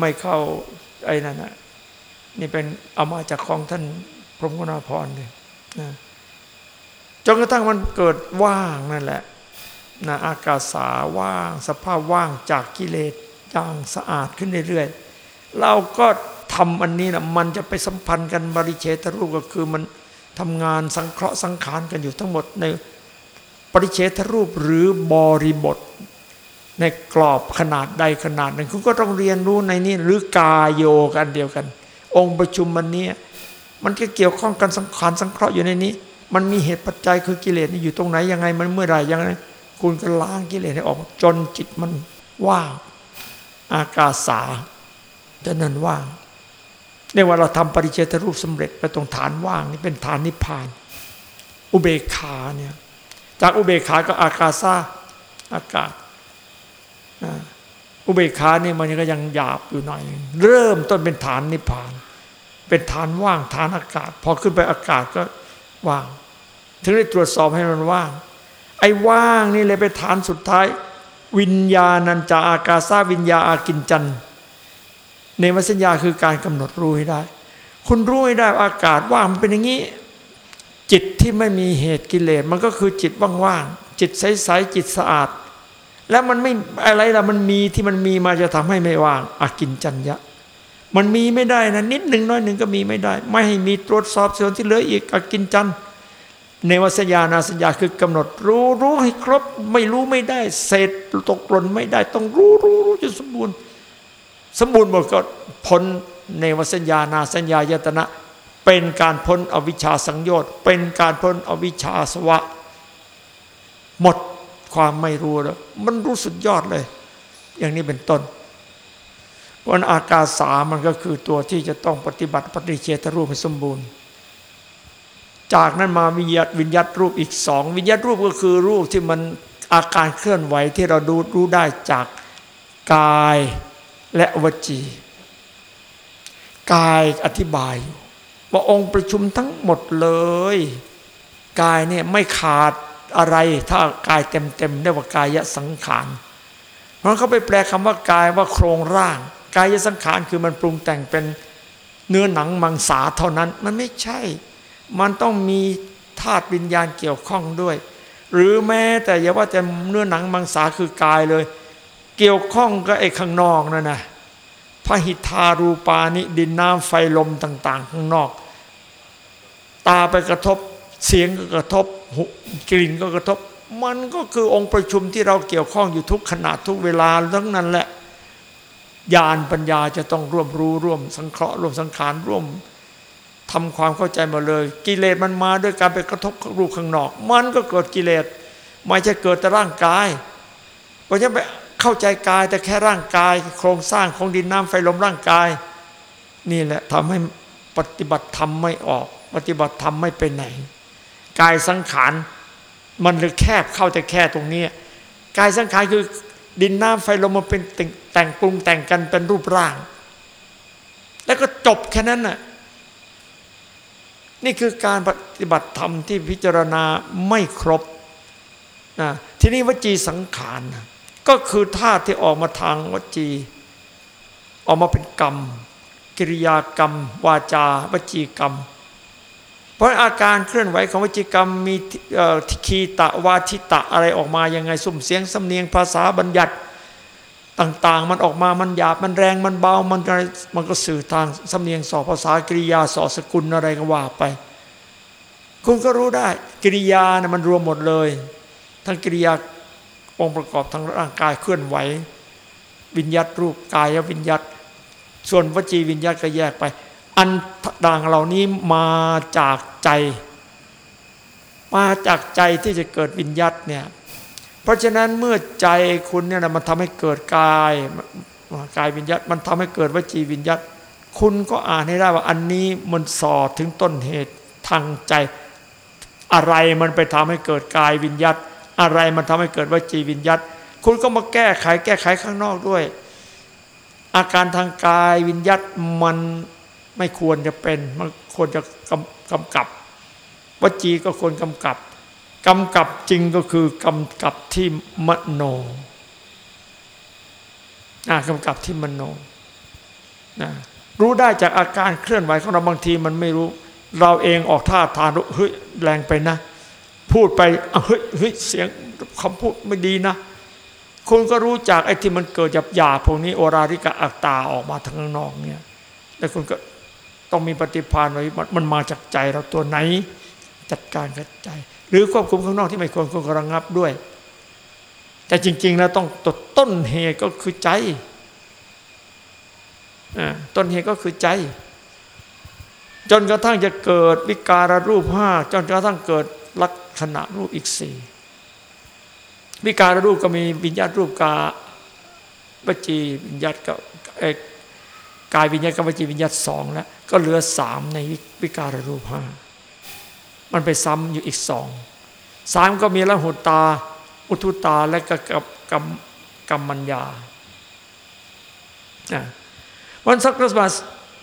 ไม่เข้าไอ้นั่นนะนี่เป็นเอามาจากของท่านพรหมกุณาพรเลยนะจนกระทั่งมันเกิดว่างนั่นแหละนะอากาศสาว่าง สภาพว่างจากกิเลสอย่างสะอาดขึ้นเรื่อยๆเราก็ ทำอันนี้นะมันจะไปสัมพันธ์กันบริเชตรูปก็คือมันทำงานสังเคราะห์สังขารกันอยู่ทั้งหมดในปริเชตรูปหรือบริบท ในกรอบขนาดใดขนาดหนึ่งคุณก็ต้องเรียนรู้ในนี้หรือกายโยกันเดียวกัน องค์ประชุมมันนี้มันก็เกี่ยวข้องกันสังขารสังเคราะห์อยู่ในนี้ มันมีเหตุปัจจัยคือกิเลสนี่อยู่ตรงไหนยังไงมันเมื่อไรยังไงคุณก็ล้างกิเลสให้ออกจนจิตมันว่างอากาสาจะนั้นว่าง เรียกว่าเราทำปริเจตรูปสำเร็จไปตรงฐานว่างนี่เป็นฐานนิพพาน อุเบกขาเนี่ยจากอุเบกขาก็อากาซาอากาศอุเบกขาเนี่ยมันก็ยังหยาบอยู่หน่อย เริ่มต้นเป็นฐานนิพพาน เป็นฐานว่างฐานอากาศ พอขึ้นไปอากาศก็ว่าง ถึงได้ตรวจสอบให้มันว่าง ไอ้ว่างนี่เลยเป็นฐานสุดท้าย วิญญาณัญจาอากาซาวิญญาอากินจัน เนวสัญญาคือการกำหนดรู้ให้ได้ คุณรู้ให้ได้อากาศว่างมันเป็นอย่างนี้ จิตที่ไม่มีเหตุกิเลสมันก็คือจิตว่างๆจิตใสๆจิตสะอาด แล้วมันไม่อะไรล่ะมันมีที่มันมีมาจะทำให้ไม่ว่างอากินจัญญะ มันมีไม่ได้นะนิดหนึ่งน้อยหนึ่งก็มีไม่ได้ ไม่ให้มีตรวจสอบส่วนที่เหลืออีกอากินจันเนวสัญญานาสัญญาคือกำหนดรู้รู้ให้ครบไม่รู้ไม่ได้ เศษตกหล่นไม่ได้ ต้องรู้รู้รู้จนสมบูรณ์ สมบูรณ์หมดก็พ้นเนวสัญญานาสัญญายตนะ เป็นการพ้นอวิชชาสังโยชน์ เป็นการพ้นอวิชชาสวะ หมดความไม่รู้แล้ว มันรู้สุดยอดเลย อย่างนี้เป็นต้นวันอากาสามันก็คือตัวที่จะต้องปฏิบัติปฏิเชตรูปให้สมบูรณ์ จากนั้นมาวิญญาตวิญญาตรูปอีกสองวิญญาตรูปก็คือรูปที่มันอาการเคลื่อนไหวที่เราดูรู้ได้จากกาย และวจี กายอธิบายว่าองค์ประชุมทั้งหมดเลย กายเนี่ยไม่ขาดอะไร ถ้ากายเต็มๆเรียกว่ากายสังขารเพราะเขาไปแปลคำว่ากายว่าโครงร่าง กายสังขารคือมันปรุงแต่งเป็นเนื้อหนังมังสาเท่านั้นมันไม่ใช่ มันต้องมีธาตุวิญญาณเกี่ยวข้องด้วย หรือแม้แต่อย่าว่าแต่เนื้อหนังมังสาคือกายเลย เกี่ยวข้องกับไอ้ข้างนอกนั่นนะพระหิทารูปานิดินน้ำไฟลมต่าง ๆ ข้างนอก ตาไปกระทบเสียงก็กระทบกลิ่นก็กระทบ มันก็คือองค์ประชุมที่เราเกี่ยวข้องอยู่ทุกขณะทุกเวลาทั้งนั้นแหละญาณปัญญาจะต้องร่วมรู้ร่วมสังเคราะห์ร่วมสังขารร่วมทำความเข้าใจมาเลย กิเลสมันมาด้วยการไปกระทบกับรูปข้างนอก มันก็เกิดกิเลสไม่ใช่เกิดแต่ร่างกายเพราะฉะนั้นไป เข้าใจกายแต่แค่ร่างกาย โครงสร้างของดินน้ำไฟลมร่างกาย นี่แหละทำให้ปฏิบัติธรรมไม่ออก ปฏิบัติธรรมไม่ไปไหน กายสังขารมันเลยแคบเข้าแต่แค่ตรงนี้กายสังขารคือดินน้ำไฟลมมันเป็นแต่งแต่งปรุงแต่งกันเป็นรูปร่าง แล้วก็จบแค่นั้นน่ะนี่คือการปฏิบัติธรรมที่พิจารณาไม่ครบนะทีนี้วจีสังขารนะ ก็คือธาตุที่ออกมาทางวจี ออกมาเป็นกรรม กิริยากรรม วาจาวจีกรรม เพราะอาการเคลื่อนไหวของวจีกรรมมีเอ่อคีตะวาทิตะอะไรออกมายังไงสุ่มเสียงสำเนียงภาษาบัญญัติต่างๆ มันออกมา มันหยาบ มันแรง มันเบา มันอะไร มันก็สื่อทางสำเนียงสอภาษากริยาสอสกุลอะไรก็ว่าไป คุณก็รู้ได้ กิริยานะมันรวมหมดเลย ทั้งกิริยา องค์ประกอบทั้งร่างกายเคลื่อนไหว วิญญัตรูปกายวิญญัตส่วนวจีวิญญัตก็แยกไป อันต่างเหล่านี้มาจากใจ มาจากใจที่จะเกิดวิญญัตเนี่ยเพราะฉะนั้นเมื่อใจคุณเนี่ยนะมันทำให้เกิดกายกายวิญญัตมันทำให้เกิดวจีวิญญัตคุณก็อ่านให้ได้ว่าอันนี้มันสอดถึงต้นเหตุทางใจ อะไรมันไปทำให้เกิดกายวิญญัต อะไรมันทำให้เกิดวจีวิญญัตคุณก็มาแก้ไขแก้ไขข้างนอกด้วย อาการทางกายวิญญัตมันไม่ควรจะเป็น มันควรจะกำกำกับ วจีก็ควรกำกับกำกับจริงก็คือกำกับที่มโนนะกำกับที่มโนนะรู้ได้จากอาการเคลื่อนไหวของเราบางทีมันไม่รู้ เราเองออกท่าทางเฮ้ยแรงไปนะ พูดไปเฮ้ยเฮ้ยเสียงคำพูดไม่ดีนะ คุณก็รู้จากไอ้ที่มันเกิดจากหยาพวกนี้โอราริกะอัตตาออกมาทางนอกเนี่ยแล้วคุณก็ต้องมีปฏิภาณไว้มันมาจากใจเราตัวไหน จัดการกับใจ หรือควบคุมข้างนอกที่ไม่ควรคุณก็ระงับด้วย แต่จริง ๆ แล้วต้องตต้นเหตุก็คือใจต้นเหตุก็คือใจ จนกระทั่งจะเกิดวิการรูปห้าจนกระทั่งเกิด ลักษณะรูปอีกสี่วิการรูปก็มีวิญญาตรูปกาวจีวิญญาตกับกายวิญญาตกับวจีวิญญาตสองแล้วก็เหลือสามในวิการรูปห้ามันไปซ้ำอยู่อีกสองสามก็มีละหุตา อุทุตาและกับกรรมกรรมัญญาวันสักรสมา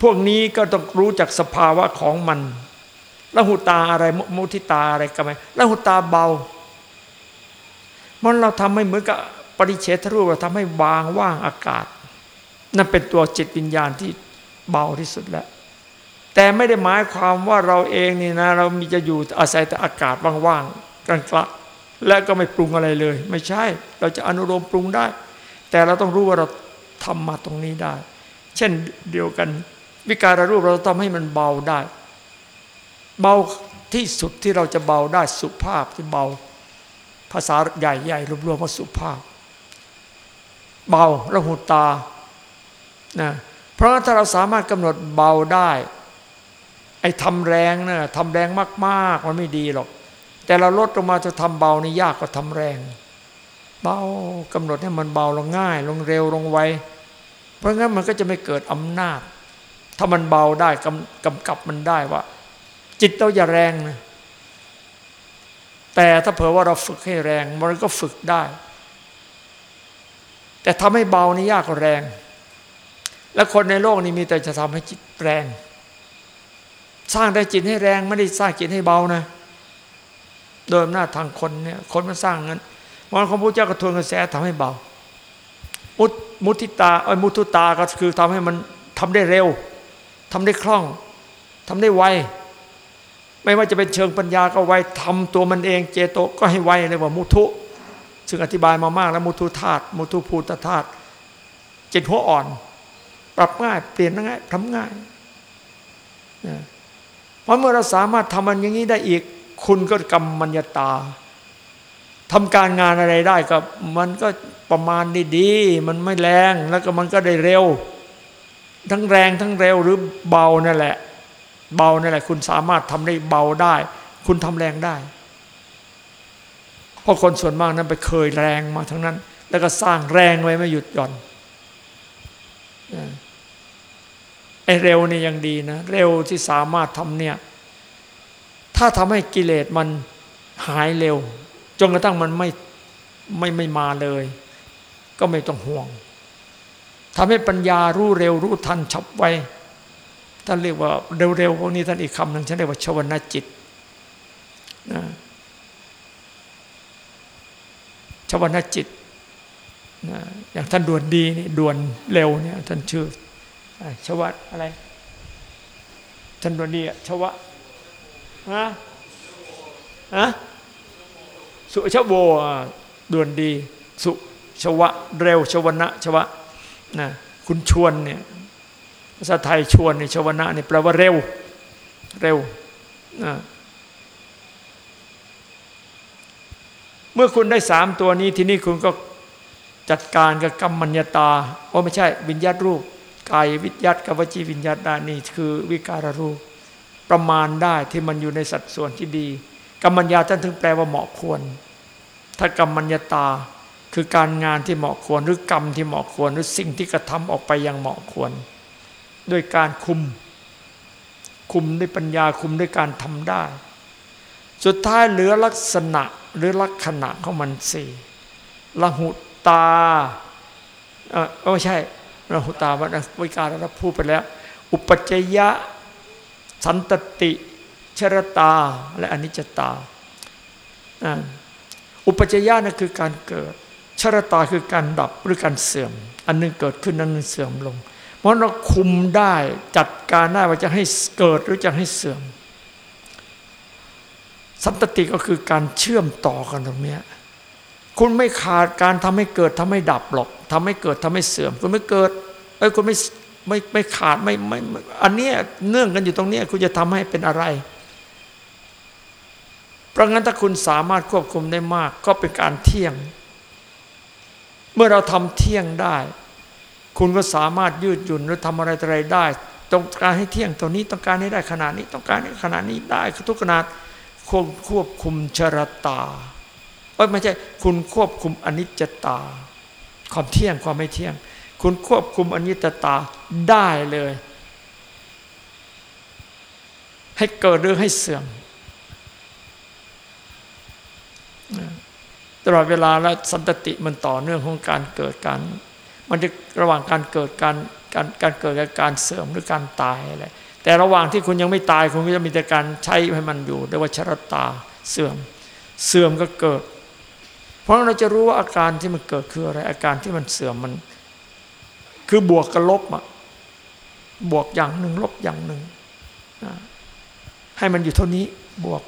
พวกนี้ก็ต้องรู้จักสภาวะของมัน ละหุตาอะไรมุทิตาอะไรกันไหมละหุตาเบามันเราทำให้เหมือนกับปริเฉทรูปเราทำให้วางว่างอากาศ นั่นเป็นตัวจิตวิญญาณที่เบาที่สุดแล้ว แต่ไม่ได้หมายความว่าเราเองนี่นะ เรามีจะอยู่อาศัยแต่อากาศว่างๆกลางๆและก็ไม่ปรุงอะไรเลย ไม่ใช่ เราจะอนุโลมปรุงได้ แต่เราต้องรู้ว่าเราทำมาตรงนี้ได้ เช่นเดียวกัน วิการรูปเราทำให้มันเบาได้ เบาที่สุดที่เราจะเบาได้สุภาพที่เบา ภาษาใหญ่ๆรวมๆว่าสุภาพ เบาระหุตานะเพราะถ้าเราสามารถกำหนดเบาได้ ไอ้ทำแรงนะทำแรงมากๆมันไม่ดีหรอก แต่เราลดลงมาจะทำเบานี่ยากกว่าทำแรง เบากำหนดให้มันเบาลงง่าย ลงเร็วลงไวเพราะงั้นมันก็จะไม่เกิดอำนาจ ถ้ามันเบาได้กำกำกับมันได้ว่า จิตเราอย่าแรงนะแต่ถ้าเผื่อว่าเราฝึกให้แรงมันก็ฝึกได้ แต่ทำให้เบานี่ยากกว่าแรง และคนในโลกนี้มีแต่จะทำให้จิตแรง สร้างได้จิตให้แรงไม่ได้สร้างจิตให้เบานะโดยอำนาจทางคนเนี่ยคนมันสร้างนั้นวันของพระเจ้ากระทวนกระแสทำให้เบา มุตมุทิตาไอ้ยมุทุตาก็คือทำให้มันทำได้เร็วทำได้คล่องทำได้ไว ไม่ว่าจะเป็นเชิงปัญญาก็ไวทำตัวมันเองเจโตก็ให้ไวเลยว่ามุทุ ซึ่งอธิบายมามากแล้วมุทุธาตุมุทุภูตธาตุจิตหัวอ่อน ปรับง่าย เปลี่ยนง่ายทำง่ายนะเพราะเมื่อเราสามารถทำมันอย่างนี้ได้อีก คุณก็กรรมัญญาตาทำการงานอะไรได้ก็มันก็ประมาณดีๆมันไม่แรงแล้วก็มันก็ได้เร็ว ทั้งแรงทั้งเร็วหรือเบานั่นแหละ เบานั่นแหละคุณสามารถทำได้เบาได้ คุณทำแรงได้ เพราะคนส่วนมากนั้นไปเคยแรงมาทั้งนั้น แล้วก็สร้างแรงไว้ไม่หยุดหย่อนไอเร็วนี่ยังดีนะ เร็วที่สามารถทำเนี่ย ถ้าทำให้กิเลสมันหายเร็ว จนกระทั่งมันไม่ไม่ไม่มาเลย ก็ไม่ต้องห่วงทำให้ปัญญารู้เร็วรู้ทันฉับไว ท่านเรียกว่าเร็วๆพวกนี้ท่านอีกคำหนึ่งฉันเรียกว่าชวนาจิตนะชวนาจิตนะอย่างท่านด่วนดีนี่ด่วนเร็วเนี่ยท่านชื่อชวะอะไร ท่านด่วนดีอะชวะฮะฮะสุชโวด่วนดี สุชวะ เร็วชวนะชวะนะคุณชวนเนี่ย ภาษาไทยชวนในชวนะนี่แปลว่าเร็ว เร็วนะเมื่อคุณได้สามตัวนี้ที่นี้คุณก็จัดการกับกรรมัญญาตาโอ้ไม่ใช่วิญญาตรูปกายวิญญาตกับวจีวิญญาตได้นี่คือวิการรูป ประมาณได้ที่มันอยู่ในสัดส่วนที่ดี กรรมัญญาท่านถึงแปลว่าเหมาะควร ถ้ากรรมัญญาตาคือการงานที่เหมาะควรหรือกรรมที่เหมาะควร หรือสิ่งที่กระทำออกไปอย่างเหมาะควร ด้วยการคุม คุมด้วยปัญญาคุมด้วยการทำได้ สุดท้ายเหลือลักษณะหรือลักษณะของมันสี่ละหุตาเออไม่ใช่ละหุตาวันวิการเราพูดไปแล้ว อุปจยะ สันตติชรตาและอนิจจตา อุปจยะนั่นคือการเกิดชรตาคือการดับหรือการเสื่อม อันนึงเกิดขึ้นอันนึงเสื่อมลง เพราะเราคุมได้จัดการได้ว่าจะให้เกิดหรือจะให้เสื่อม สันตติก็คือการเชื่อมต่อกันตรงนี้คุณไม่ขาดการทำให้เกิดทำให้ดับหรอกทำให้เกิดทำให้เสื่อม คุณไม่เกิดเอ้ยคุณไม่ไม่ไม่ขาดไม่ไม่อันเนี้ยเนื่องกันอยู่ตรงนี้คุณจะทำให้เป็นอะไรเพราะงั้นถ้าคุณสามารถควบคุมได้มาก ก็เป็นการเที่ยง เมื่อเราทำเที่ยงได้ คุณก็สามารถยืดหยุ่นหรือทำอะไรอะไรได้ ต้องการให้เที่ยงตัวนี้ต้องการให้ได้ขนาดนี้ต้องการให้ขนาดนี้ได้ทุกขนาดควบควบคุมชรตาเอ้ยไม่ใช่คุณควบคุมอนิจจตา ความเที่ยงความไม่เที่ยง คุณควบคุมอนิจจตาได้เลย ให้เกิดหรือให้เสื่อมตลอดเวลาและสันตติมันต่อเนื่องของการเกิดการ มันจะระหว่างการเกิดการการการเกิดกับการเสื่อมหรือการตายอะไรแต่ระหว่างที่คุณยังไม่ตายคุณก็จะมีแต่การใช้ให้มันอยู่เรียกว่าชรตาเสื่อม เสื่อมก็เกิด เพราะเราจะรู้ว่าอาการที่มันเกิดคืออะไรอาการที่มันเสื่อมมัน คือบวกกับลบอะบวกอย่างหนึ่งลบอย่างหนึ่งให้มันอยู่เท่านี้บวก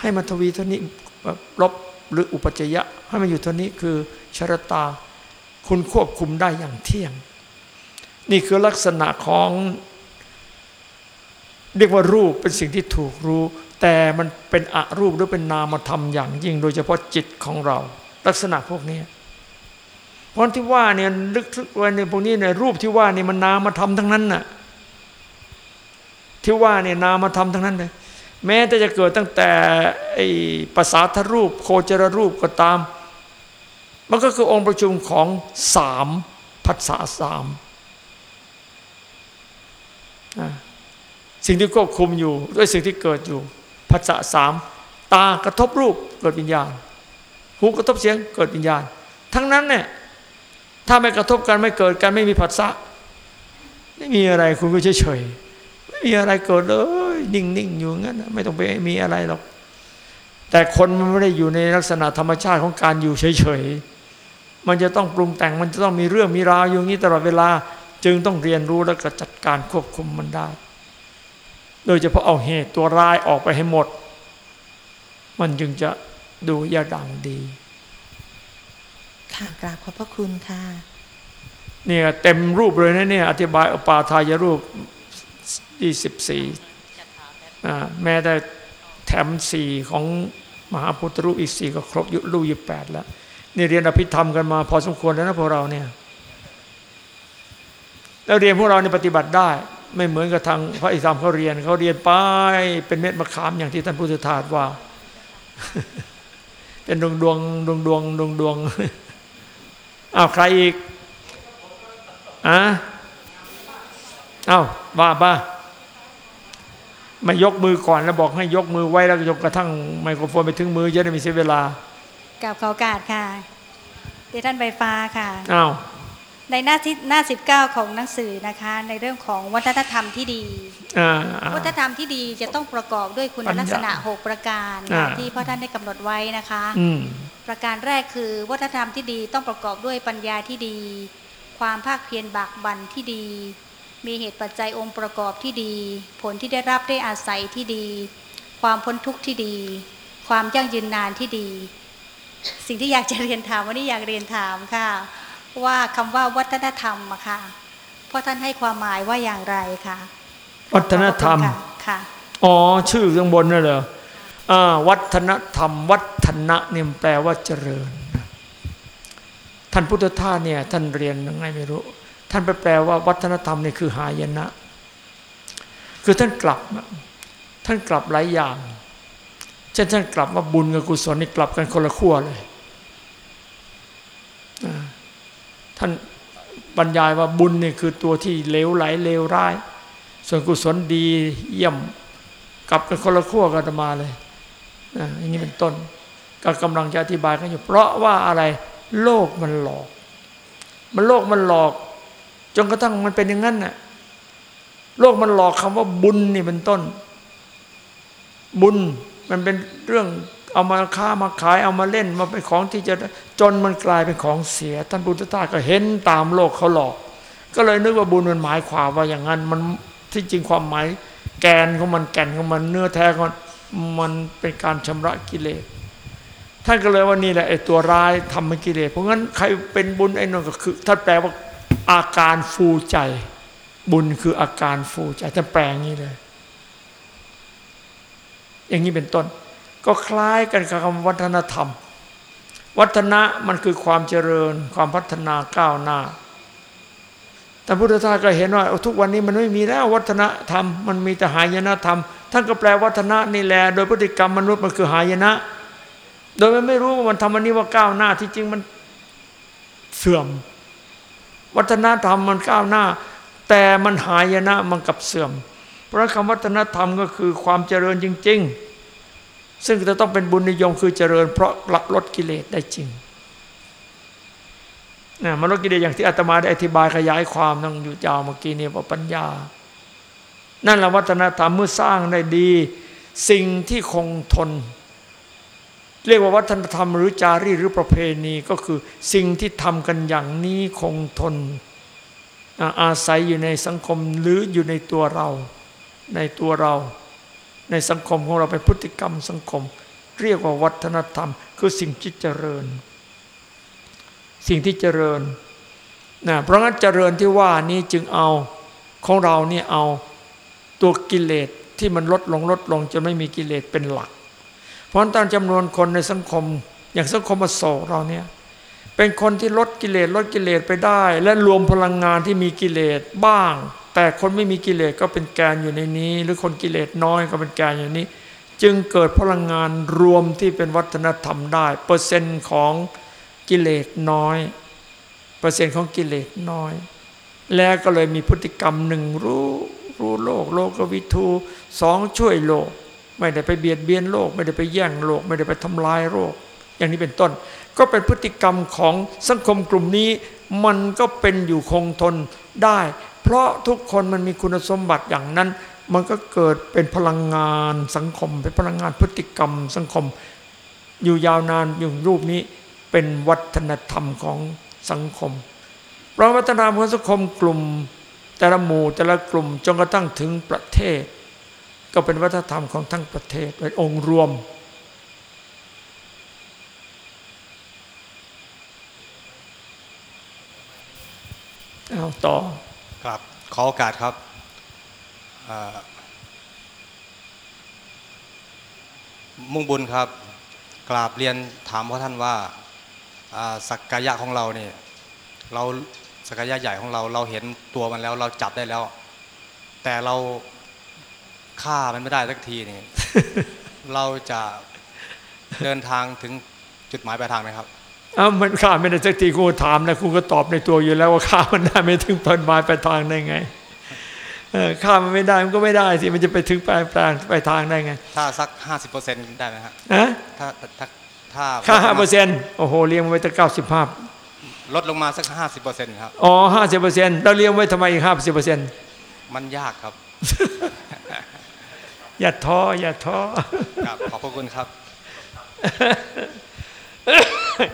ให้มันทวีเท่านี้ลบหรืออุปจยะ ให้มันอยู่เท่านี้คือชรตา คุณควบคุมได้อย่างเที่ยง นี่คือลักษณะของเรียกว่ารูปเป็นสิ่งที่ถูกรู้ แต่มันเป็นอรูปหรือเป็นนามธรรมอย่างยิ่ง โดยเฉพาะจิตของเรา ลักษณะพวกนี้เพราะที่ว่าเนี่ยลึกไว้ในพวกนี้เนี่ยรูปที่ว่านี่มันนามธรรมทั้งนั้นน่ะที่ว่าเนี่ยนามธรรมทั้งนั้นเลยแม้แต่จะเกิดตั้งแต่ไอ้ภาษาทรูป โคจรรูปก็ตาม มันก็คือองค์ประชุมของสามภาษาสามสิ่งที่ควบคุมอยู่ด้วยสิ่งที่เกิดอยู่ภาษาสามตากระทบรูปเกิดวิญญาณ หูกระทบเสียงเกิดวิญญาณ ทั้งนั้นเนี่ยถ้าไม่กระทบกันไม่เกิดกันไม่มีผัสสะไม่มีอะไรคุณก็เฉยๆไม่มีอะไรเกิดเลย นิ่งๆอยู่งั้นไม่ต้องไปมีอะไรหรอกแต่คนมันไม่ได้อยู่ในลักษณะธรรมชาติของการอยู่เฉยๆ มันจะต้องปรุงแต่งมันจะต้องมีเรื่องมีราวอยู่อย่างนี้ตลอดเวลาจึงต้องเรียนรู้แล้วก็จัดการควบคุมมันได้ โดยเฉพาะเอาเหตุตัวร้ายออกไปให้หมด มันจึงจะดูยาดังดี ค่ะกราบขอบพระคุณค่ะเนี่ยเต็มรูปเลยนะเนี่ยอธิบายอุปาทายรูป24อ่าแม้แต่แถมสี่ของมหาพุทธรูปอีกสี่ก็ครบยุรูปยี่แปดแล้ว นี่เรียนอภิธรรมกันมา พอสมควรแล้วนะพวกเราเนี่ย แล้วเรียนพวกเราในยปฏิบัติได้ ไม่เหมือนกับทางพระอิสามเขาเรียนเขาเรียนไปเป็นเม็ดมะขามอย่างที่ท่านพุทธทาสว่า เป็นดวงดวงดวงดวงดวงดวงอ้าวใครอีกอะอ้าวว่าบ้าไมายกมือก่อนแล้วบอกให้ยกมือไว้แล้วยกกระทั่งไมโครโฟนไปถึงมือจะได้มีเสียเวลา กับเขากาดค่ะดิท่านใบฟ้าค่ะอ้าวในหน้าที่หน้า19ของหนังสือนะคะ ในเรื่องของวัฒนธรรมที่ดีอ่าวัฒนธรรมที่ดีจะต้องประกอบด้วยคุณปัญญาลักษณะ6ประการอ่าที่พ่อท่านได้กำหนดไว้นะคะอืมประการแรกคือวัฒนธรรมที่ดีต้องประกอบด้วยปัญญาที่ดี ความภาคเพียรบากบั่นที่ดี มีเหตุปัจจัยองค์ประกอบที่ดี ผลที่ได้รับได้อาศัยที่ดี ความพ้นทุกข์ที่ดี ความยั่งยืนนานที่ดี สิ่งที่อยากจะเรียนถามวันนี้อยากเรียนถามค่ะ ว่าคำว่าวัฒนธรรมอะค่ะพ่อท่านให้ความหมายว่าอย่างไรคะวัฒนธรรมขอบคุณค่ะค่ะอ๋อชื่อข้างบนนั่นเหรออ่าวัฒนธรรม วัฒนะเนี่ยมันแปลว่าเจริญ ท่านพุทธทาสเนี่ยท่านเรียนยังไงไม่รู้ ท่านไปแปลว่าวัฒนธรรมนี่คือหายนะ คือท่านกลับ ท่านกลับหลายอย่างเช่นท่านกลับว่าบุญกับกุศลนี่กลับกันคนละขั้วเลย ท่านบรรยายว่าบุญนี่คือตัวที่เลวไหลเลวร้าย ส่วนกุศลดีเยี่ยม กลับกันคนละขั้วกันมาเลยอย่างนี้เป็นต้น ก็กำลังจะอธิบายกันอยู่ เพราะว่าอะไร โลกมันหลอก มันโลกมันหลอก จนกระทั่งมันเป็นอย่างนั้นน่ะโลกมันหลอกคำว่าบุญนี่เป็นต้น บุญ มันเป็นเรื่องเอามาค้ามาขายเอามาเล่นมาเป็นของที่จะจนมันกลายเป็นของเสีย ท่านพุทธทาสก็เห็นตามโลกเขาหลอก ก็เลยนึกว่าบุญมันหมายความว่าอย่างนั้นมันที่จริงความหมายแกนของมันแก่นของมันเนื้อแท้ของมันมันเป็นการชำระกิเลสท่านก็เลยว่านี่แหละไอ้ตัวร้ายทำให้กิเลสเพราะงั้นใครเป็นบุญไอ้นั่นก็คือท่านแปลว่าอาการฟูใจ บุญคืออาการฟูใจท่านแปลงนี้เลย อย่างนี้เป็นต้น ก็คล้ายกันกับคำวัฒนธรรม วัฒนะมันคือความเจริญ ความพัฒนาก้าวหน้าแต่พุทธทาสก็เห็นว่าทุกวันนี้มันไม่มีแล้ววัฒนธรรม มันมีแต่หายนะธรรม ท่านก็แปลวัฒนะนี่แหละโดยพฤติกรรมมนุษย์มันคือหายนะ โดยมันไม่รู้ว่ามันทำอันนี้ว่าก้าวหน้าที่จริงมันเสื่อม วัฒนธรรมมันก้าวหน้า แต่มันหายนะมันกับเสื่อม พราะคำวัฒนธรรมก็คือความเจริญจริง ๆ ซึ่งจะต้องเป็นบุญนิยมคือเจริญ เพราะละลดกิเลสได้จริงนะมันลดกิเลสอย่างที่อาตมาได้อธิบายขยายความนั่งอยู่ยาวเมื่อกี้นี่ว่าปัญญา นั่นแหละวัฒนธรรมเมื่อสร้างได้ดี สิ่งที่คงทน เรียกว่าวัฒนธรรมหรือจารีหรือประเพณีก็คือสิ่งที่ทำกันอย่างนี้คงทนอาศัยอยู่ในสังคมหรืออยู่ในตัวเรา ในตัวเรา ในสังคมของเราเป็นพฤติกรรมสังคม เรียกว่าวัฒนธรรม คือสิ่งที่เจริญ สิ่งที่เจริญนะเพราะงั้นเจริญที่ว่านี้จึงเอาของเราเนี่ยเอาตัวกิเลสที่มันลดลงลดลงจนไม่มีกิเลสเป็นหลัก เพราะฉะนั้นตามจำนวนคนในสังคม อย่างสังคมอโศกเราเนี่ยเป็นคนที่ลดกิเลสลดกิเลสไปได้ และรวมพลังงานที่มีกิเลสบ้าง แต่คนไม่มีกิเลสก็เป็นแกนอยู่ในนี้ หรือคนกิเลสน้อยก็เป็นแกนอยู่นี้ จึงเกิดพลังงานรวมที่เป็นวัฒนธรรมได้ เปอร์เซ็นต์ของกิเลสน้อย เปอร์เซ็นต์ของกิเลสน้อย แล้วก็เลยมีพฤติกรรมหนึ่งรู้รู้โลก โลกวิทูสองช่วยโลก ไม่ได้ไปเบียดเบียนโลก ไม่ได้ไปแย่งโลก ไม่ได้ไปทำลายโลก อย่างนี้เป็นต้น ก็เป็นพฤติกรรมของสังคมกลุ่มนี้ มันก็เป็นอยู่คงทนได้ เพราะทุกคนมันมีคุณสมบัติอย่างนั้น มันก็เกิดเป็นพลังงานสังคม เป็นพลังงานพฤติกรรมสังคม อยู่ยาวนานอยู่รูปนี้เป็นวัฒนธรรมของสังคมเราะวัฒนธรรมของสังคมกลุ่ม แต่ละหมู่แต่ละกลุ่มจนกระทั่งถึงประเทศ ก็เป็นวัฒนธรรมของทั้งประเทศเป็นองค์รวมเอาต่อ ครับขอโอกาสครับเอ่อมุ่งบุญครับ กราบเรียนถามพระท่านว่าอ่าสักกายะของเราเนี่ยเราสักกายะใหญ่ของเราเราเห็นตัวมันแล้วเราจับได้แล้ว แต่เราฆ่ามันไม่ได้สักทีนี่เราจะเดินทางถึงจุดหมายปลายทางไหมครับ อ้าวมันข้าไม่ได้สักทีครูถามนะครูก็ตอบในตัวอยู่แล้วว่าข้ามันได้ไม่ถึงต้นไม้ปลายทางได้ไงเออข้ามันไม่ได้มันก็ไม่ได้สิมันจะไปถึงปลายปลายปลายทางได้ไง ถ้าสัก50%ได้ไหมครับฮะถ้าถ้าถ้าค่าห้าเปอร์เซ็นต์โอ้โหเลี้ยงไว้ตั้งเก้าสิบห้าลดลงมาสัก50%ครับอ๋อห้าสิบเปอร์เซ็นต์เราเลี้ยงไว้ทำไมอีกห้าสิบเปอร์เซ็นต์มันยากครับ อย่าท้ออย่าท้อครับขอบพระคุณครับ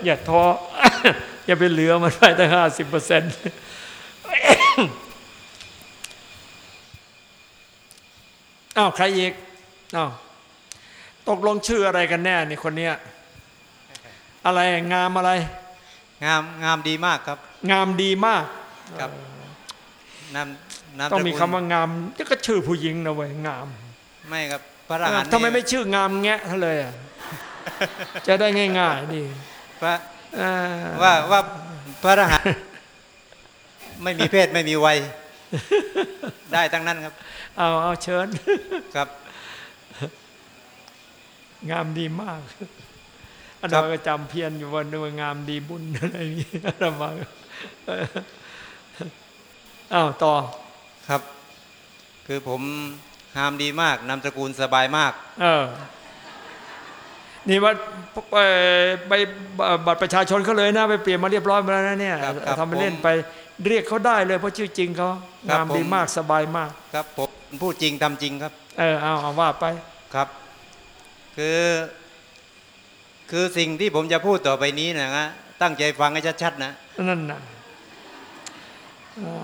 อย่าท้ออย่าไปเหลือมันไปตั้งห้าสิบเปอร์เซ็นต์อ้าวใครอีกอ้าวตกลงชื่ออะไรกันแน่นี่คนเนี้ยอะไรงามอะไร งามงามดีมากครับ งามดีมากครับนามนามต้องมีตระคำกูลว่างามก็ชื่อผู้หญิงนะเว้ยงาม ไม่ครับพระอรหันต์ทำไมไม่นี่ชื่องามแงะเขาเลยอะ จะได้ง่ายๆดีพระอ่าว่าว่าพระอรหันต์ไม่มีเพศไม่มีวัย ได้ทั้งนั้นครับ เอาเอาเชิญครับ งามดีมากอันครันั้บก็จำเพี้ยนอยู่วันนึงว่างามดีบุญอะไรนี้อันนั้นมาเอออ้าวต่อครับ คือผมงามดีมากนามตระกูลสบายมาก เออ นี่ว่าไปไปบัตรประชาชนเขาเลยนะไปเปลี่ยนมาเรียบร้อยมาแล้วนะเนี่ยครับครับทำไปเล่นผมไปเรียกเขาได้เลยเพราะชื่อจริงเขาครับงามดีผมมากสบายมาก ครับผมพูดจริงทำจริงครับ เออเอาเอาว่าไปครับ คือ คือสิ่งที่ผมจะพูดต่อไปนี้นะฮะตั้งใจฟังให้ชัดๆนะนั่นน่ะ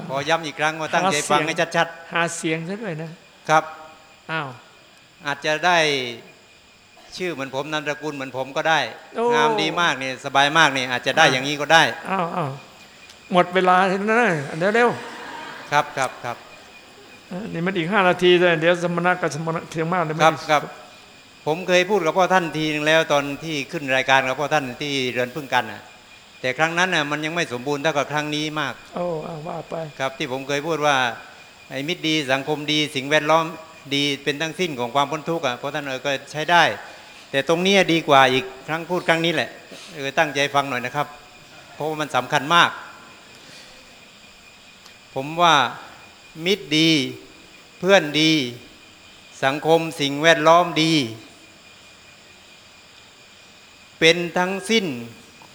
ขอย้ำอีกครั้งว่าตั้งใจฟังให้ชัดหาเสียงซะด้วยนะๆครับอ้าวอาจจะได้ ชื่อเหมือนผมนามตระกูลเหมือนผมก็ได้โอ้งามดีมากนี่สบายมากนี่อาจจะได้อย่างนี้ก็ได้อ้าวอ้าวหมดเวลาทีนั้นนะเดี๋ยวเร็วครับครับครับเออนี่มันอีกห้านาทีเลยเดี๋ยวสมณะกับสมณะเทียงมากเลยไม่ครับได้ครับ ผมเคยพูดกับพ่อท่านทีนึงแล้วตอนที่ขึ้นรายการกับพ่อท่านที่เรือนพึ่งกันนะแต่ครั้งนั้นน่ะมันยังไม่สมบูรณ์เท่ากับครั้งนี้มาก โอ้เอาว่าไปครับที่ผมเคยพูดว่าไอ้มิตรดีสังคมดีสิ่งแวดล้อมดีเป็นทั้งสิ้นของความพ้นทุกข์อะพ่อท่านเออก็ใช้ได้ แต่ตรงนี้ดีกว่าอีกครั้งพูดครั้งนี้แหละเออตั้งใจฟังหน่อยนะครับ เพราะว่ามันสำคัญมาก ผมว่ามิตรดี เพื่อนดี สังคมสิ่งแวดล้อมดี เป็นทั้งสิ้น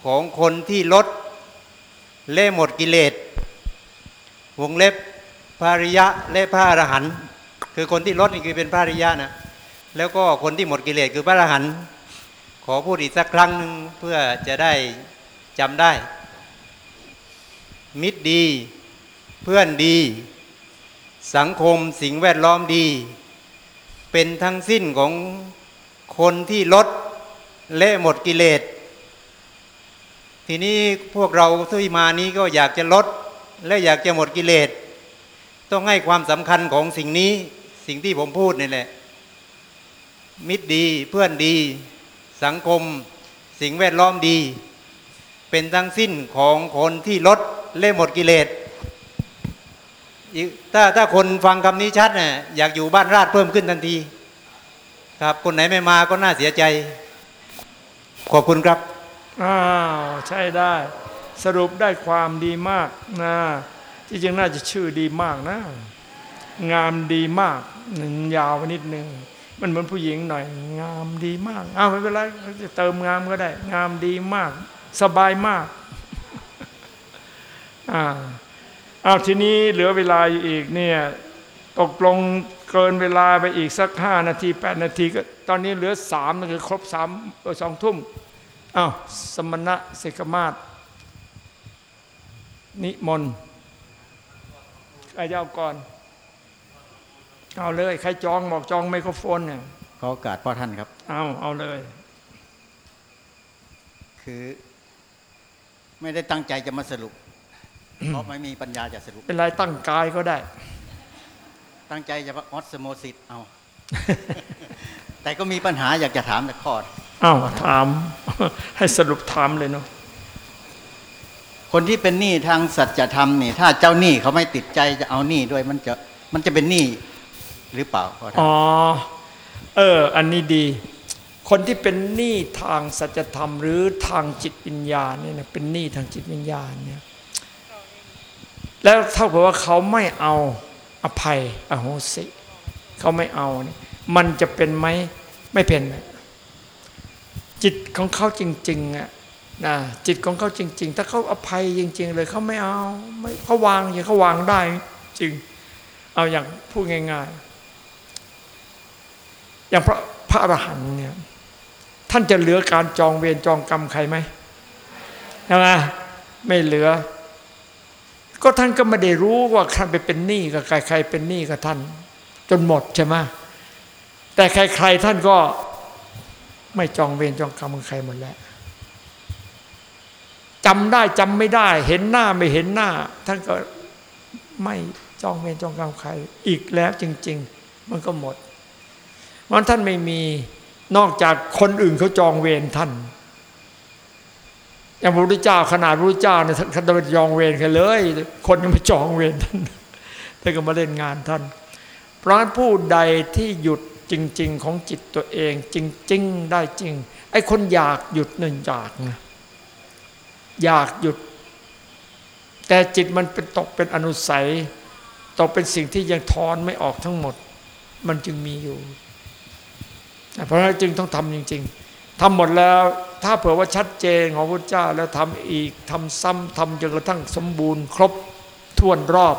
ของคนที่ลด เล่หมดกิเลสวงเล็บพระริยะและพระอรหันต์คือคนที่ลดนี่คือเป็นพระอริยะนะ แล้วก็คนที่หมดกิเลสคือพระอรหันต์ขอพูดอีกสักครั้งหนึ่งเพื่อจะได้จำได้ มิตรดี เพื่อนดี สังคมสิ่งแวดล้อมดี เป็นทั้งสิ้นของคนที่ลดและหมดกิเลส ทีนี้พวกเราที่มานี้ก็อยากจะลดและอยากจะหมดกิเลส ต้องให้ความสำคัญของสิ่งนี้สิ่งที่ผมพูดนี่แหละ มิตรดีเพื่อนดี สังคม สิ่งแวดล้อมดี เป็นทั้งสิ้นของคนที่ลดและหมดกิเลสถ้าถ้าคนฟังคำนี้ชัดเนี่ยอยากอยู่บ้านราชเพิ่มขึ้นทันที ครับคนไหนไม่มาก็น่าเสียใจ ขอบคุณครับอ้าวใช่ได้ สรุปได้ความดีมากนะที่จริงน่าจะชื่อดีมากนะ งามดีมากยาวนิดนึง มันเหมือนผู้หญิงหน่อย งามดีมากอ้าวไม่เป็นไรจะเติมงามก็ได้ งามดีมาก สบายมากอ่าอ้าวทีนี้เหลือเวลาอยู่อีกเนี่ยตกลงเกินเวลาไปอีกสักห้านาทีแปดนาทีก็ตอนนี้เหลือสามนาทีครบสามสองทุ่มอ้าวสมณะเสกมาศนิมนต์ใครจะเอาก่อน เอาเลย ใครจองบอกจองไมโครโฟนเนี่ยขอโอกาสพ่อท่านครับ เอาเอาเลย คือไม่ได้ตั้งใจจะมาสรุป เพราะไม่มีปัญญาจะสรุป เป็นไรตั้งกายก็ได้ ตั้งใจจะออสโมซิสเอา แต่ก็มีปัญหาอยากจะถามแต่ข้ออ้าวถาม ให้สรุปถามเลยเนาะคนที่เป็นหนี้ทางสัจธรรมนี่ถ้าเจ้าหนี้เขาไม่ติดใจจะเอาหนี้ด้วยมันจะมันจะเป็นหนี้ หรือเปล่าพ่อท่านอ๋อเออ อันนี้ดี คนที่เป็นหนี้ทางสัจธรรม หรือทางจิตวิญญาณเนี่ยนะเป็นหนี้ทางจิตวิญญาณเนี่ยแล้วเท่ากับว่าเขาไม่เอาอภัยอโหสิเขาไม่เอาเนี่ยมันจะเป็นไหมไม่เป็นนะจิตของเขาจริงๆอะนะจิตของเขาจริง ๆ ถ้าเขาอภัยจริง ๆ เลยเขาไม่เอาไม่เขาวางอย่างเขาวางได้จริง เอาอย่างพูดง่าย ๆ อย่างพระพระอรหันต์เนี่ยท่านจะเหลือการจองเวรจองกรรมใครไหมใช่ไหมไม่เหลือ ก็ท่านก็ไม่ได้รู้ว่าท่านไปเป็นหนี้กับใครใครเป็นหนี้กับท่าน จนหมดใช่ไหมแต่ใครๆท่านก็ไม่จองเวรจองกรรมกับใครหมดแล้วจำได้จำไม่ได้ เห็นหน้าไม่เห็นหน้า ท่านก็ไม่จองเวรจองกรรมใคร อีกแล้วจริง ๆ มันก็หมด เพราะท่านไม่มีนอกจากคนอื่นเขาจองเวรท่านอย่างพระพุทธเจ้าขนาดพระพุทธเจ้าเนี่ยท่านท่านไปจองเวรกันเลย คนยังไม่จองเวรท่านท่านก็มาเล่นงานท่าน เพราะนั้นผู้ใดที่หยุดจริง ๆ ของจิตตัวเอง จริง ๆ ได้จริง ไอ้คนอยากหยุดนั่นอยากนะอยากหยุด แต่จิตมันเป็นตกเป็นอนุสัย ตกเป็นสิ่งที่ยังทอนไม่ออกทั้งหมด มันจึงมีอยู่ เพราะฉะนั้นจึงต้องทำจริง ๆทำหมดแล้วถ้าเผื่อว่าชัดเจนของพระเจ้าแล้วทำอีกทำซ้ำทำจนกระทั่งสมบูรณ์ ครบถ้วนรอบ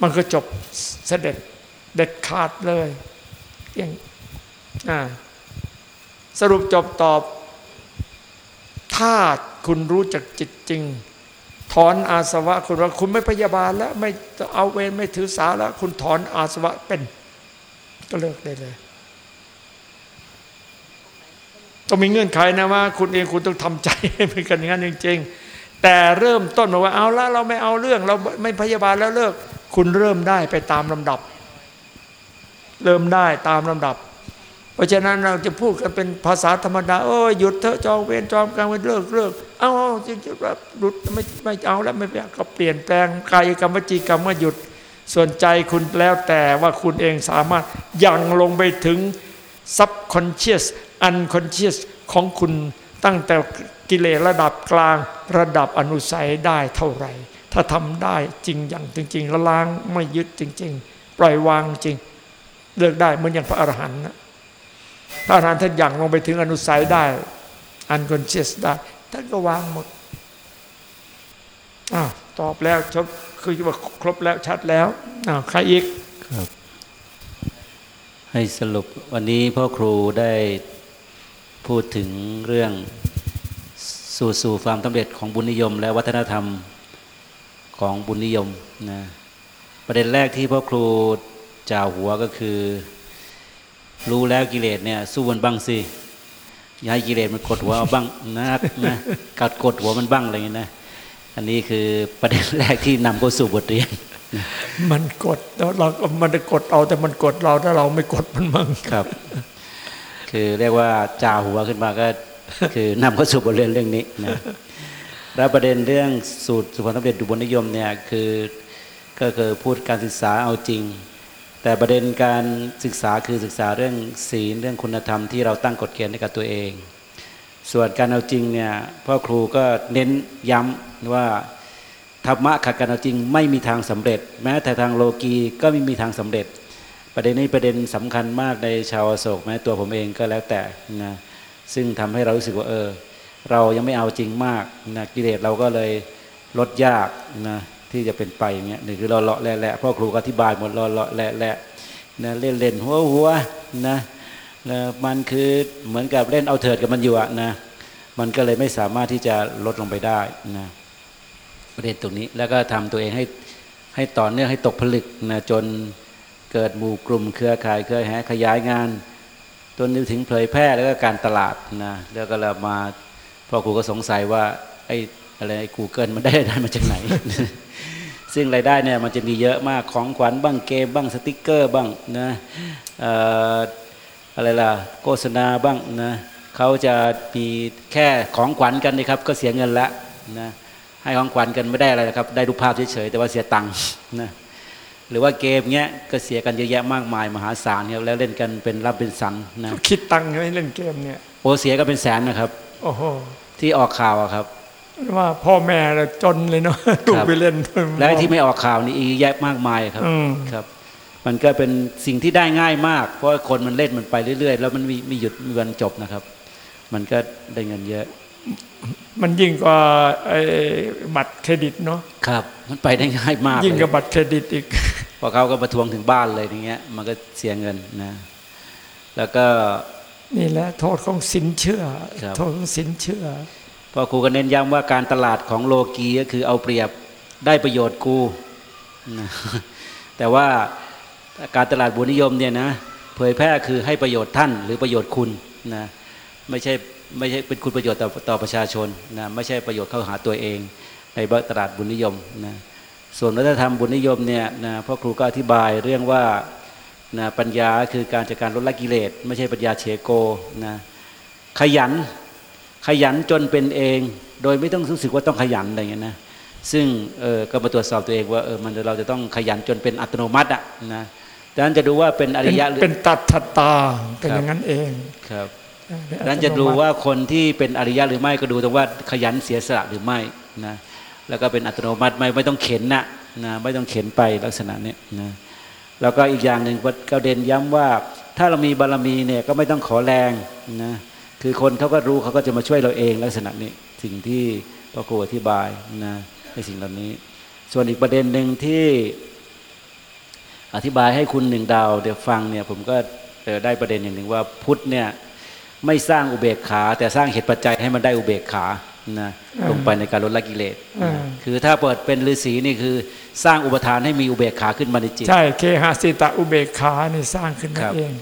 มันก็จบเสด็จเด็ดขาดเลยอย่างอ่าสรุปจบตอบ ถ้าคุณรู้จักจิตจริง ถอนอาสวะคุณว่าคุณไม่พยาบาลแล้ว ไม่เอาเวรไม่ถือสาแล้ว คุณถอนอาสวะเป็น ก็เลิกได้เลย ต้องมีเงื่อนไขนะว่า คุณเองคุณต้องทำใจให้เป็นกันอย่างนั้นจริงๆแต่เริ่มต้นมาว่าเอาละเราไม่เอาเรื่อง เราไม่พยาบาลแล้วเลิก คุณเริ่มได้ไปตามลำดับ เริ่มได้ตามลำดับ เพราะฉะนั้นเราจะพูดกันเป็นภาษาธรรมดาโอ้ยหยุดเถอะจองเวรจองกรรมเลิกเลิกเอาเอาจริงๆแบบหยุดไม่ไม่เอาแล้วไม่ก็เปลี่ยนแปลงกายกรรมวจีกรรมว่าหยุดส่วนใจคุณแล้วแต่ว่าคุณเองสามารถยังลงไปถึง subconscious unconscious ของคุณตั้งแต่กิเลสระดับกลางระดับอนุสัยได้เท่าไหร่ ถ้าทำได้จริงอย่างจริงๆล้วล้างไม่ยึดจริง ๆ ปล่อยวางจริง เลิกได้เหมือนอย่างพระอรหันต์นะพระอรหันต์ท่านอย่างลงไปถึงอนุสัยได้ unconscious ได้ท่านก็วางหมดอ้าวตอบแล้วชบคือว่าครบแล้วชัดแล้วอ้าวใครอีกครับ ให้สรุปวันนี้พ่อครูได้ พูดถึงเรื่องสู่สู่ความสำเร็จของบุญนิยม และวัฒนธรรมของบุญนิยมนะประเด็นแรกที่พ่อครูจ่าหัวก็คือ รู้แล้วกิเลสเนี่ยสู้มันบ้างสิอย่าให้กิเลสมันกดหัวเอาบ้างนะนะกัดกดหัวมันบ้างอะไรอย่างนี้นะอันนี้คือประเด็นแรกที่นำเข้าสู่บทเรียน มันกดแล้วเราก็มันกดเอาแต่มันกดเราถ้าเราไม่กดมันมั่งครับ คือเรียกว่าจ่าหัวขึ้นมาก็คือนำเข้าสู่บทเรียนเรื่องนี้นะแล้วประเด็นเรื่องสูตรสุพรรณสำเร็จดุบลนิยมเนี่ยคือก็คือพูดการศึกษาเอาจริง แต่ประเด็นการศึกษาคือศึกษาเรื่องศีลเรื่องคุณธรรมที่เราตั้งกฎเกณฑ์ให้กับตัวเอง ส่วนการเอาจริงเนี่ยพ่อครูก็เน้นย้ำว่าธรรมะขัดการเอาจริง ไม่มีทางสำเร็จ แม้แต่ทางโลกีก็ไม่มีทางสำเร็จ ประเด็นนี้ประเด็นสำคัญมากในชาวโศกแม้ตัวผมเองก็แล้วแต่นะซึ่งทำให้เรารู้สึกว่าเออ เรายังไม่เอาจริงมากนะกิเลสเราก็เลยลดยากนะที่จะเป็นไปอย่างเงี้ยนี่คือเราเลาะแหละๆพ่อครูอธิบายหมดเลาะเลาะแหละนะเล่นเล่นหัวหัวนะนะมันคือเหมือนกับเล่นเอาเถิดกับมันอยู่อะนะมันก็เลยไม่สามารถที่จะลดลงไปได้นะประเด็นตรงนี้แล้วก็ทำตัวเองให้ให้ต่อเนื่องให้ตกผลึกนะจน เกิดหมู่กลุ่มเครือข่ายเครือแห่ขยายงานจนถึงเผยแพร่แล้วก็การตลาดนะแล้วก็เรามาพ่อครูก็สงสัยว่าไอ้อะไรไอ้กูเกิลมันได้ได้มาจากไหน ซึ่งรายได้เนี่ยมันจะมีเยอะมากของขวัญบ้างเกมบ้างสติกเกอร์บ้างนะเอ่ออะไรล่ะโฆษณาบ้างนะเขาจะมีแค่ของขวัญกันนะครับ ก็เสียเงินละนะให้ของขวัญกันไม่ได้อะไรนะครับ ได้รูปภาพเฉยๆแต่ว่าเสียตังค์นะ หรือว่าเกมเงี้ยก็เสียกันเยอะแยะมากมายมหาศาลครับแล้วเล่นกันเป็นรับเป็นสันนะคิดตังค์ให้เล่นเกมเนี่ยโอเสียก็เป็นแสนนะครับ โอ้โหที่ออกข่าวอะครับ ว่าพ่อแม่เราจนเลยเนาะลูกไปเล่นและไอ้ที่ไม่ออกข่าวนี่อีกแยะมากมายครับอืมครับ มันก็เป็นสิ่งที่ได้ง่ายมาก เพราะว่าคนมันเล่นมันไปเรื่อย ๆ แล้วมันมีมีหยุดมีวันจบนะครับ มันก็ได้เงินเยอะ มันยิ่งกว่าไอ้บัตรเครดิตเนาะครับ มันไปได้ง่ายมาก ยิ่งกับเลยบัตรเครดิตอีก พอเขาก็มาทวงถึงบ้านเลยอย่างเงี้ย มันก็เสียเงินนะ แล้วก็นี่แหละโทษของสินเชื่อครับโทษของสินเชื่อพอครูก็เน้นย้ำว่าการตลาดของโลกีก็คือเอาเปรียบได้ประโยชน์กูนะแต่ว่าการตลาดบุญนิยมเนี่ยนะเผยแพร่คือให้ประโยชน์ท่าน หรือประโยชน์คุณนะไม่ใช่ไม่ใช่เป็นคุณประโยชน์ต่อต่อประชาชนนะไม่ใช่ประโยชน์เข้าหาตัวเอง ในตลาดบุญนิยมนะ ส่วนวัฒนธรรมบุญนิยมเนี่ยนะพ่อครูก็อธิบายเรื่องว่านะปัญญาคือการจัดการลดละกิเลส ไม่ใช่ปัญญาเฉโกนะขยันขยันจนเป็นเอง โดยไม่ต้องรู้สึกว่าต้องขยันอะไรเงี้ยนะซึ่งเออก็มาตรวจสอบตัวเองว่าเออมันเราจะต้องขยันจนเป็นอัตโนมัติอะนะดังนั้นจะดูว่าเป็นอเป็รินยะหรือเป็นตัดทัตตาเป็นครับอย่างนั้นเองครับเป็นอัตโนมัติดังนั้นจะดูว่าคนที่เป็นอริยะหรือไม่ก็ดูตรงว่าขยันเสียสละหรือไม่นะ แล้วก็เป็นอัตโนมัติไม่ไม่ต้องเข็นนะนะไม่ต้องเข็นไปลักษณะนี้นะแล้วก็อีกอย่างหนึ่งก็เด่นย้ำว่าถ้าเรามีบารมีเนี่ยก็ไม่ต้องขอแรงนะคือคนเขาก็รู้เขาก็จะมาช่วยเราเองลักษณะนี้สิ่งที่พระครูอธิบายนะในสิ่งเหล่านี้ ส่วนอีกประเด็นหนึ่งที่อธิบายให้คุณหนึ่งดาวเดี๋ยวฟังเนี่ยผมก็ได้ประเด็นอย่างหนึ่งว่าพุทธเนี่ยไม่สร้างอุเบกขา แต่สร้างเหตุปัจจัยให้มันได้อุเบกขา นะลงไปในการลดละกิเลสอ่าคือถ้าเปิดเป็นฤาษีนี่คือ สร้างอุปทานให้มีอุเบกขาขึ้นมาในจิต ใช่เคหสิตะอุเบกขานี่สร้างขึ้นคมารับเอง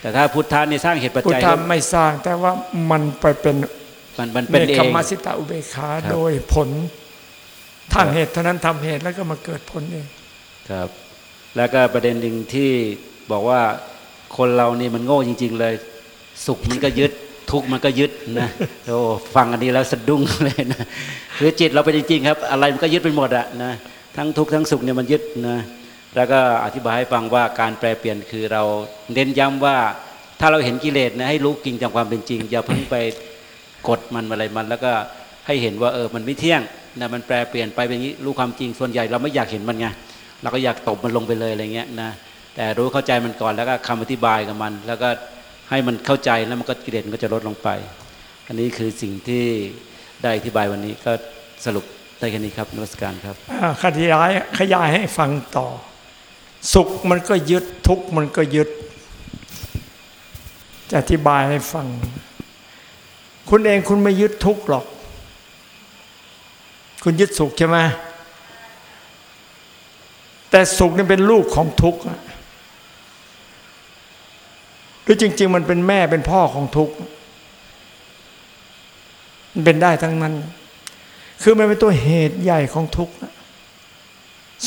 แต่ถ้าพุทธานี่สร้างเหตุปัจพุทจัยธะไม่สร้างแต่ว่ามันไปเป็นมันมันเป็นเนเอคงขมสิตะอุเบกขาครับโดยผลทางเหตุเท่านั้นทำเหตุแล้วก็มาเกิดผลเองครับ แล้วก็ประเด็นหนึ่งที่บอกว่าคนเรานี่มันโง่จริง ๆ เลย สุขมันก็ยึด ทุกข์มันก็ยึดนะโอ้ฟังอันนี้แล้วสะดุ้งเลยนะคือจิตเราเป็นจริงๆครับ อะไรมันก็ยึดไปหมดอะนะทั้งทุกข์ทั้งสุขเนี่ยมันยึดนะแล้วก็อธิบายให้ฟังว่าการแปลเปลี่ยนคือเราเน้นย้ำว่าถ้าเราเห็นกิเลสนะให้รู้จริงตามความเป็นจริง อย่าเพิ่งไปกดมันอะไรมัน แล้วก็ให้เห็นว่าเออมันไม่เที่ยงนะมันแปลเปลี่ยนไปเป็นอย่างนี้รู้ความจริงส่วนใหญ่เราไม่อยากเห็นมันไงเราก็อยากตบมันลงไปเลยอะไรเงี้ยนะแต่รู้เข้าใจมันก่อนแล้วก็คำอธิบายกับมัน แล้วก็ ให้มันเข้าใจแล้วมันก็กิเลสมันก็จะลดลงไป อันนี้คือสิ่งที่ได้อธิบายวันนี้ก็สรุปได้แค่นี้ครับนวัตการครับขยายขยายให้ฟังต่อ สุขมันก็ยึดทุกข์มันก็ยึด จะอธิบายให้ฟัง คุณเองคุณไม่ยึดทุกข์หรอก คุณยึดสุขใช่ไหมแต่สุขนี่เป็นลูกของทุกข์ หรือจริง ๆ มันเป็นแม่เป็นพ่อของทุกข์มันเป็นได้ทั้งนั้น คือมันเป็นตัวเหตุใหญ่ของทุกข์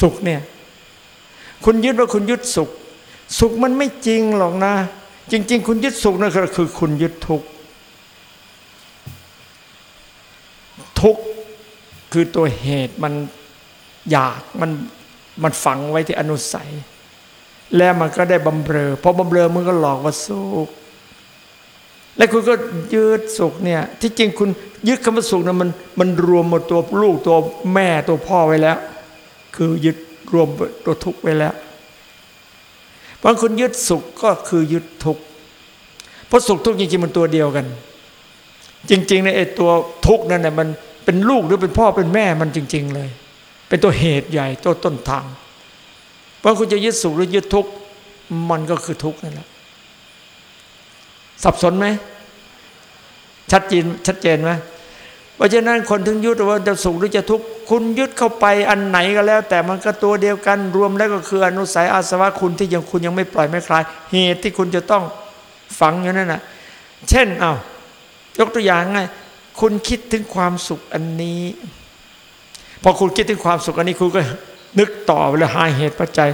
สุขเนี่ย คุณยึดว่าคุณยึดสุข สุขมันไม่จริงหรอกนะ จริง ๆ คุณยึดสุขนั่นก็คือ คุณยึดทุกข์ทุกข์คือตัวเหตุมันอยากมันมันฝังไว้ที่อนุสัย แล้วมันก็ได้บำเรอพอบำเรอมันก็หลอกว่าสุขและคุณก็ยึดสุขเนี่ย ที่จริงคุณยึดคำว่าสุขนะมันมันรวมหมดตัวลูกตัวแม่ตัวพ่อไว้แล้ว คือยึดรวมตัวทุกข์ไว้แล้วเพราะคุณยึดสุขก็คือยึดทุกข์เพราะสุขทุกข์จริงๆมันตัวเดียวกัน จริงๆในยไอ้ตัวทุกข์นั่นน่ะมันเป็นลูกหรือเป็นพ่อเป็นแม่มันจริง ๆ เลย เป็นตัวเหตุใหญ่ตัวต้นทาง เพราะคุณจะยึดสุขหรือยึดทุกข์มันก็คือทุกข์นั่นแหละสับสนไหมชัดเจนชัดเจนไหมเพราะฉะนั้นคนถึงยึดว่าจะสุขหรือจะทุกข์คุณยึดเข้าไปอันไหนก็แล้ว แต่มันก็ตัวเดียวกันรวมแล้วก็คืออนุสัยอาสวะคุณที่ยังคุณยังไม่ปล่อยไม่คลาย เหตุที่คุณจะต้องฝังอยู่นั่นน่ะ เช่นเอายกตัวอย่างไงคุณคิดถึงความสุขอันนี้ พอคุณคิดถึงความสุขอันนี้คุณก็ นึกต่อไปเลยหาเหตุปัจจัย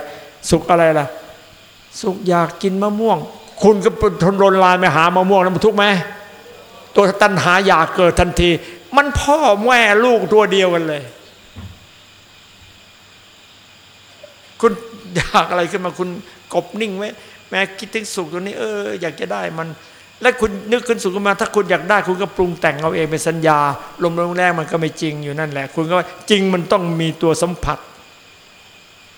สุขอะไรล่ะ สุขอยากกินมะม่วง คุณก็ทนรนลานไปหามะม่วงแล้วมันทุกข์ไหมตัวตัณหาอยากเกิดทันที มันพ่อแม่ลูกตัวเดียวกันเลย คุณอยากอะไรขึ้นมาคุณกบนิ่งไว้แม้คิดถึงสุขตัวนี้เอออยากจะได้มัน แล้วคุณนึกขึ้นสุขขึ้นมา ถ้าคุณอยากได้ คุณก็ปรุงแต่งเอาเองเป็นสัญญา ลมลมแรงมันก็ไม่จริงอยู่นั่นแหละ คุณก็จริงมันต้องมีตัวสัมผัส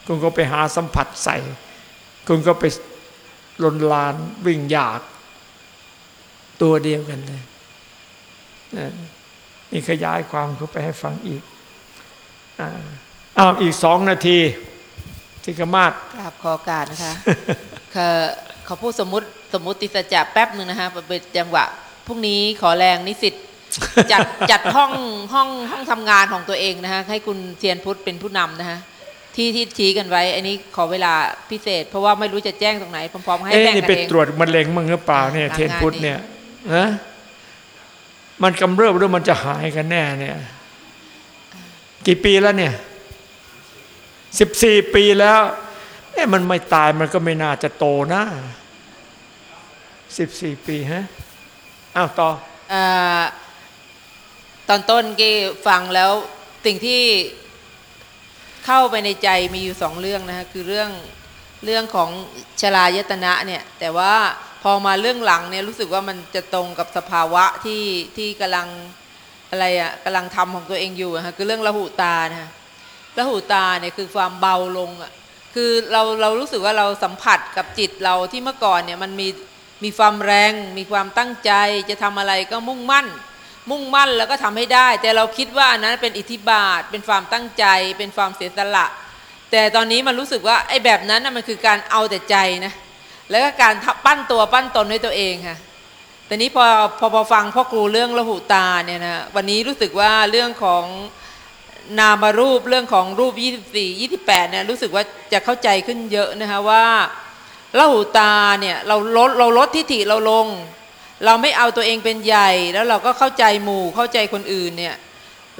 คุณก็ไปหาสัมผัสใส่ คุณก็ไปลนลานวิ่งอยาก ตัวเดียวกันเลยนี่ขยายความเข้าไปให้ฟังอีกอ้าวอีกสองนาทีที่กมาศกราบขอโอกาสนะคะเขาเขาพูดสมมติสมมติสัจจะแป๊บหนึ่งนะคะเป็นจังหวะพรุ่งนี้ขอแรงนิสิตจัดจัดห้องห้องห้องทำงานของตัวเองนะคะให้คุณเทียนพุทธเป็นผู้นำนะคะ ที่ที่ชี้กันไว้ อันนี้ขอเวลาพิเศษ เพราะว่าไม่รู้จะแจ้งตรงไหนพร้อมๆให้เอ๊ะแบ่งนี่กันไปเองตรวจมะเร็งมั้งหรือเปล่าเนี่ยหลังเทนงานพุทธนี้เนี่ยนะมันกำเริบหรือมันจะหายกันแน่เนี่ย กี่ปีแล้วเนี่ยสิบสี่ปีแล้วเอ๊ะมันไม่ตายมันก็ไม่น่าจะโตนะสิบสี่ปีฮะอ้าวต่อเอ่อตอนต้นกี้ฟังแล้วสิ่งที่ เข้าไปในใจมีอยู่สองเรื่องนะคะคือเรื่องเรื่องของชลายตนะเนี่ยแต่ว่าพอมาเรื่องหลังเนี่ยรู้สึกว่ามันจะตรงกับสภาวะที่ที่กำลังอะไรอะกำลังทำของตัวเองอยู่ะคะคือเรื่องละหูตานะคะละหูตาเนี่ยคือความเบาลงอะคือเราเรารู้สึกว่าเราสัมผัสกับจิตเราที่เมื่อก่อนเนี่ยมันมีมีความแรง มีความตั้งใจจะทำอะไรก็มุ่งมั่น มุ่งมั่นแล้วก็ทำให้ได้ แต่เราคิดว่าอันนั้นเป็นอิทธิบาท เป็นความตั้งใจ เป็นความเสียสละ แต่ตอนนี้มันรู้สึกว่าไอ้แบบนั้นน่ะมันคือการเอาแต่ใจนะแล้วก็การปั้นตัวปั้นตนด้วยตัวเองค่ะแต่นี้พอพอพอฟังพ่อครูเรื่องละหูตาเนี่ยนะวันนี้รู้สึกว่าเรื่องของนามารูปเรื่องของรูป 24 28เนี่ยรู้สึกว่าจะเข้าใจขึ้นเยอะนะคะว่าละหูตาเนี่ยเราลดเราลดทิฏฐิเราลง เราไม่เอาตัวเองเป็นใหญ่ แล้วเราก็เข้าใจหมู่เข้าใจคนอื่นเนี่ย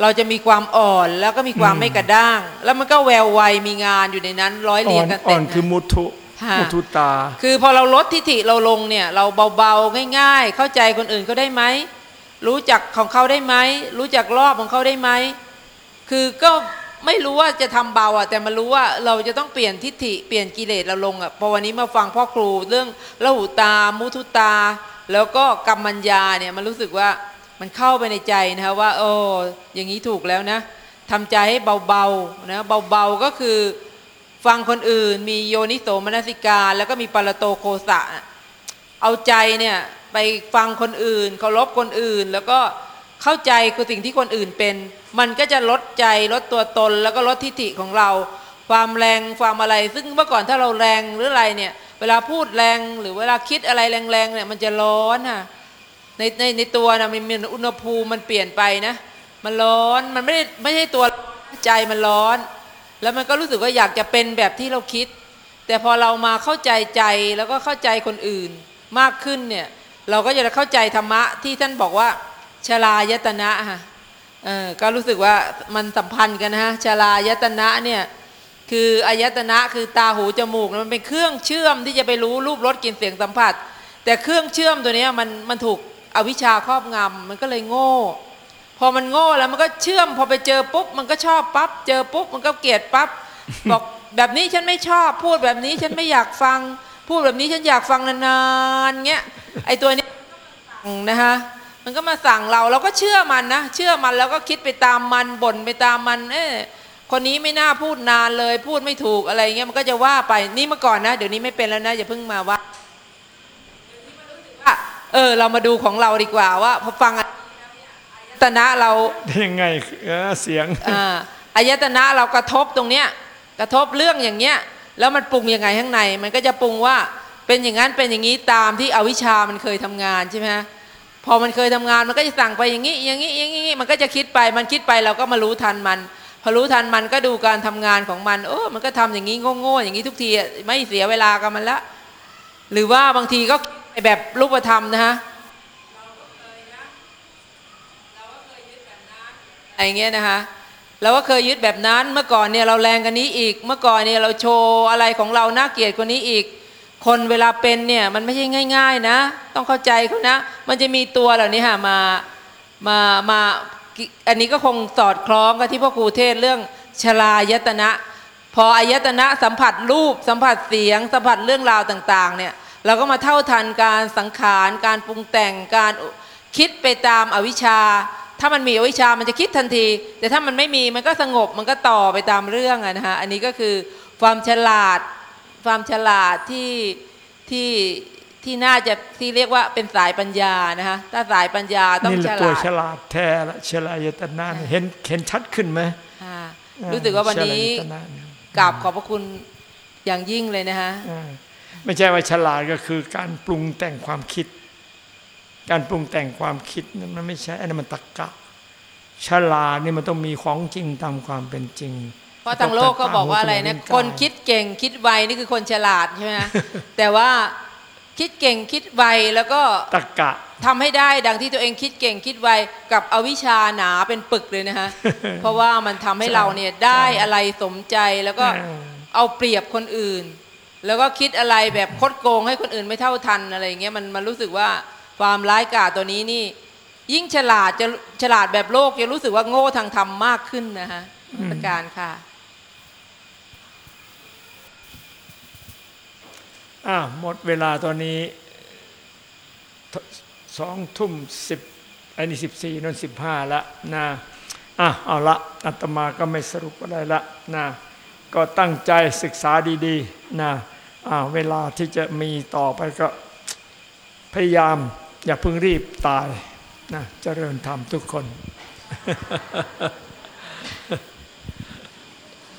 เราจะมีความอ่อนแล้วก็มีความไม่กระด้าง แล้วมันก็แวววัยมีงานอยู่ในนั้น ร้อยอ่เรีอยงนกันอ่เต็อมนนะคือมุทุค่ะมุทุตา คือพอเราลดทิฐิเราลงเนี่ย เราเบาๆง่าย ๆ เข้าใจคนอื่นก็ได้ไหมรู้จักของเขาได้ไหมรู้จักรอบของเขาได้ไหมคือก็ไม่รู้ว่าจะทำเบาอะแต่มารู้ว่าเราจะต้องเปลี่ยนทิฏฐิเปลี่ยนกิเลสเราลงอะพอวันนี้มาฟังพ่อครูเรื่องละหูตา มุทุตา แล้วก็กรรมัญญาเนี่ยมันรู้สึกว่ามันเข้าไปในใจนะคะว่าโอ้อย่างนี้ถูกแล้วนะทำใจให้เบาๆนะเบาๆก็คือฟังคนอื่น มีโยนิโสมนสิกา แล้วก็มีปรโตโคสะ เอาใจเนี่ยไปฟังคนอื่น เคารพคนอื่น แล้วก็เข้าใจกับสิ่งที่คนอื่นเป็น มันก็จะลดใจลดตัวตน แล้วก็ลดทิฏฐิของเรา ความแรงความอะไร ซึ่งเมื่อก่อนถ้าเราแรงหรืออะไรเนี่ย เวลาพูดแรงหรือเวลาคิดอะไรแรงๆเนี่ยมันจะร้อนอะในในในตัวนะมันมีอุณหภูมิมันเปลี่ยนไปนะ มันร้อนมันไม่ได้ไม่ใช่ตัวใจมันร้อน แล้วมันก็รู้สึกว่าอยากจะเป็นแบบที่เราคิด แต่พอเรามาเข้าใจใจแล้วก็เข้าใจคนอื่นมากขึ้นเนี่ยเราก็จะเข้าใจธรรมะที่ท่านบอกว่าชลายตนะค่ะเออก็รู้สึกว่ามันสัมพันธ์กันนะฮะชลายตนะเนี่ย คืออายตนะคือตาหูจมูกมันเป็นเครื่องเชื่อมที่จะไปรู้รูปรสกลิ่นเสียงสัมผัส แต่เครื่องเชื่อมตัวนี้มันมันถูกอวิชชาครอบงำมันก็เลยโง่ พอมันโง่แล้วมันก็เชื่อม พอไปเจอปุ๊บมันก็ชอบปั๊บเจอปุ๊บมันก็เกลียดปั๊บบอกแบบนี้ฉันไม่ชอบ พูดแบบนี้ฉันไม่อยากฟัง พูดแบบนี้ฉันอยากฟังนานๆเงี้ยไอตัวนี้นะคะมันก็มาสั่งเราเราก็เชื่อมันนะเชื่อมันแล้วก็คิดไปตามมันบ่นไปตามมัน เออ คนนี้ไม่น่าพูดนานเลย พูดไม่ถูกอะไรเงี้ยมันก็จะว่าไปนี่เมื่อก่อนนะ เดี๋ยวนี้ไม่เป็นแล้วนะอย่าเพิ่งมาว่าว่าเออ เรามาดูของเราดีกว่าว่าพอฟังอายตนะเรายังไงเออเสียงอ่าอายตนะเรากระทบตรงเนี้ยกระทบเรื่องอย่างเงี้ย แล้วมันปรุงยังไงข้างใน มันก็จะปรุงว่าเป็นอย่างนั้นเป็นอย่างนี้ตามที่อวิชชามันเคยทำงานใช่ไหมฮะพอมันเคยทำงานมันก็จะสั่งไปอย่างนี้อย่างนี้อย่างนี้มันก็จะคิดไปมันคิดไปเราก็มารู้ทันมัน พอรู้ทันมันก็ดูการทำงานของมัน โอ้มันก็ทำอย่างนี้โง่ๆอย่างนี้ทุกทีไม่เสียเวลากับมันละ หรือว่าบางทีก็แบบรูปธรรมนะฮะอะไรเงี้ยนะคะเราก็เคยยึดแบบนั้นเมื่อก่อนเนี่ยเราแรงกันนี้อีก เมื่อก่อนเนี่ยเราโชว์อะไรของเราน่าเกลียดกว่านี้อีก คนเวลาเป็นเนี่ยมันไม่ใช่ง่าย ๆนะ ต้องเข้าใจเขานะ มันจะมีตัวเหล่านี้ค่ะมามามา อันนี้ก็คงสอดคล้องกับที่พ่อครูเทศเรื่องชลายตนะ พออายตนะสัมผัสรูป สัมผัสเสียง สัมผัสเรื่องราวต่าง ๆ เนี่ย เราก็มาเท่าทันการสังขาร การปรุงแต่งการคิดไปตามอวิชชา ถ้ามันมีอวิชชามันจะคิดทันที แต่ถ้ามันไม่มีมันก็สงบมันก็ต่อไปตามเรื่องอะนะคะอันนี้ก็คือความฉลาดความฉลาดที่ที่ ที่น่าจะที่เรียกว่าเป็นสายปัญญานะคะถ้าสายปัญญาต้องนี่แหฉละตัวลาดฉลาดแท้ละฉลาดยตนาเนี่ยเห็นเห็นชัดขึ้นไหมค่ะรู้สึกว่าวันนี้ฉลาดยตนาเนี่ยกราบขอบพระคุณอย่างยิ่งเลยนะคะอ่าไม่ใช่ว่าฉลาดก็คือการปรุงแต่งความคิด การปรุงแต่งความคิดนั้นมันไม่ใช่อันนั้นมันตรรกะ ฉลาดนี่มันต้องมีของจริงตามความเป็นจริงเพราะทางโลกก็บอกว่าอะไรนะคนคิดเก่งคิดไวนี่คือคนฉลาดใช่ไหมนะแต่ว่า คิดเก่งคิดไวแล้วก็ตรรกะทำให้ได้ดังที่ตัวเองคิดเก่งคิดไวกับอวิชชาหนาเป็นปึกเลยนะคะเพราะว่ามันทำให้เราเนี่ยได้อะไรสมใจแล้วก็อ่าเอาเปรียบคนอื่น แล้วก็คิดอะไรแบบคดโกงให้คนอื่นไม่เท่าทันอะไรอย่างเงี้ยมันมันรู้สึกว่าความร้ายกาจตัวนี้นี่ ยิ่งฉลาดจะฉลาดแบบโลกจะรู้สึกว่าโง่ทางธรรมมากขึ้นนะคะประการค่ะ อ่าหมดเวลาตอนนี้สองทุ่มสิบอันนี้สิบสี่นนสิบห้าละนะอะเอาละอาตมาก็ไม่สรุปอะไรละนะก็ตั้งใจศึกษาดีๆนะอ่าเวลาที่จะมีต่อไปก็พยายามอย่าเพิ่งรีบตายนะเจริญธรรมทุกคน